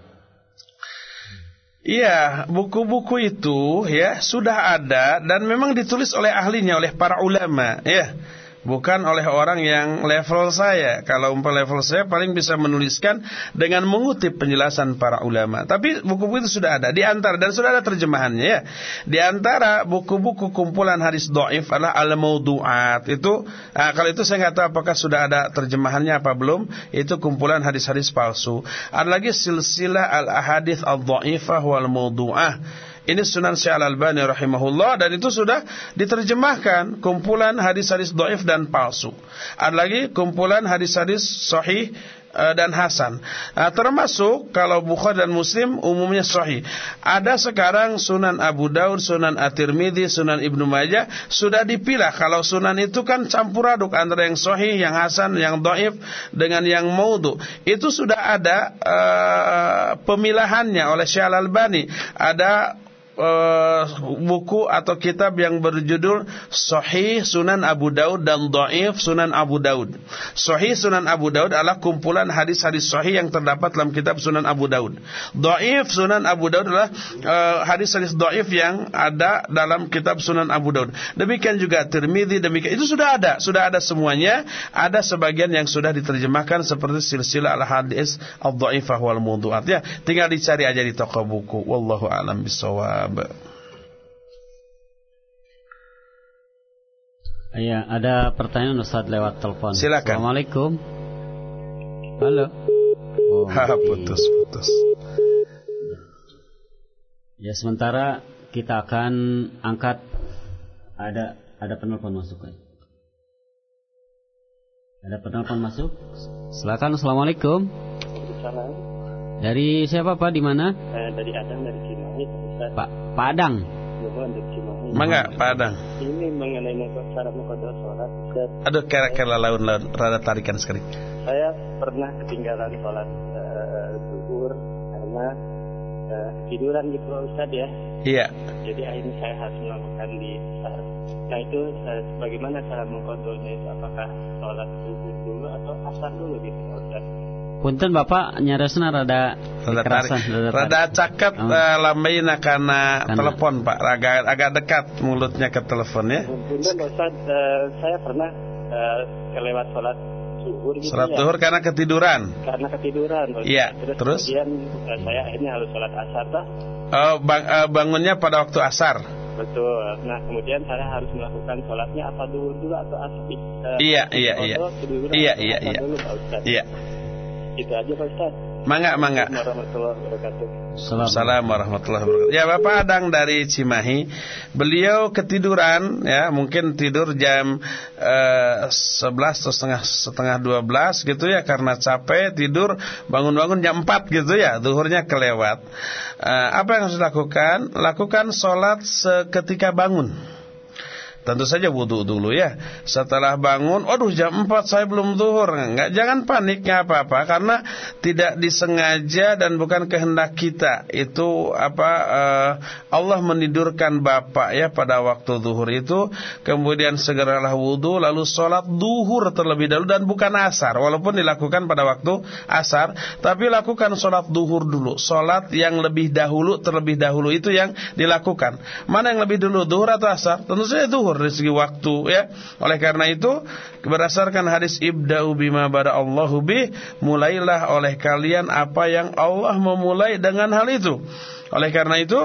Iya, buku-buku itu ya sudah ada dan memang ditulis oleh ahlinya oleh para ulama ya bukan oleh orang yang level saya. Kalau umpah level saya paling bisa menuliskan dengan mengutip penjelasan para ulama. Tapi buku-buku itu sudah ada di antara dan sudah ada terjemahannya ya. Di antara buku-buku kumpulan hadis dhaif adalah al-maudu'at. Itu nah, kalau itu saya nggak tahu apakah sudah ada terjemahannya apa belum. Itu kumpulan hadis-hadis palsu. Ada lagi silsilah al-ahadits al-dhaifah wal maudu'ah ini Sunan Syekh Al-Albani rahimahullah dan itu sudah diterjemahkan kumpulan hadis-hadis doif dan palsu. Ada lagi kumpulan hadis-hadis sahih eh, dan hasan. Nah, termasuk kalau Bukhari dan Muslim umumnya sahih. Ada sekarang Sunan Abu Daud, Sunan At-Tirmidzi, Sunan Ibnu Majah sudah dipilah. Kalau Sunan itu kan campur aduk antara yang sahih, yang hasan, yang dhaif dengan yang maudhu. Itu sudah ada uh, pemilahannya oleh Syekh Al-Albani. Ada uh, buku atau kitab yang berjudul Sahih Sunan Abu Daud dan Dhaif Sunan Abu Daud. Sahih Sunan Abu Daud adalah kumpulan hadis-hadis sahih yang terdapat dalam kitab Sunan Abu Daud. Dhaif Sunan Abu Daud adalah uh, hadis-hadis dhaif yang ada dalam kitab Sunan Abu Daud. Demikian juga Tirmidzi, demikian itu sudah ada, sudah ada semuanya. Ada sebagian yang sudah diterjemahkan seperti silsilah al-hadis al-dhaifah wal mawdu'at. Ya, tinggal dicari aja di toko buku. Wallahu a'lam bishawab. Arab. Iya, ada pertanyaan Ustaz lewat telepon. Silakan. Assalamualaikum. Halo. Oh, putus, putus. Ya, sementara kita akan angkat ada ada penelpon masuk kan? Ada penelpon masuk? Silakan. Assalamualaikum. Waalaikumsalam. Dari siapa Pak? Di mana? Eh, dari Adang dari Cimahi. Pak Pak Adang. Mohon dari Cimahi. Mangga Padang. Ini mengenai cara mengkodok sholat, Ustaz. Aduh kira-kira laun-laun rada tarikan sekali. Saya pernah ketinggalan sholat eh, zuhur karena eh, tiduran gitu Ustaz ya. Iya. Jadi akhirnya saya harus melakukan di asar. Nah itu eh, bagaimana cara mengkodoknya? Apakah sholat zuhur dulu atau asar dulu gitu Ustaz? Punten Bapak nyaresna rada Rada tarik. rada Rada caket Oh. eh, lambaina karena Karena- telepon Pak. Agak agak dekat mulutnya ke telepon ya. Ustaz, eh, saya pernah eh, kelewat sholat zuhur gitu Salat ya. zuhur karena ketiduran. Karena ketiduran. Iya, Terus, terus? kemudian eh, saya akhirnya harus sholat asar dah. Oh, bang- eh, bangunnya pada waktu asar. Betul. Nah kemudian saya harus melakukan sholatnya apa dulu dulu atau asar? Eh, Iya, iya, iya. Iya, atau iya, iya. Pak. Iya. Itu aja Pak Ustaz. Mangga, mangga. Warahmatullahi wabarakatuh. Salam. Assalamualaikum warahmatullahi wabarakatuh. Ya Bapak Adang dari Cimahi, beliau ketiduran ya, mungkin tidur jam eh, 11 atau setengah setengah 12 gitu ya karena capek tidur bangun-bangun jam 4 gitu ya, zuhurnya kelewat. Eh, apa yang harus dilakukan? Lakukan sholat seketika bangun. Tentu saja wudhu dulu ya. Setelah bangun, waduh jam 4 saya belum zuhur. Enggak, jangan panik, enggak apa-apa karena tidak disengaja dan bukan kehendak kita. Itu apa eh, Allah menidurkan Bapak ya pada waktu zuhur itu, kemudian segeralah wudhu lalu sholat zuhur terlebih dahulu dan bukan asar. Walaupun dilakukan pada waktu asar, tapi lakukan sholat zuhur dulu. Sholat yang lebih dahulu terlebih dahulu itu yang dilakukan. Mana yang lebih dulu, zuhur atau asar? Tentu saja zuhur dari segi waktu ya. Oleh karena itu berdasarkan hadis ibda'u bima bada Allahu bih, mulailah oleh kalian apa yang Allah memulai dengan hal itu. Oleh karena itu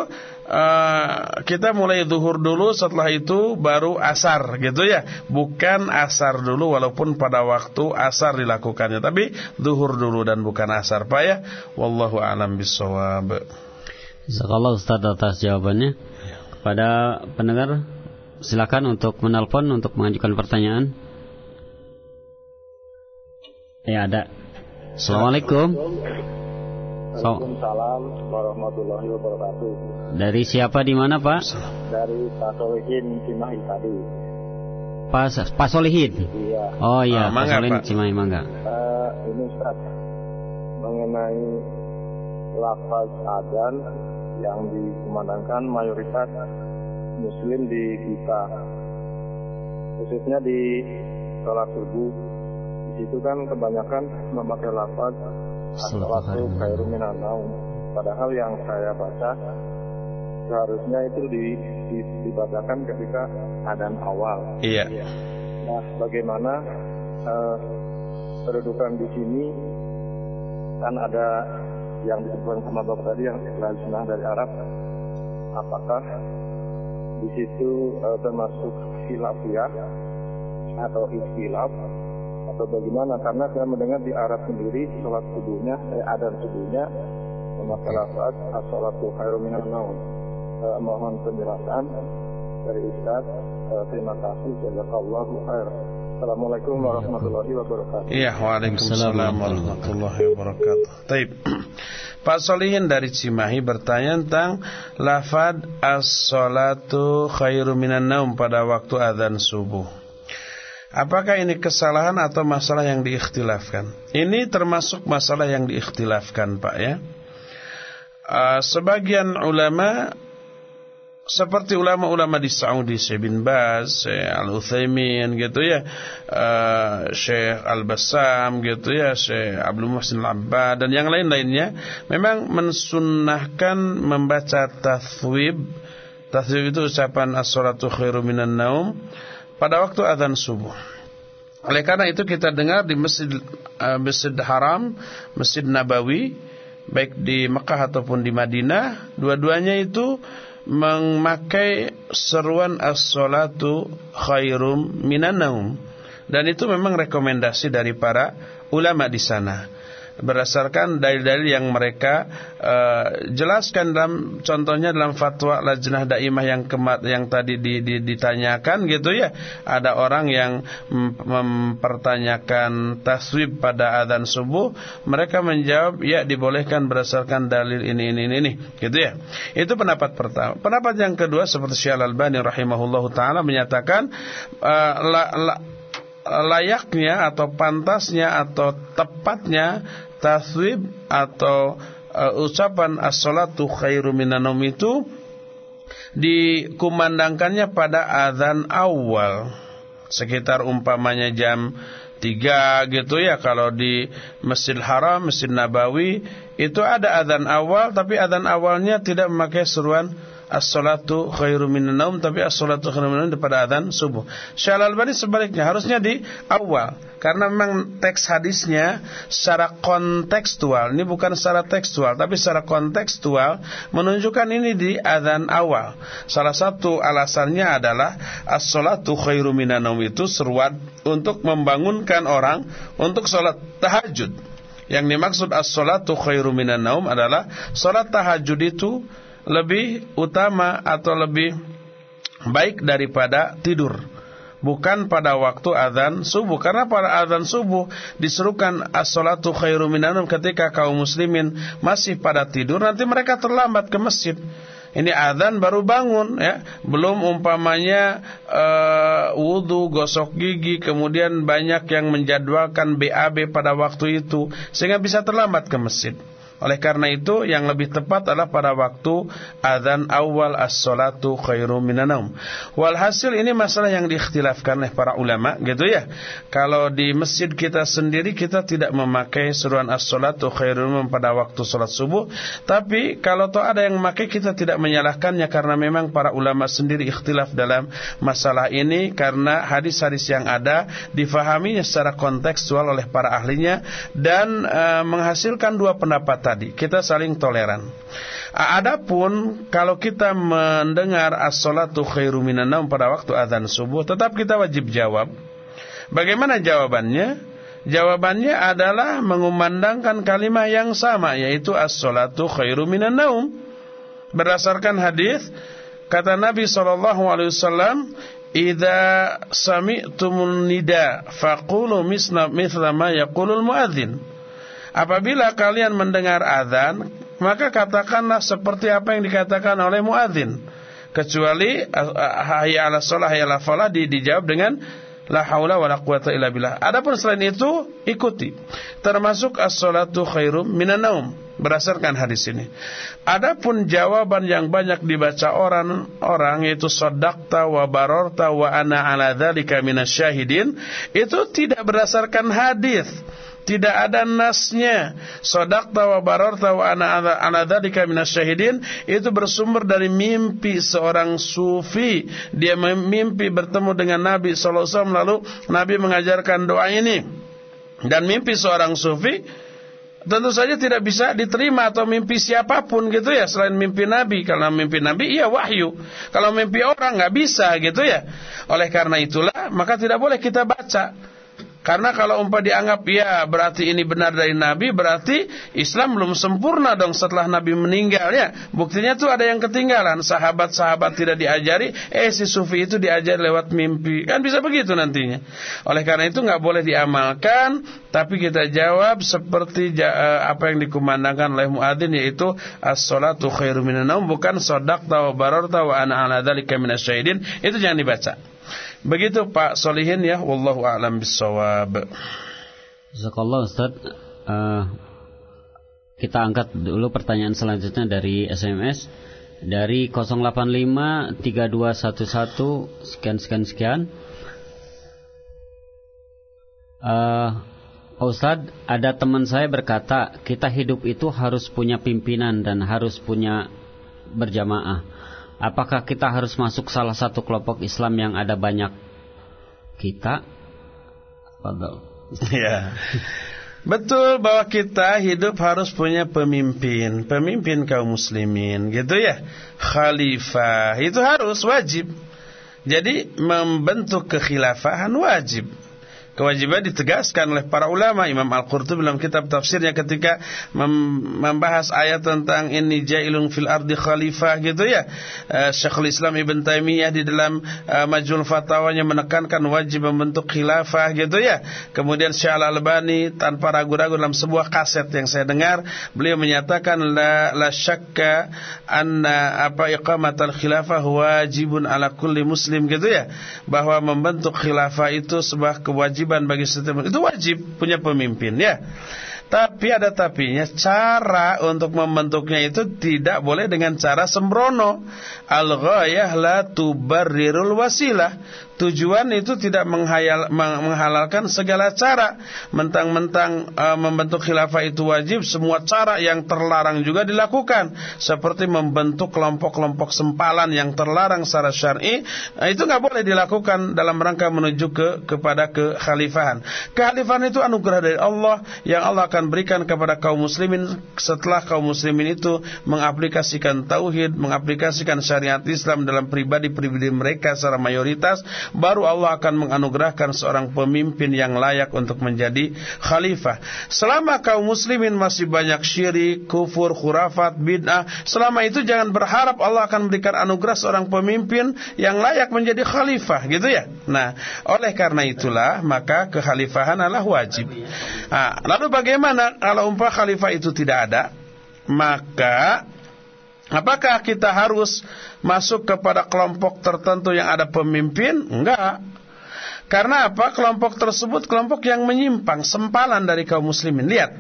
eh, kita mulai zuhur dulu setelah itu baru asar gitu ya. Bukan asar dulu walaupun pada waktu asar dilakukannya tapi zuhur dulu dan bukan asar Pak ya. Wallahu a'lam bissawab. Jazakallah Ustaz atas jawabannya. Kepada pendengar silakan untuk menelpon untuk mengajukan pertanyaan. Ya ada. Assalamualaikum. Waalaikumsalam warahmatullahi wabarakatuh. dari siapa di mana Pak? Dari Pak Solihin Cimahi tadi. Pak Pak Solihin. Iya. Oh iya, Ah, Pak mangga, Solihin Pak. Cimahi Mangga. Eh, ini Ustaz mengenai lafaz adzan yang dikumandangkan mayoritas muslim di kita khususnya di sholat subuh. Di situ kan kebanyakan memakai lafaz as-salatu khairu minan naum. Padahal yang saya baca seharusnya itu di, di- dibacakan ketika adzan awal. Iya. Nah, bagaimana eh, kedudukan di sini? Kan ada yang disebutkan sama bapak tadi yang dari Arab. Apakah di situ eh, termasuk khilafiyah atau ikhtilaf atau bagaimana? Karena saya mendengar di Arab sendiri sholat subuhnya, eh, adan subuhnya memakai lafaz as-salatu khairu. Eh, mohon penjelasan dari Ustaz. Eh, terima kasih. Jazakallahu khair. Assalamualaikum warahmatullahi wabarakatuh. Iya, waalaikumsalam warahmatullahi wabarakatuh. Taib. Pak Solihin dari Cimahi bertanya tentang lafad as-salatu khairu minan naum pada waktu adzan subuh. Apakah ini kesalahan atau masalah yang diikhtilafkan? Ini termasuk masalah yang diikhtilafkan, Pak ya. Uh, sebagian ulama seperti ulama-ulama di Saudi Syekh bin Baz, Syekh Al-Utsaimin gitu ya, uh, Syekh Al-Bassam gitu ya, Syekh Abdul Muhsin Al-Abbad dan yang lain-lainnya memang mensunnahkan membaca tathwib. Tathwib itu ucapan as-salatu khairu minan naum pada waktu azan subuh. Oleh karena itu kita dengar di Masjid uh, Masjid Haram, Masjid Nabawi, baik di Mekah ataupun di Madinah, dua-duanya itu memakai seruan as-salatu khairum minan naum. Dan itu memang rekomendasi dari para ulama di sana. Berdasarkan dalil-dalil yang mereka uh, jelaskan dalam contohnya dalam fatwa Lajnah Daimah yang kemat yang tadi di, di, ditanyakan gitu ya. Ada orang yang mempertanyakan taswib pada adzan subuh mereka menjawab ya dibolehkan berdasarkan dalil ini ini ini gitu ya. Itu pendapat pertama. Pendapat yang kedua seperti Syekh Al-Albani rahimahullahu taala menyatakan uh, la, la, layaknya atau pantasnya atau tepatnya taswib atau uh, ucapan as-salatu khairu minanom itu dikumandangkannya pada azan awal. Sekitar umpamanya jam 3 gitu ya kalau di Masjidil Haram, Masjid Nabawi itu ada azan awal tapi azan awalnya tidak memakai seruan as-salatu khairu minan naum tapi as-salatu khairu minan daripada adzan subuh. Syekh Al-Albani sebaliknya harusnya di awal karena memang teks hadisnya secara kontekstual ini bukan secara tekstual tapi secara kontekstual menunjukkan ini di adzan awal. Salah satu alasannya adalah as-salatu khairu minan naum itu seruan untuk membangunkan orang untuk salat tahajud. Yang dimaksud as-salatu khairu minan naum adalah salat tahajud itu lebih utama atau lebih baik daripada tidur. Bukan pada waktu azan subuh Karena pada azan subuh Diserukan as-salatu khairu minanum Ketika kaum muslimin masih pada tidur Nanti mereka terlambat ke masjid ini azan baru bangun ya, belum umpamanya uh, wudu, gosok gigi, kemudian banyak yang menjadwalkan BAB pada waktu itu sehingga bisa terlambat ke masjid. Oleh karena itu yang lebih tepat adalah pada waktu adzan awal as-salatu khairum minanam. Walhasil ini masalah yang diikhtilafkan oleh para ulama gitu ya. Kalau di masjid kita sendiri kita tidak memakai seruan as-salatu khairum pada waktu salat subuh, tapi kalau toh ada yang memakai kita tidak menyalahkannya karena memang para ulama sendiri ikhtilaf dalam masalah ini karena hadis-hadis yang ada difahaminya secara kontekstual oleh para ahlinya dan e, menghasilkan dua pendapat tadi. Kita saling toleran. Adapun kalau kita mendengar as-salatu khairu pada waktu azan subuh, tetap kita wajib jawab. Bagaimana jawabannya? Jawabannya adalah mengumandangkan kalimat yang sama yaitu as-salatu khairu. Berdasarkan hadis kata Nabi sallallahu alaihi wasallam, "Idza sami'tumun nida faqulu muadzin." Apabila kalian mendengar azan, maka katakanlah seperti apa yang dikatakan oleh muadzin. Kecuali hayya 'ala shalah hayya 'ala falah dijawab dengan la haula wala quwata illa billah. Adapun selain itu ikuti. Termasuk as-salatu khairum minan naum berdasarkan hadis ini. Adapun jawaban yang banyak dibaca orang-orang yaitu sadaqta wa bararta wa ana ala dzalika minasyahidin itu tidak berdasarkan hadis tidak ada nasnya. Sodakta wa bararta wa ana ana dzalika minasyahidin itu bersumber dari mimpi seorang sufi. Dia mimpi bertemu dengan Nabi sallallahu alaihi wasallam lalu Nabi mengajarkan doa ini. Dan mimpi seorang sufi tentu saja tidak bisa diterima atau mimpi siapa pun gitu ya selain mimpi Nabi. Kalau mimpi Nabi iya wahyu. Kalau mimpi orang nggak bisa gitu ya. Oleh karena itulah maka tidak boleh kita baca. Karena kalau umpah dianggap ya berarti ini benar dari Nabi berarti Islam belum sempurna dong setelah Nabi meninggal ya. Buktinya tuh ada yang ketinggalan. Sahabat-sahabat tidak diajari, eh si sufi itu diajar lewat mimpi. Kan bisa begitu nantinya. Oleh karena itu nggak boleh diamalkan, tapi kita jawab seperti eh, apa yang dikumandangkan oleh muadzin yaitu as-salatu khairu minan bukan shadaqta wa bararta wa ana ala dzalika minasyahidin. Itu jangan dibaca. Begitu Pak Solihin ya, wallahu a'lam bissawab. Jazakallah Ustaz. Uh, kita angkat dulu pertanyaan selanjutnya dari SMS dari 085 3211 sekian sekian sekian. Uh, Ustadz, ada teman saya berkata, kita hidup itu harus punya pimpinan dan harus punya berjamaah. Apakah kita harus masuk salah satu kelompok Islam yang ada banyak kita? Fadal. Ya. Betul bahwa kita hidup harus punya pemimpin, pemimpin kaum muslimin, gitu ya. Khalifah itu harus wajib. Jadi membentuk kekhilafahan wajib. Kewajiban ditegaskan oleh para ulama. Imam Al-Qurtubi dalam kitab tafsirnya ketika membahas ayat tentang ini jailun fil ardi khalifah gitu ya. Uh, Syekhul Islam Ibn Taimiyah di dalam uh, Majul Fatwanya menekankan wajib membentuk khilafah gitu ya. Kemudian Syekh Al-Albani tanpa ragu-ragu dalam sebuah kaset yang saya dengar, beliau menyatakan la la syakka anna apa iqamatul khilafah wajibun ala kulli muslim gitu ya. Bahwa membentuk khilafah itu sebuah kewajiban kewajiban bagi setiap itu wajib punya pemimpin ya. Tapi ada tapinya cara untuk membentuknya itu tidak boleh dengan cara sembrono. Al-ghayah la tubarrirul wasilah. Tujuan itu tidak menghayal, menghalalkan segala cara. Mentang-mentang uh, membentuk khilafah itu wajib, semua cara yang terlarang juga dilakukan. Seperti membentuk kelompok-kelompok sempalan yang terlarang secara syar'i, uh, itu nggak boleh dilakukan dalam rangka menuju ke kepada kekhalifahan. Kekhalifahan itu anugerah dari Allah yang Allah akan berikan kepada kaum muslimin setelah kaum muslimin itu mengaplikasikan tauhid, mengaplikasikan syariat Islam dalam pribadi-pribadi mereka secara mayoritas baru Allah akan menganugerahkan seorang pemimpin yang layak untuk menjadi khalifah. Selama kaum muslimin masih banyak syirik, kufur, khurafat, bid'ah, selama itu jangan berharap Allah akan memberikan anugerah seorang pemimpin yang layak menjadi khalifah, gitu ya. Nah, oleh karena itulah maka kekhalifahan adalah wajib. Nah, lalu bagaimana kalau umpah khalifah itu tidak ada? Maka Apakah kita harus masuk kepada kelompok tertentu yang ada pemimpin? Enggak. Karena apa? Kelompok tersebut kelompok yang menyimpang, sempalan dari kaum muslimin. Lihat.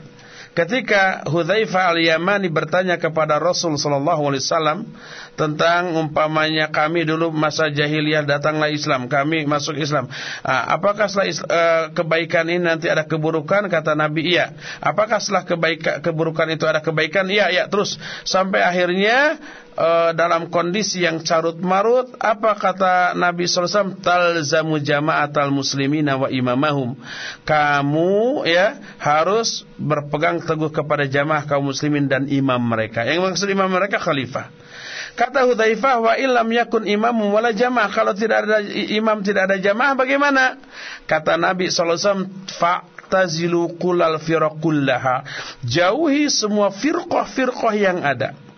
Ketika Hudzaifah al-Yamani bertanya kepada Rasul sallallahu alaihi wasallam tentang umpamanya kami dulu masa jahiliyah datanglah Islam, kami masuk Islam. Ah, apakah setelah uh, kebaikan ini nanti ada keburukan? Kata Nabi, iya. Apakah setelah kebaikan keburukan itu ada kebaikan? Iya, iya. Terus sampai akhirnya uh, dalam kondisi yang carut marut apa kata Nabi SAW talzamu jama'atal muslimina wa imamahum kamu ya harus berpegang teguh kepada jamaah kaum muslimin dan imam mereka yang maksud imam mereka khalifah Kata Hudzaifah wa illam yakun imam wala jamaah kalau tidak ada imam tidak ada jamaah bagaimana? Kata Nabi sallallahu alaihi wasallam fa'tazilu kullal firaqallaha. Jauhi semua firqah-firqah yang ada.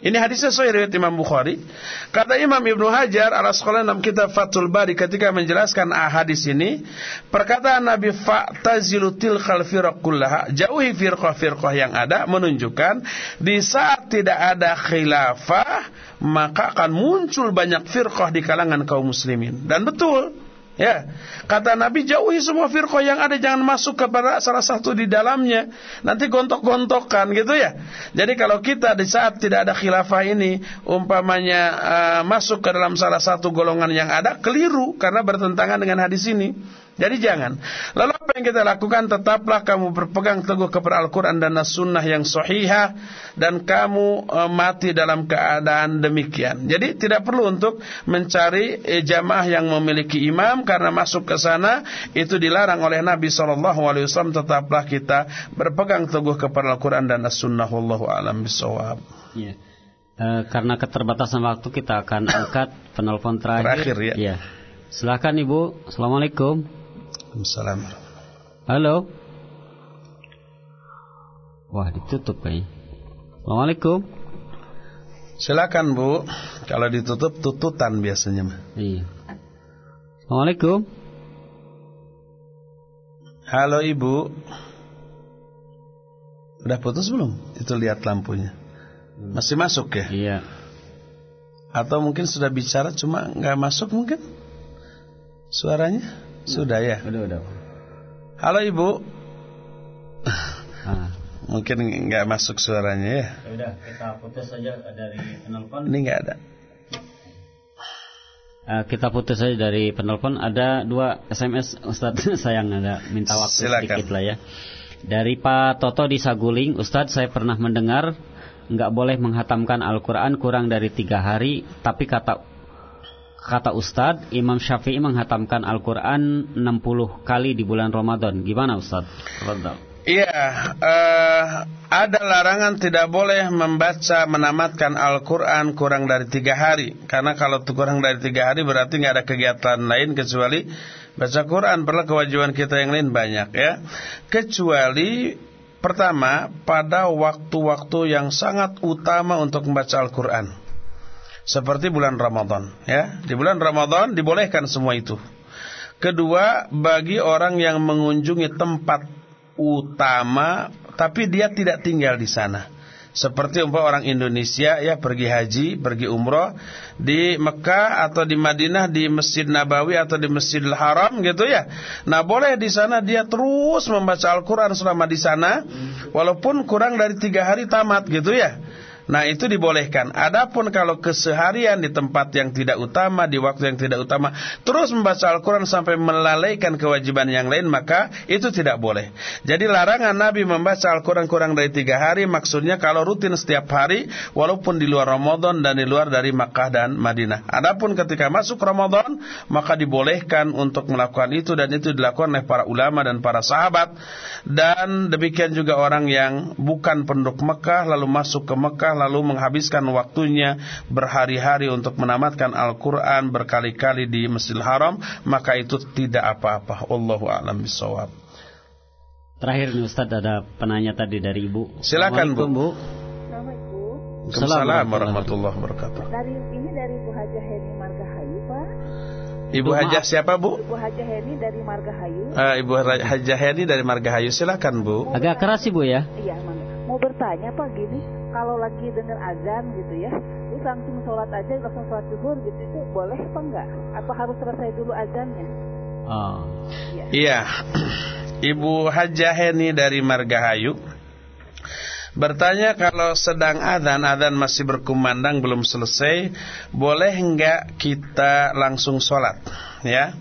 Ini hadisnya sahih riwayat Imam Bukhari. Kata Imam Ibnu Hajar al Asqalani dalam kitab Fathul Bari ketika menjelaskan hadis ini, perkataan Nabi fa'tazilu tilkal firaq kullaha, jauhi firqah-firqah yang ada menunjukkan di saat tidak ada khilafah, maka akan muncul banyak firqah di kalangan kaum muslimin. Dan betul, Ya, kata Nabi jauhi semua firqah yang ada jangan masuk kepada salah satu di dalamnya. Nanti gontok-gontokan gitu ya. Jadi kalau kita di saat tidak ada khilafah ini umpamanya uh, masuk ke dalam salah satu golongan yang ada keliru karena bertentangan dengan hadis ini. Jadi jangan. Lalu apa yang kita lakukan? Tetaplah kamu berpegang teguh kepada Al-Quran dan As-Sunnah yang sahihah. Dan kamu e, mati dalam keadaan demikian. Jadi tidak perlu untuk mencari e, jamaah yang memiliki imam. Karena masuk ke sana itu dilarang oleh Nabi SAW. Tetaplah kita berpegang teguh kepada Al-Quran dan As-Sunnah. Wallahu alam bisawab. Ya. E, karena keterbatasan waktu kita akan angkat penelpon terakhir. Terakhir ya. ya. Silakan Ibu. Assalamualaikum. Waalaikumsalam. Halo. Wah, ditutup kayaknya. Assalamualaikum. Silakan Bu. Kalau ditutup tututan biasanya mah. Iya. Assalamualaikum. Halo Ibu. Udah putus belum? Itu lihat lampunya. Masih masuk ya? Iya. Atau mungkin sudah bicara cuma nggak masuk mungkin? Suaranya? Sudah ya? Udah, udah. Halo Ibu. Ah. Mungkin nggak masuk suaranya ya. Ya udah, kita putus saja dari penelpon. Ini nggak ada. Uh, kita putus saja dari penelpon. Ada dua SMS Ustadz sayang ada minta waktu Silakan. sedikit lah ya. Dari Pak Toto di Saguling, Ustadz saya pernah mendengar nggak boleh menghatamkan Al-Quran kurang dari tiga hari, tapi kata kata Ustadz, Imam Syafi'i menghatamkan Al-Quran 60 kali di bulan Ramadan. Gimana Ustadz? Iya, uh, ada larangan tidak boleh membaca menamatkan Al-Quran kurang dari tiga hari. Karena kalau kurang dari tiga hari berarti nggak ada kegiatan lain kecuali Baca Quran perlu kewajiban kita yang lain banyak ya. Kecuali pertama pada waktu-waktu yang sangat utama untuk membaca Al-Qur'an. Seperti bulan Ramadan ya. Di bulan Ramadan dibolehkan semua itu. Kedua, bagi orang yang mengunjungi tempat utama tapi dia tidak tinggal di sana. Seperti umpah orang Indonesia ya pergi haji, pergi umroh di Mekah atau di Madinah di Masjid Nabawi atau di Masjidil Haram gitu ya. Nah, boleh di sana dia terus membaca Al-Qur'an selama di sana walaupun kurang dari tiga hari tamat gitu ya. Nah itu dibolehkan. Adapun kalau keseharian di tempat yang tidak utama, di waktu yang tidak utama, terus membaca Al-Quran sampai melalaikan kewajiban yang lain, maka itu tidak boleh. Jadi larangan Nabi membaca Al-Quran kurang dari tiga hari, maksudnya kalau rutin setiap hari, walaupun di luar Ramadan dan di luar dari Makkah dan Madinah. Adapun ketika masuk Ramadan, maka dibolehkan untuk melakukan itu dan itu dilakukan oleh para ulama dan para sahabat. Dan demikian juga orang yang bukan penduduk Mekah lalu masuk ke Mekah lalu menghabiskan waktunya berhari-hari untuk menamatkan Al-Quran berkali-kali di Masjidil Haram, maka itu tidak apa-apa. Allahu a'lam bishawab. Terakhir nih Ustaz ada penanya tadi dari Ibu. Silakan Bu. Bu. Assalamualaikum warahmatullahi wabarakatuh. Dari ini dari Bu Hajah Heni Margahayu, Pak. Ibu Hajah siapa Bu? Bu Hajah Heni dari Margahayu. Uh, Ibu Hajah Heni dari Margahayu. Silakan Bu. Agak keras Ibu ya. Iya, Mau bertanya Pak gini, kalau lagi dengar azan gitu ya, terus langsung sholat aja, langsung sholat zuhur gitu itu boleh apa enggak? Apa harus selesai dulu azannya? Oh. Iya. iya. Ibu Hajah Heni dari Margahayu bertanya kalau sedang adzan, adzan masih berkumandang belum selesai, boleh enggak kita langsung sholat? Ya.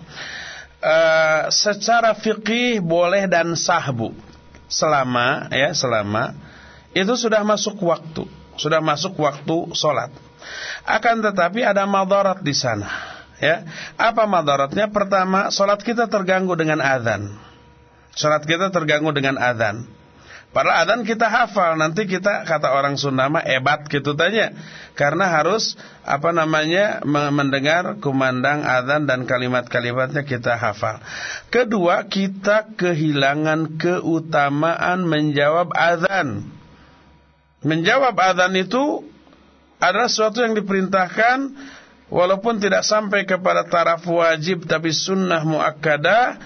Uh, secara fikih boleh dan sah bu, selama ya selama itu sudah masuk waktu, sudah masuk waktu sholat. Akan tetapi ada madarat di sana. Ya, apa madaratnya? Pertama, sholat kita terganggu dengan adzan. Sholat kita terganggu dengan adzan. Padahal adzan kita hafal, nanti kita kata orang Sunda mah ebat gitu tanya. Karena harus apa namanya mendengar kumandang adzan dan kalimat-kalimatnya kita hafal. Kedua, kita kehilangan keutamaan menjawab adzan. Menjawab adzan itu adalah sesuatu yang diperintahkan walaupun tidak sampai kepada taraf wajib tapi sunnah muakkadah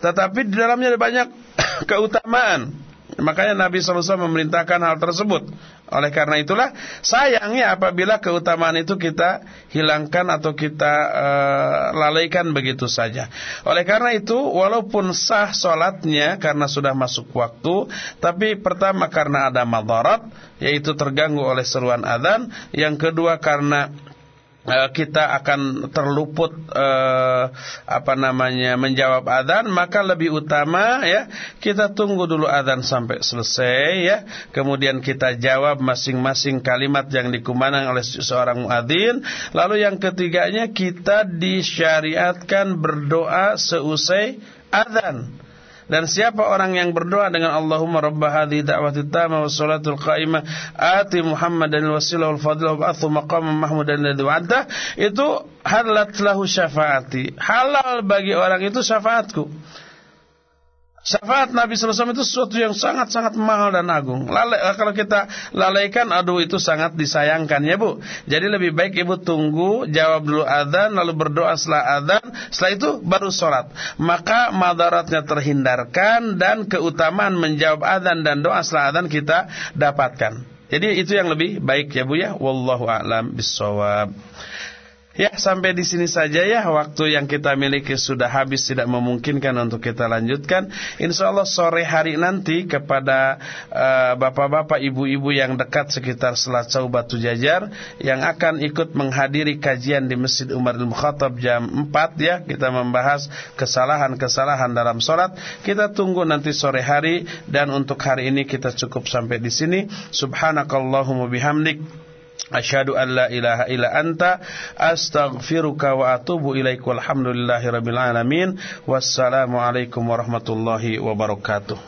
tetapi di dalamnya ada banyak keutamaan. Makanya Nabi SAW memerintahkan hal tersebut. Oleh karena itulah sayangnya apabila keutamaan itu kita hilangkan atau kita uh, lalaikan begitu saja. Oleh karena itu walaupun sah sholatnya karena sudah masuk waktu, tapi pertama karena ada madarat yaitu terganggu oleh seruan adzan, yang kedua karena kita akan terluput uh, apa namanya menjawab adzan maka lebih utama ya kita tunggu dulu adzan sampai selesai ya. Kemudian kita jawab masing-masing kalimat yang dikumandang oleh seorang muadzin. Lalu yang ketiganya kita disyariatkan berdoa seusai adzan dan siapa orang yang berdoa dengan Allahumma rabba hadhi da'wati tama wa salatul qa'imah ati Muhammadan wasilah wal fadilah wa ba'athu maqamah mahmudan ladhi wa'anta itu halat lahu syafaati. Halal bagi orang itu syafaatku Syafaat Nabi SAW itu sesuatu yang sangat-sangat mahal dan agung. Lale, eh, kalau kita lalaikan, aduh itu sangat disayangkan ya bu. Jadi lebih baik ibu tunggu, jawab dulu adzan, lalu berdoa setelah adzan, setelah itu baru sholat. Maka madaratnya terhindarkan dan keutamaan menjawab adzan dan doa setelah adzan kita dapatkan. Jadi itu yang lebih baik ya bu ya. Wallahu a'lam bishawab. Ya, sampai di sini saja ya. Waktu yang kita miliki sudah habis tidak memungkinkan untuk kita lanjutkan. Insya Allah sore hari nanti kepada eh, bapak-bapak, ibu-ibu yang dekat sekitar Selacau Batu Jajar yang akan ikut menghadiri kajian di Masjid Umar Al Khattab jam 4 ya. Kita membahas kesalahan-kesalahan dalam sholat. Kita tunggu nanti sore hari dan untuk hari ini kita cukup sampai di sini. Subhanakallahumma bihamdik Asyhadu an la ilaha illa anta astaghfiruka wa atubu ilaika walhamdulillahi rabbil alamin. Wassalamu alaikum warahmatullahi wabarakatuh